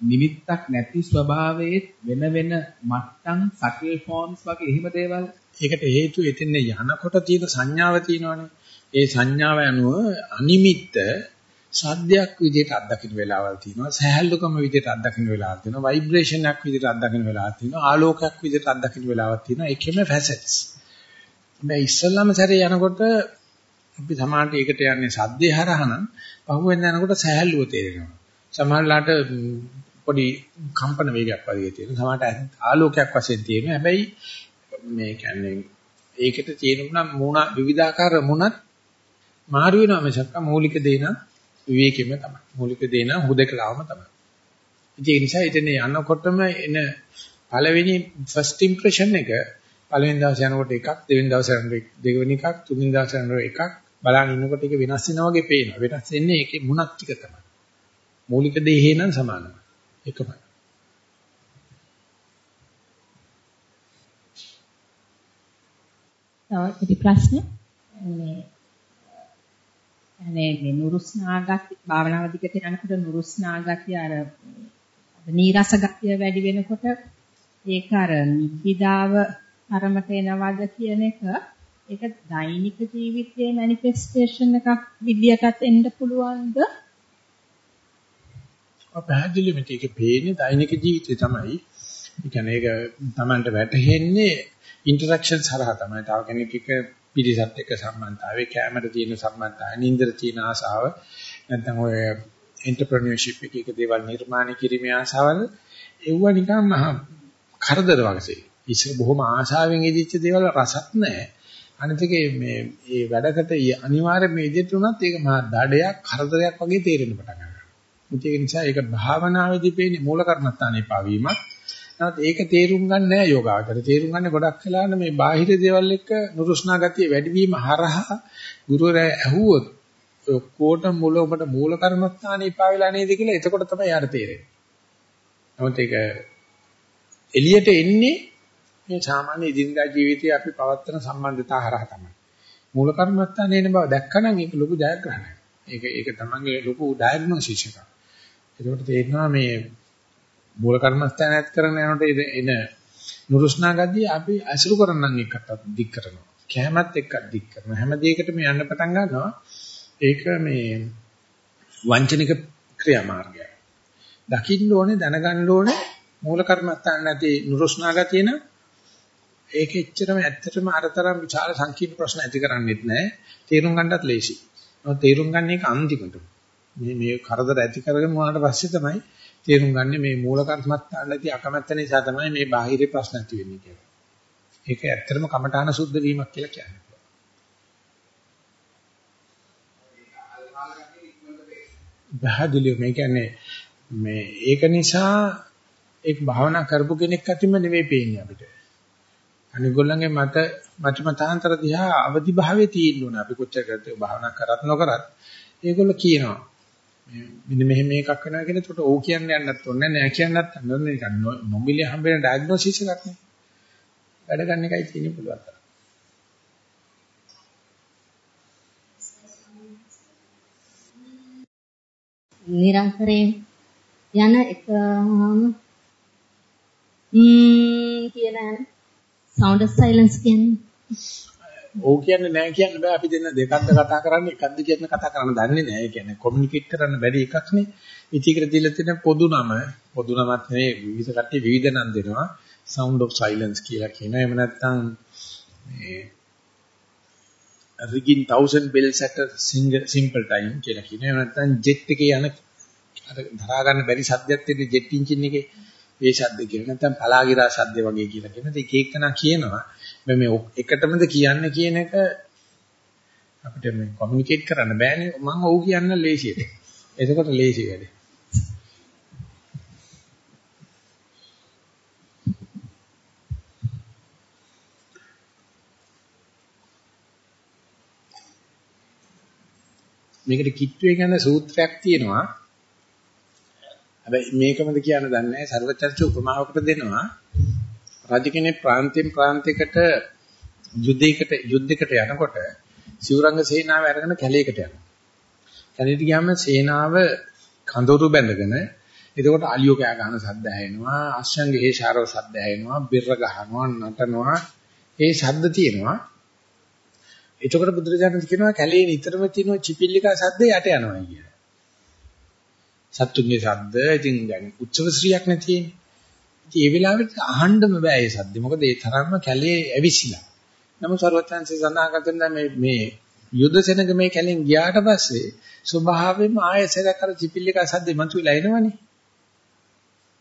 නිමිත්තක් නැති ස්වභාවයේ වෙන වෙන මට්ටම් සටල් ෆෝම්ස් වගේ එහෙම දේවල් ඒකට හේතුව එතන යනකොට තියෙන සංඥාව තියෙනවනේ. ඒ සංඥාව අනුව අනිමිත්ත සද්දයක් විදිහට අත්දකින්න වෙලාවල් තියෙනවා සහැල්ලුකම විදිහට අත්දකින්න වෙලාවල් තියෙනවා ভাইබ්‍රේෂන් එකක් විදිහට අත්දකින්න වෙලාවක් තියෙනවා ආලෝකයක් විදිහට අත්දකින්න වෙලාවක් තියෙනවා ඒකෙම ෆැසට්ස් මේ ඉස්සල්ලාම සැරේ යනකොට අපි සමානට ඒකට යන්නේ සද්දේ හරහා නම් පහුවෙන් යනකොට සහැල්ලුව තේරෙනවා. සමහරලාට පොඩි කම්පන වේගයක් වගේ තියෙනවා. සමහරට ආලෝකයක් වශයෙන් තියෙනවා. හැබැයි මේ කියන්නේ ඒකට තියෙනුනා මුණ විවිධාකාර මුණත් මාරු වෙනවා මිසක් මූලික දේ නම් විවේකෙම තමයි. මූලික දේ නම් හුදකලාවම තමයි. ඒ නිසා ඉතින් යනකොටම එන පළවෙනි first impression එක පළවෙනි දවසේ යනකොට එකක් දෙවෙනි දවසේ යනකොට දෙවෙනි එකක් තුන්වෙනි දවසේ යනකොට එකක් බලන් ඉන්නකොට ඒක වෙනස් වෙනවා වගේ පේනවා. වෙනස් වෙන්නේ ඒකේ මුණක් ටික තමයි. මූලික දේ හේනම් සමානයි. එකමයි. තව ඉති ප්‍රශ්න මේ අනේ මේ නුරුස්නාගත් භාවනාව දිගට යනකොට නුරුස්නාගතිය අර නීරස ගතිය වැඩි වෙනකොට ඒක අර නිබ්බිදාව තරමට එනවද කියන එක ඒක දෛනික ජීවිතයේ මැනිෆෙස්ටේෂන් එකක් විදියටත් එන්න පුළුවන්ද? අපහදලි මෙතේ ඒක පේන්නේ දෛනික ජීවිතේ තමයි. ඒ කියන්නේ ඒක Tamanට වැටහෙන්නේ ඉන්ටරැක්ෂන්ස් හරහා තමයි. තව කෙනෙක් එක්ක පිළිසත් එක්ක සම්බන්ධතාවය, කැමර තියෙන සම්බන්ධතාවය, නින්දර තියෙන ආසාව, නැත්නම් ඔය එන්ටර්ප්‍රෙනියර්ෂිප් එකක දේවල් නිර්මාණය කිරීමේ ආසාවල් එවුව නිකන් මහ කරදර වගේ. ඉස්සර බොහොම ආශාවෙන් ඉදිච්ච දේවල් රසත් නැහැ. අනිත් එකේ මේ මේ වැඩකට අනිවාර්යයෙන් මේ විදිහට උනත් ඒක මහා දඩයක් කරදරයක් වගේ තේරෙන්න පටන් ගන්නවා. ඒක නිසා ඒක භාවනාවේදී පේන්නේ මූල කර්මස්ථානේ පාවීමක්. නමුත් ඒක තේරුම් ගන්න නෑ යෝගාවචර. තේරුම් ගන්න ගොඩක් වෙලාවට මේ බාහිර දේවල් එක්ක නුරුස්නා ගතිය වැඩිවීම හරහා ගුරුවරයා ඇහුවොත් ඔක්කොට මුල ඔබට මූල කර්මස්ථානේ ඉපා වෙලා නේද කියලා එතකොට තමයි යාර තේරෙන්නේ. නමුත් ඒක එළියට එන්නේ මේ සාමාන්‍ය ඉදින්දා ජීවිතයේ අපි පවත්වන සම්බන්ධතා හරහා තමයි. මූල කර්මස්ථානේ එන බව දැක්කනම් ඒක ලොකු ජයග්‍රහණයක්. ඒක ඒක තමන්ගේ ලොකු ඩයග්නොසිස් එකක්. ඒකට තේරෙනවා මේ මූල කර්මස්ථාන ඇත් කරන යනකොට එන නුරුස්නා ගතිය අපි අසුරු කරනන් එක්කත් දික් කරනවා. කැමැත් එක්කත් දික් කරනවා. හැම දෙයකටම යන්න පටන් ගන්නවා. ඒක මේ වංචනික ක්‍රියාමාර්ගය. දකින්න ඕනේ දැනගන්න ඕනේ මූල කර්මස්ථාන නැති නුරුස්නා ගතිය නම් ඒක එච්චරම ඇත්තටම අරතරම් විශාල සංකීර්ණ ප්‍රශ්න ඇති කරන්නේත් නැහැ. තේරුම් ගන්නත් ලේසි. නමුත් තේරුම් ගන්න එක අන්තිමට. මේ මේ කරදර ඇති කරගෙන වුණාට පස්සේ තමයි තේරුම් ගන්න මේ මූල කර්මස්ථානදී අකමැත්ත නිසා තමයි මේ බාහිර ප්‍රශ්න ඇති වෙන්නේ කියලා. ඒක ඇත්තටම කමඨාන සුද්ධ වීමක් කියලා කියන්නේ. බහදලිය මේ කියන්නේ මේ ඒක නිසා ඒක භාවනා කරපු කෙනෙක් අතින්ම නෙවෙයි පේන්නේ අපිට. අනිගොල්ලන්ගේ මත මත මතාන්තර දිහා අවදි භාවයේ තියෙන්න ඕන. අපි කොච්චර කරත් භාවනා කරත් නොකරත් ඒගොල්ලෝ කියනවා. මෙන්න මෙහෙම එකක් වෙනවා කියලා ඒකට ඕ කියන්න යන්නත් ඕනේ නෑ කියන්නත් ඕනේ නිකන් නොමිලේ හම්බෙන ඩයග්නොසිස් එකක් නේ. වැඩ ගන්න එකයි තියෙන්නේ පුළුවන් තරම්. නිරන්තරයෙන් යන එක ම්ම් කියන sound of silence කියන්නේ ඕ කියන්නේ නැහැ කියන්න බෑ අපි දෙන්න දෙකක්ද කතා කරන්නේ එකක්ද කියන කතා කරන්න දන්නේ නැහැ. ඒ කියන්නේ කොමියුනිකේට් කරන්න බැරි එකක් නේ. ඉතිකට දීලා තියෙන පොදු නම පොදු නමත් නෙවෙයි විවිධ කට්ටිය විවිධ නම් දෙනවා. sound of silence කියලා කියනවා. එහෙම නැත්නම් මේ ringing thousand bells at a simple time කියලා කියනවා. එහෙම නැත්නම් ජෙට් එකේ යන අර දරා ගන්න බැරි සද්දයක් තියෙන ජෙට් එන්ජින් එකේ ඒ ශබ්ද කියන නැත්නම් පලාගිරා ශබ්ද වගේ කියලා කියනවා. ඒක එක්කනා කියනවා. මේ එකටමද කියන්නේ කියන එක අපිට මේ කොමියුනිකේට් කරන්න බෑනේ. මම ඔව් කියන්න ලේසියට. එතකොට ලේසි වැඩේ. මේකට කිට්ටුවේ ගැන සූත්‍රයක් තියෙනවා. හැබැයි මේකමද කියන්න දන්නේ නැහැ. සර්වචර්ච උපමාවකට දෙනවා. රජ කෙනෙක් ප්‍රාන්තයෙන් ප්‍රාන්තයකට යුද්ධයකට යුද්ධයකට යනකොට සිවුරංග සේනාව අරගෙන කැලේකට යනවා. කැලේට ගියාම සේනාව කඳවුරු බැඳගෙන එතකොට අලියෝ කෑ ගන්න සද්ද ඇහෙනවා, අශ්වංගේ හේෂාරව සද්ද ඇහෙනවා, බිරර ගහනවා, නටනවා. ඒ ශබ්ද තියෙනවා. එතකොට බුදුරජාණන් කියනවා කැලේ නිතරම තියෙන චිපිල්ලිකා සද්ද යට යනවා කියලා. සත්තුන්ගේ සද්ද ඉතින් දැන් උත්සව ශ්‍රියක් නැතිනේ. ඉතින් ඒ වෙලාවට අහන්නම බෑ ඒ සද්ද. මොකද ඒ තරම්ම කැලේ ඇවිසිලා. නමුත් සර්වඥාන්සේ සඳහන් කරන මේ මේ යුද්ධ සෙනඟ මේ කැලෙන් ගියාට පස්සේ ස්වභාවයෙන්ම ආයෙසරක් අර චිපිල්ලිකා සද්දේ මතුවලා එනවනේ.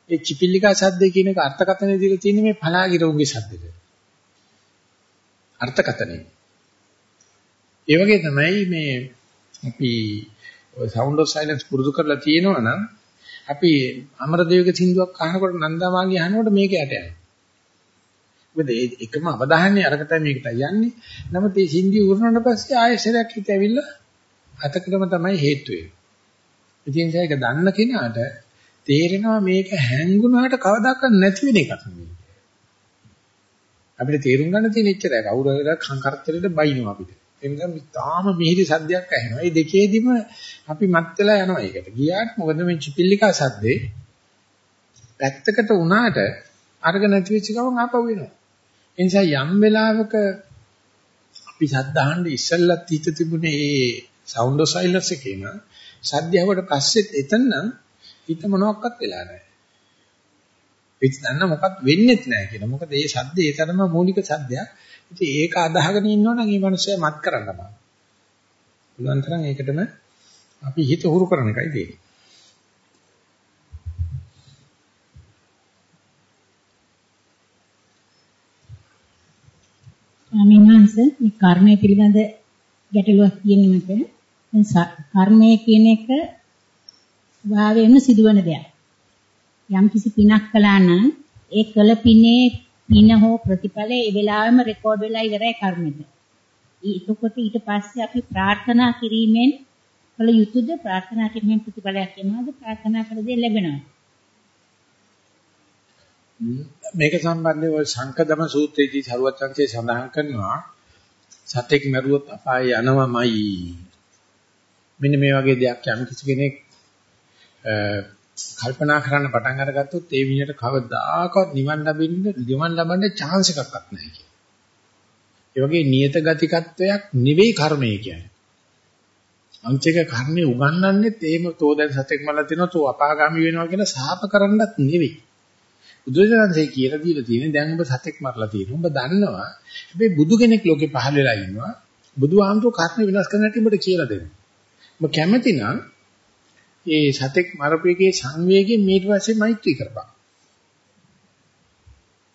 ඒ චිපිල්ලිකා සද්දේ කියන එක අර්ථකථනය දීලා තියෙන්නේ මේ පලාගිරුන්ගේ සද්දෙට. අර්ථකථනය. ඒ වගේ තමයි මේ අපි sound of silence පුරුදු කරලා තියෙනවා නම් අපි අමරදේවගේ සින්දුවක් අහනකොට නන්දාමාගේ අහනකොට මේක යට යනවා. මොකද එකම අවධානය අරකටයි මේකට යන්නේ. නමුත් මේ සින්දිය උරනට පස්සේ ආයෙසරයක් හිත ඇවිල්ලා අතකටම තමයි හේතු වෙන්නේ. ඉතින් ඒක දන්න කෙනාට තේරෙනවා මේක හැංගුණාට කවදාකවත් නැති වෙන එකක් නෙවෙයි. අපිට තේරුම් ගන්න තියෙන එච්චරයි. කවුරු හරි කරතරෙට බයිනවා අපිට. ඒ නිසා තාම මිහිරි සද්දයක් ඇහෙනවා. මේ දෙකේදිම අපි මත් වෙලා යනවා ඒකට. ගියාට මොකද මේ චිපිල්ලිකා සද්දේ පැත්තකට වුණාට අර්ග නැති වෙච්ච ගමන් ආපහු එනවා. ඒ නිසා යම් වෙලාවක අපි සද්දාහන්න ඉස්සෙල්ලත් හිත තිබුණේ ඒ sound of silence එකේ න ะ සද්දයවට පස්සෙත් එතන නම් හිත මොනවත් වෙලා නැහැ. පිට දන්න මොකක් වෙන්නේත් නැහැ කියන. මොකද මේ සද්දේ ඒ තරම මූලික සද්දයක්. ඉතින් ඒක අදහගෙන ඉන්නවනම් මේ මිනිස්සයා මත් කරන්න බෑ. පුළුවන් තරම් ඒකටම අපි හිත හුරු කරන එකයි තියෙන්නේ. ස්වාමීන් වහන්සේ මේ කර්මය පිළිබඳ ගැටලුවක් තියෙනකොට දැන් කර්මය කියන එක ස්වභාවයෙන්ම සිදුවන දෙයක්. යම් කිසි පිනක් කළා නම් ඒ කළ පිනේ පින හෝ ප්‍රතිඵලය ඒ වෙලාවෙම රෙකෝඩ් වෙලා ඉවරයි කර්මෙට. ඒකකොට ඊට පස්සේ අපි ප්‍රාර්ථනා කිරීමෙන් කළ යුතුද ප්‍රාර්ථනා කිරීමෙන් ප්‍රතිඵලයක් එනවාද ප්‍රාර්ථනා කළ දේ ලැබෙනවද? මේක සම්බන්ධව සංකදම සූත්‍රයේදී සරුවත් සංකේ සඳහන් කරනවා සතෙක් මරුවොත් අපාය යනවමයි. මෙන්න මේ වගේ දෙයක් යම් කිසි කෙනෙක් කල්පනා කරන්න පටන් අරගත්තොත් ඒ විදිහට කවදාකවත් නිවන් ලැබෙන්න නිවන් ලබන්න chance එකක්වත් නැහැ කියන්නේ. ඒ වගේ නියත ගතිකත්වයක් නෙවෙයි කර්මය කියන්නේ. අංචක කර්මය උගන්වන්නෙත් එහෙම තෝ දැන් සතෙක් මරලා තිනවා තෝ අපාගාමි වෙනවා කියලා සාප කරන්නත් නෙවෙයි. බුදුරජාණන්සේ කියලා දීලා තියෙන්නේ දැන් ඔබ සතෙක් මරලා තියෙනවා. ඔබ දන්නවා. හැබැයි බුදු කෙනෙක් ලෝකේ පහළ වෙලා ඉන්නවා. බුදුහාමුදුරු කර්ම විනාශ කරන්න හැටි ඔබට කියලා දෙනවා. ඔබ කැමති නම් ඒ සතෙක් මරපේකේ සංවේගයෙන් ඊට පස්සේ මෛත්‍රී කරපන්.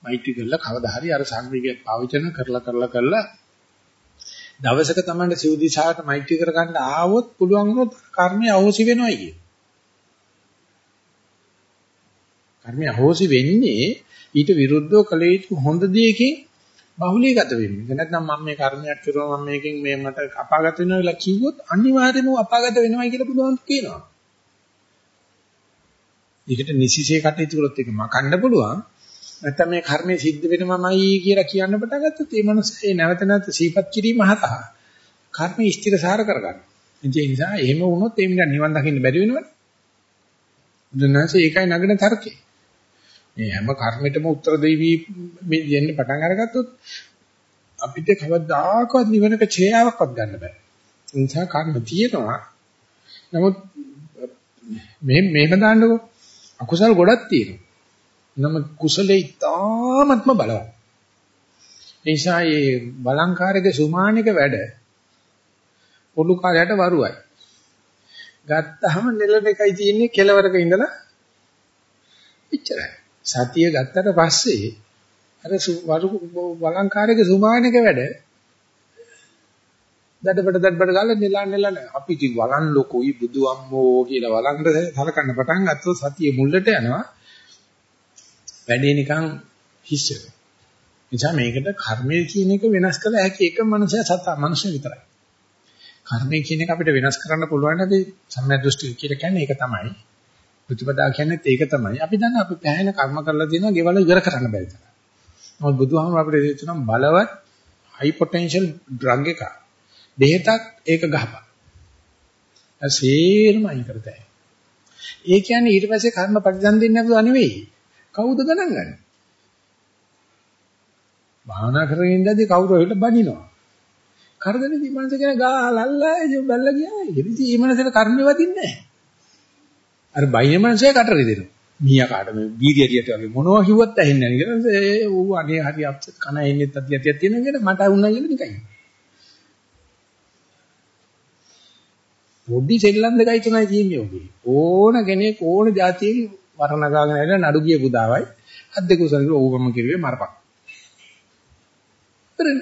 මෛත්‍රී කළා කවදා හරි අර සංවේගය පාවිච්චි කරලා කරලා කරලා දවසක තමයි සිව්දිසාවට මෛත්‍රී කරගන්න ආවොත් පුළුවන් වුණොත් කර්මය අහෝසි වෙනවයි කිය. කර්මය අහෝසි වෙන්නේ ඊට විරුද්ධව කළ යුතු හොඳ දෙයකින් බහුලීගත වෙන්නේ. ඒක නැත්නම් මම මේ කර්මයක් කරුවා මම මේකෙන් මේ මට අපාගත වෙනවා කියලා කිව්වොත් අනිවාර්යයෙන්ම අපාගත වෙනවා කියලා බුදුහාමුදුරු කියනවා. ඒකට නිසිසේ කටයුතු කරොත් ඒක මකන්න පුළුවන්. නැත්නම් මේ කර්මය සිද්ධ වෙනවමයි කියලා කියන්න පටන් ගත්තොත් ඒ මනුස්සයා ඒ නැවත නැවත සීපත් කිරීම හරහා කර්මය ස්ථිරසාර කරගන්න. ඒ නිසා එහෙම වුණොත් ඒ මිනිහා නිවන් දකින්න බැරි වෙනවනේ. බුදුනාසේ ඒකයි නගන තර්කේ. මේ හැම කර්මයකටම උත්තර දෙවි මේ දෙන්න පටන් අරගත්තොත් අපිට කවදාකවත් නිවනක ඡේයාවක්වත් ගන්න බෑ. ඒ නිසා කර්ම තියෙනවා. නමුත් මේ මේක දාන්නකෝ අකුසල් ගොඩක් තියෙනවා. නම කුසලේ ඉතාමත්ම බලවත්. ඒ නිසා මේ බලංකාරයේ සුමානික වැඩ පොළු කාලයට වරුවයි. ගත්තාම නෙලන එකයි තියෙන්නේ කෙලවරක ඉඳලා ඉච්චරයි. සතිය ගත්තට පස්සේ අර වරු බලංකාරයේ සුමානික වැඩ දඩබඩ දඩබඩ ගාලා නෙලන නෙලන අපි ඉතින් වලන් ලොකුයි බුදු අම්මෝ කියලා වලන්ට සලකන්න පටන් ගත්තොත් සතිය මුල්ලට යනවා වැඩේ නිකන් හිස් වෙනවා. නිසා මේකට කර්මය කියන එක වෙනස් කළ හැකි එක මනුස්සය සතා මනුස්සය විතරයි. කර්මය කියන එක අපිට වෙනස් කරන්න පුළුවන් අපි සම්‍යක් දෘෂ්ටි කියලා කියන්නේ ඒක තමයි. ප්‍රතිපදා කියන්නේ ඒක තමයි. අපි දන්න අපි පැහැෙන කර්ම කරලා තියෙනවා ගෙවල ඉවර කරන්න බැරි තරම්. මොකද බුදුහාමුදුර අපිට දෙන්නා බලවත් හයි පොටෙන්ෂල් ඩ්‍රග් එකක්. දෙහෙතක් ඒක ගහපන්. අසේරම අයින් කරතයි. ඒ කියන්නේ ඊට පස්සේ කර්ම ප්‍රතිසන් දෙන්නේ නැතුව නෙවෙයි. කවුද ගණන් ගන්නේ? භාවනා කරගෙන ඉඳද්දි කවුරු හොයලා බනිනවා. කරදරේදී මනස කියන ගාලල්ලා ඉතින් බැලලා ගියා. ඉතින් මේ මනසට කර්මෙ වදින්නේ නැහැ. අර බයින මනසේ කටරි දෙනවා. මීයා කාට මේ වීර්යයට වගේ මොනවා කිව්වත් ඇහෙන්නේ නැහැ නේද? ඒ ඌ අනේ හරි අප්සෙට් කන එන්නේ තත්තියක් තියෙනවා කියලා මට වුණා කියලා නිකන්. පොඩි සෙල්ලම් දෙකයි තුනයි තියෙන්නේ ඔගේ. ඕන කෙනෙක් ඕන જાතියේ වරණගාගෙන ඇවිල්ලා නඩු ගිය පුදාවයි අත් දෙක උසන ඕව මම කිරුවේ මරපක්. ඉතින්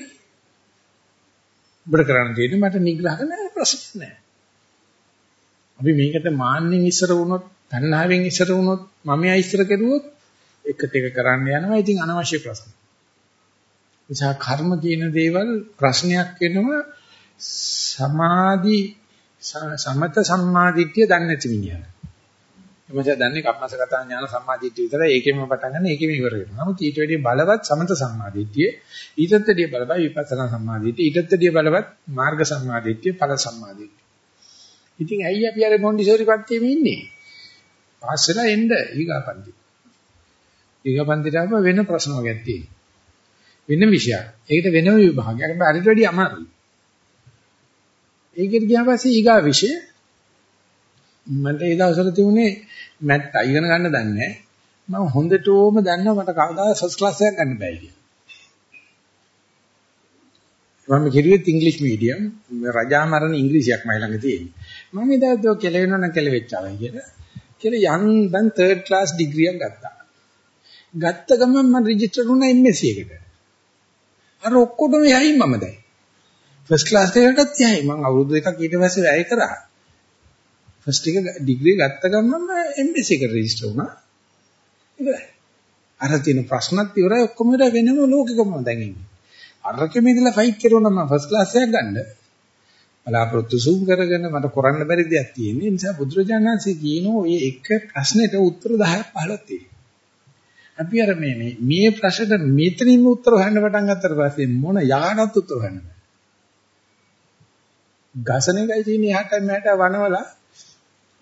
බර කරන්න තියෙන්නේ මට නිග්‍රහ කරන්න ප්‍රශ්න නැහැ. අපි මේකට මාන්නෙන් ඉස්සර වුණොත්, තණ්හාවෙන් ඉස්සර වුණොත්, මමයා ඉස්සර කෙරුවොත් එකට එක කරන්න යනවා. ඉතින් අනවශ්‍ය ප්‍රශ්න. නිසා කර්ම කියන දේවල් ප්‍රශ්නයක් වෙනවා සමාධි සමත සම්මාදිට්ඨිය දන්නේ නැති මිනිහා. එමෙතන දන්නේ කම්මසගත ඥාන සම්මාදිට්ඨිය විතරයි ඒකෙම පටන් ගන්න ඒකෙම ඉවර වෙනවා. නමුත් ඊට වැඩිය බලවත් සමත සම්මාදිට්ඨිය, ඊටත් වැඩිය බලවත් විපස්සනා සම්මාදිට්ඨිය, ඊටත් වැඩිය බලවත් මාර්ග සම්මාදිට්ඨිය, ඵල සම්මාදිට්ඨිය. ඉතින් ඇයි අපි අර මොන්ඩිසෝරි පන්තියේ ඉන්නේ? පාස් වෙලා එන්න ඊගාපන්ති. ඊගාපන්තිට ආව වෙන ප්‍රශ්න වර්ගයක් තියෙනවා. වෙන විෂයක්. ඒකට වෙනම විභාගයක්. හැබැයි අරිට වැඩිය අමාරුයි. ඒකට ගියා පස්සේ ඊගා විෂය මට ඒ දවස්වල තිබුණේ මැට් ඉගෙන ගන්න දන්නේ නැහැ. මම හොඳටම දන්නවා මට කවදා ෆස්ට් ක්ලාස් එකක් ගන්න බෑ කියලා. මම කිරුවෙත් ඉංග්‍රීසි මීඩියම් රජා මරණ ඉංග්‍රීසියක් මයි ළඟ තියෙන්නේ. මම ඉතින් ඒක කෙලවෙනවා නම් කෙලවෙච්චාවයි කියලා. කියලා යන් දැන් තර්ඩ් ක්ලාස් ඩිග්‍රියක් ගත්තා. ගත්ත ගමන් මම රෙජිස්ටර් වුණා MSc එකට. අර ඔක්කොටම යයි මම දැන්. ෆස්ට් ක්ලාස් එකකටත් යයි. මම අවුරුදු දෙකක් ඊට පස්සේ වැය කරා. ෆස්ට් එක ඩිග්‍රී ගත්ත ගමන් MSc එකට රෙජිස්ටර් වුණා. ඉතින් අර තියෙන ප්‍රශ්නත් ඉවරයි ඔක්කොම ඉවරයි වෙනම ලෝකෙකම දැන් ඉන්නේ. අරකෙම ඉඳලා ෆයිට් කරුවා නම් ෆස්ට් ක්ලාස් එකක් ගන්න බලාපොරොත්තු සූම් කරගෙන මට කරන්න බැරි දෙයක් තියෙන නිසා බුදුරජාණන් වහන්සේ කියනවා ඔය එක ප්‍රශ්නෙට උත්තර 10ක් 15ක් තියෙනවා. අපි අර මේ මේ මේ ප්‍රශ්නට මෙතනින්ම උත්තර හොයන්න පටන් ගත්තට පස්සේ මොන යහනත් උත්තර හොයන්න බෑ. ගසන එකයි තියෙන එහාට මෙහාට වනවලා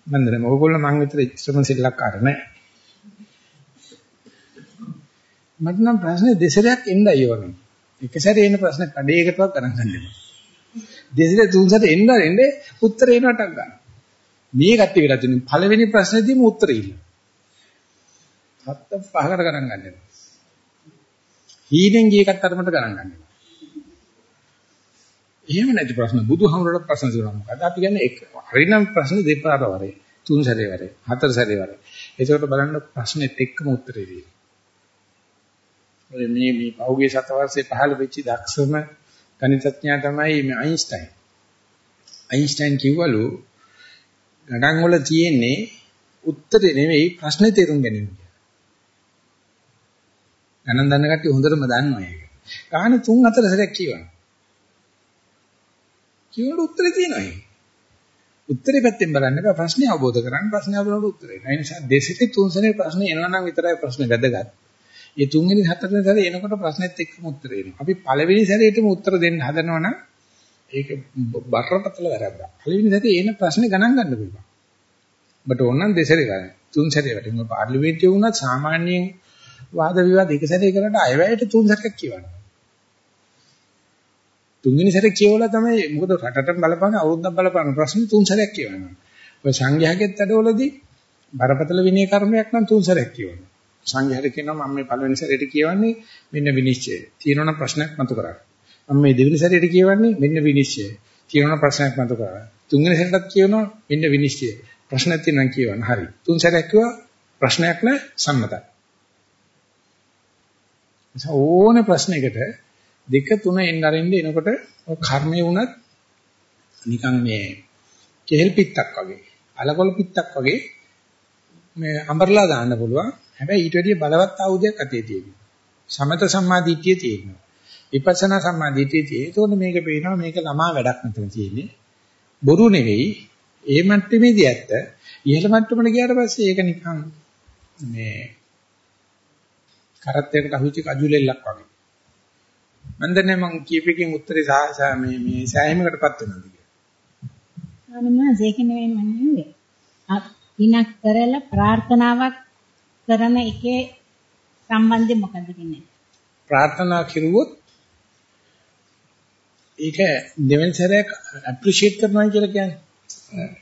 මන්ද නෑ ඕගොල්ලෝ මං විතර ඉච්චරම සෙල්ලක්කාර නෑ. මට නම් ප්‍රශ්නේ දෙසරයක් එන්නයි ඕනේ. එක සැරේ එන ප්‍රශ්නේ කඩේකටවත් ගණන් ගන්න එපා. දෙසරේ තුන් සැරේ එන්න එන්නේ උත්තරේ එනටක් ගන්න. මේ කට්ටිය වෙලා තියෙන පළවෙනි ප්‍රශ්නේදීම උත්තරේ ඉන්න. හත්ත පහකට ගණන් ගන්න එපා. හීනෙන් ගිය එකත් අතරමට ගණන් ගන්න එපා. එහෙම නැති ප්‍රශ්න බුදුහමරට ප්‍රශ්න දෙනවා මොකද අපි කියන්නේ එක හරිනම් ප්‍රශ්න දෙපාර වරේ තුන් සැරේ වරේ හතර සැරේ වරේ. ඒකට බලන්න ප්‍රශ්නෙත් එක්කම උත්තරේ දෙන්නේ ඔය මේ මේ පහුගිය සතවර්ෂේ පහළ වෙච්ච දක්ෂම ගණිතඥයා තමයි මේ අයින්ස්ටයින්. අයින්ස්ටයින් කිව්වලු ගණන් වල තියෙන්නේ උත්තරේ නෙවෙයි ප්‍රශ්නේ තේරුම් ගැනීම කියලා. ගණන් දන්න කට්ටිය හොඳටම දන්නවා ඒක. ගාන තුන් හතර සැරයක් කියවනවා. කියනකොට උත්තරේ තියෙනවා ඒක. උත්තරේ පැත්තෙන් බලන්න බෑ ප්‍රශ්නේ අවබෝධ කරගන්න ප්‍රශ්නේ අවබෝධ උත්තරේ. ඒ නිසා දෙසිතේ තුන් සැරේ ප්‍රශ්නේ එනවා නම් විතරයි ප්‍රශ්නේ වැදගත්. ඒ තුන්වෙනි හතරවෙනි සැරේ එනකොට ප්‍රශ්නෙත් එක්කම උත්තරේ එනවා. අපි පළවෙනි සැරේටම උත්තර දෙන්න හදනවා නම් ඒක බරපතල වැරද්දක්. පළවෙනි සැරේ එන ප්‍රශ්නේ ගණන් ගන්න පුළුවන්. ඔබට ඕන නම් දෙසරේ ගන්න. තුන් සැරේ වටින් ඔය පාර්ලිමේන්තුවේ වුණත් සාමාන්‍යයෙන් වාද විවාද එක සැරේ කරලා අයවැයට තුන් සැරයක් කියවනවා. තුන්වෙනි සැරේ කියවලා තමයි මොකද රටට බලපාන අවුරුද්දක් බලපාන ප්‍රශ්න තුන් සැරයක් කියවනවා. ඔය සංඝයාගෙත් වැඩවලදී බරපතල විනය කර්මයක් නම් තුන් සැරයක් කියවනවා. සංඝයාට කියනවා මම මේ පළවෙනි සැරේට කියවන්නේ මෙන්න විනිශ්චය. තියෙනවනම් ප්‍රශ්නයක් මතු කරන්න. මම මේ දෙවෙනි සැරේට කියවන්නේ මෙන්න විනිශ්චය. තියෙනවනම් ප්‍රශ්නයක් මතු කරන්න. තුන්වෙනි සැරේටත් කියනවා මෙන්න විනිශ්චය. ප්‍රශ්නයක් තියෙනවා කියවන්න. හරි. තුන් සැරයක් කිව්වා ප්‍රශ්නයක් නෑ සම්මතයි. ඕනේ ප්‍රශ්නයකට දෙක තුන එන්න අරින්න එනකොට කර්මය වුණත් නිකන් මේ කෙහෙල් පිටක් වගේ අලකොල පිටක් වගේ මේ අඹරලා දාන්න පුළුවන්. හැබැයි ඊට වැඩිය බලවත් ආයුධයක් අතේ තියෙනවා. සමත සම්මාදිට්ඨිය තියෙනවා. විපස්සනා සම්මාදිට්ඨිය තියෙනවා. ඒතකොට මේක පේනවා මේක ළමා වැඩක් නැතන තියෙන්නේ. බොරු නෙවෙයි. ඒ මට්ටමේදී ඇත්ත. ඉහළ මට්ටමට ගියාට පස්සේ ඒක නිකන් මේ කරත්තයකට අහුවිච්ච කජුලෙල්ලක් වගේ. මම දන්නේ මං කීපකින් උත්තරේ මේ මේ සෑහීමකටපත් වෙනවද කියලා. අනම ඒක නෙවෙයි මම නෙවෙයි. අපිනක් කරලා ප්‍රාර්ථනාවක් කරන එකේ සම්බන්ධය මොකද්ද කියන්නේ? ප්‍රාර්ථනා කිරුවොත් ඒක දෙවෙනි සැරයක් ඇප්‍රීෂিয়েට් කරනවා කියලා කියන්නේ.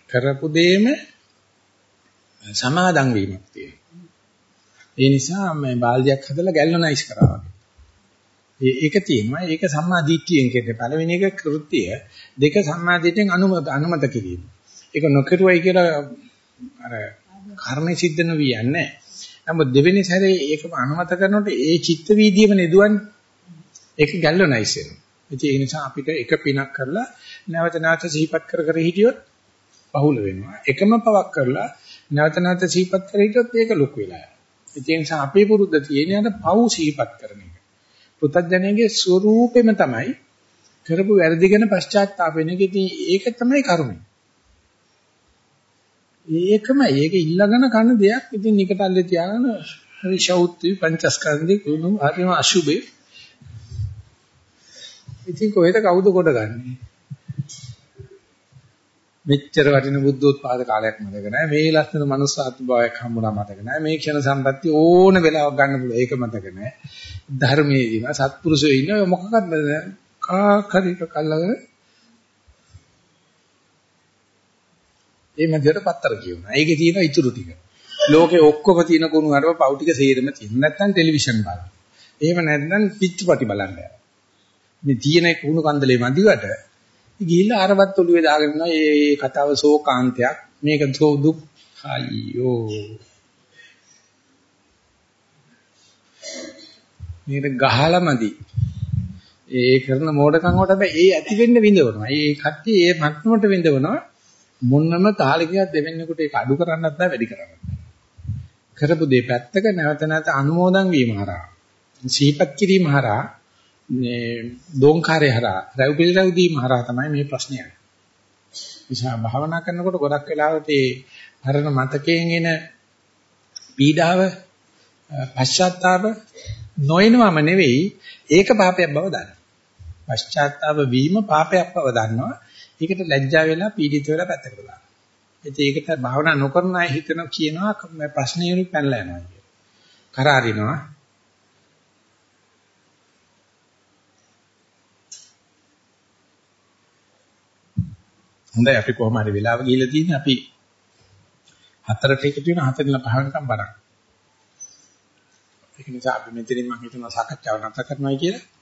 කරපු දෙයම සමාදම් වීමක් තියෙනවා. ඒ නිසා මේ බාල්දියක් හදලා ගැල්වනයිස් කරා වගේ. ඒක තියෙනවා. ඒක සම්මා දිට්ඨියෙන් කියන්නේ පළවෙනි එක කෘත්‍ය දෙක සම්මා දිට්ඨියෙන් අනුමත අනුමත කිරීම. ඒක නොකරුවයි කියලා අර කර්මය සිද්ධ නොවිය යන්නේ. නමුත් දෙවෙනි සැරේ ඒකම අනුමත කරනකොට ඒ චිත්ත වීදියේම නෙදුවන්නේ. ඒක ගැල්වනයිස් වෙනවා. ඒ නිසා අපිට එක පිනක් කරලා නැවත නැවත සිහිපත් කර කර හිටියොත් බහුල වෙනවා. එකම පවක් කරලා නැවත නැවත සිහිපත් කර හිටියොත් ඒක ලොකු වෙලා යනවා. ඒ නිසා අපේ පුරුද්ද තියෙන්නේ අර පව් සිහිපත් කරන එක. පෘථග්ජනයේ ස්වરૂපෙම තමයි කරපු වැරදි ගැන පශ්චාත්තාප වෙන එක. ඉතින් ඒක තමයි කර්මය. ඒකම ඒක ඉල්ලගෙන කරන දෙයක්. ඉතින් නිකටල්ලේ තියාගෙන හරි ශෞත්‍ය පංචස්කන්ධේ කුණු හරිම අසුබේ. ඉතින් කොහෙද කවුද කොට ගන්නේ? මෙච්චර වටින බුද්ධෝත්පාද කාලයක් මතක නැහැ. මේ ලස්සන මනුස්සාත්ම භාවයක් හම්බුණා මතක නැහැ. මේ ක්ෂණ සම්පත්තිය ඕන වෙලාවක ගන්න පුළුවන්. ඒක මතක නැහැ. ධර්මයේ ඉන්න සත්පුරුෂයෝ ඉන්න මොකක්ද කාකරි කල්ලාගෙන ඒ මැදට පත්තර කියනවා. ඒකේ තියෙන ඉතුරු ටික. ලෝකේ ඔක්කොම තියෙන කුණු අරව පව් ටික සේරම තියෙන. නැත්නම් ටෙලිවිෂන් බලන්න. එහෙම නැත්නම් පිච්චපටි බලන්න. මේ තියෙන කුණු කන්දලේ මැදිවට ගිහිල්ලා අරවත් ඔළුවේ දාගෙන ඉන්නවා. මේ කතාව ශෝකාන්තයක්. මේක දුක් අයියෝ. මේක ගහලාමදි. ඒ කරන මෝඩකම් වලට හැබැයි ඒ ඇති වෙන්න විඳවනවා. ඒ කට්ටිය ඒ මට්ටමට විඳවනවා. මොන්නම තාලකියක් දෙවෙන්නෙකුට ඒක අඩු කරන්නත් බෑ වැඩි කරන්නත් බෑ. කරපු දේ පැත්තක නැවත නැවත අනුමෝදන් වීම හරහා සිහිපත් කිරීම හරහා මේ දෝංකාරය හරහා රැව් පිළිරැව් දීම හරහා තමයි මේ ප්‍රශ්නේ යන්නේ. නිසා භාවනා කරනකොට ගොඩක් වෙලාවට ඒ හරණ මතකයෙන් එන පීඩාව පශ්චාත්තාප නොයනවම නෙවෙයි ඒක පාපයක් බව දන්නවා. පශ්චාත්තාප වීම පාපයක් බව දන්නවා. ඒකට ලැජ්ජා වෙලා පීඩිත වෙලා පැත්තකට දානවා. ඉතින් ඒකට භාවනා නොකරන අය හිතන කියනවා ප්‍රශ්නේ වලින් පැනලා යනවා කියලා. කරාරිනවා. හොඳයි අපි කොහොම හරි වෙලාව ගිහිල්ලා තියෙන්නේ අපි හතරට එකතු වෙන හතරින් පහකම් බලන්න. ඒක නිසා අපි මෙතනින් මම හිතනවා සාකච්ඡාව නැවත කරනවා කියලා.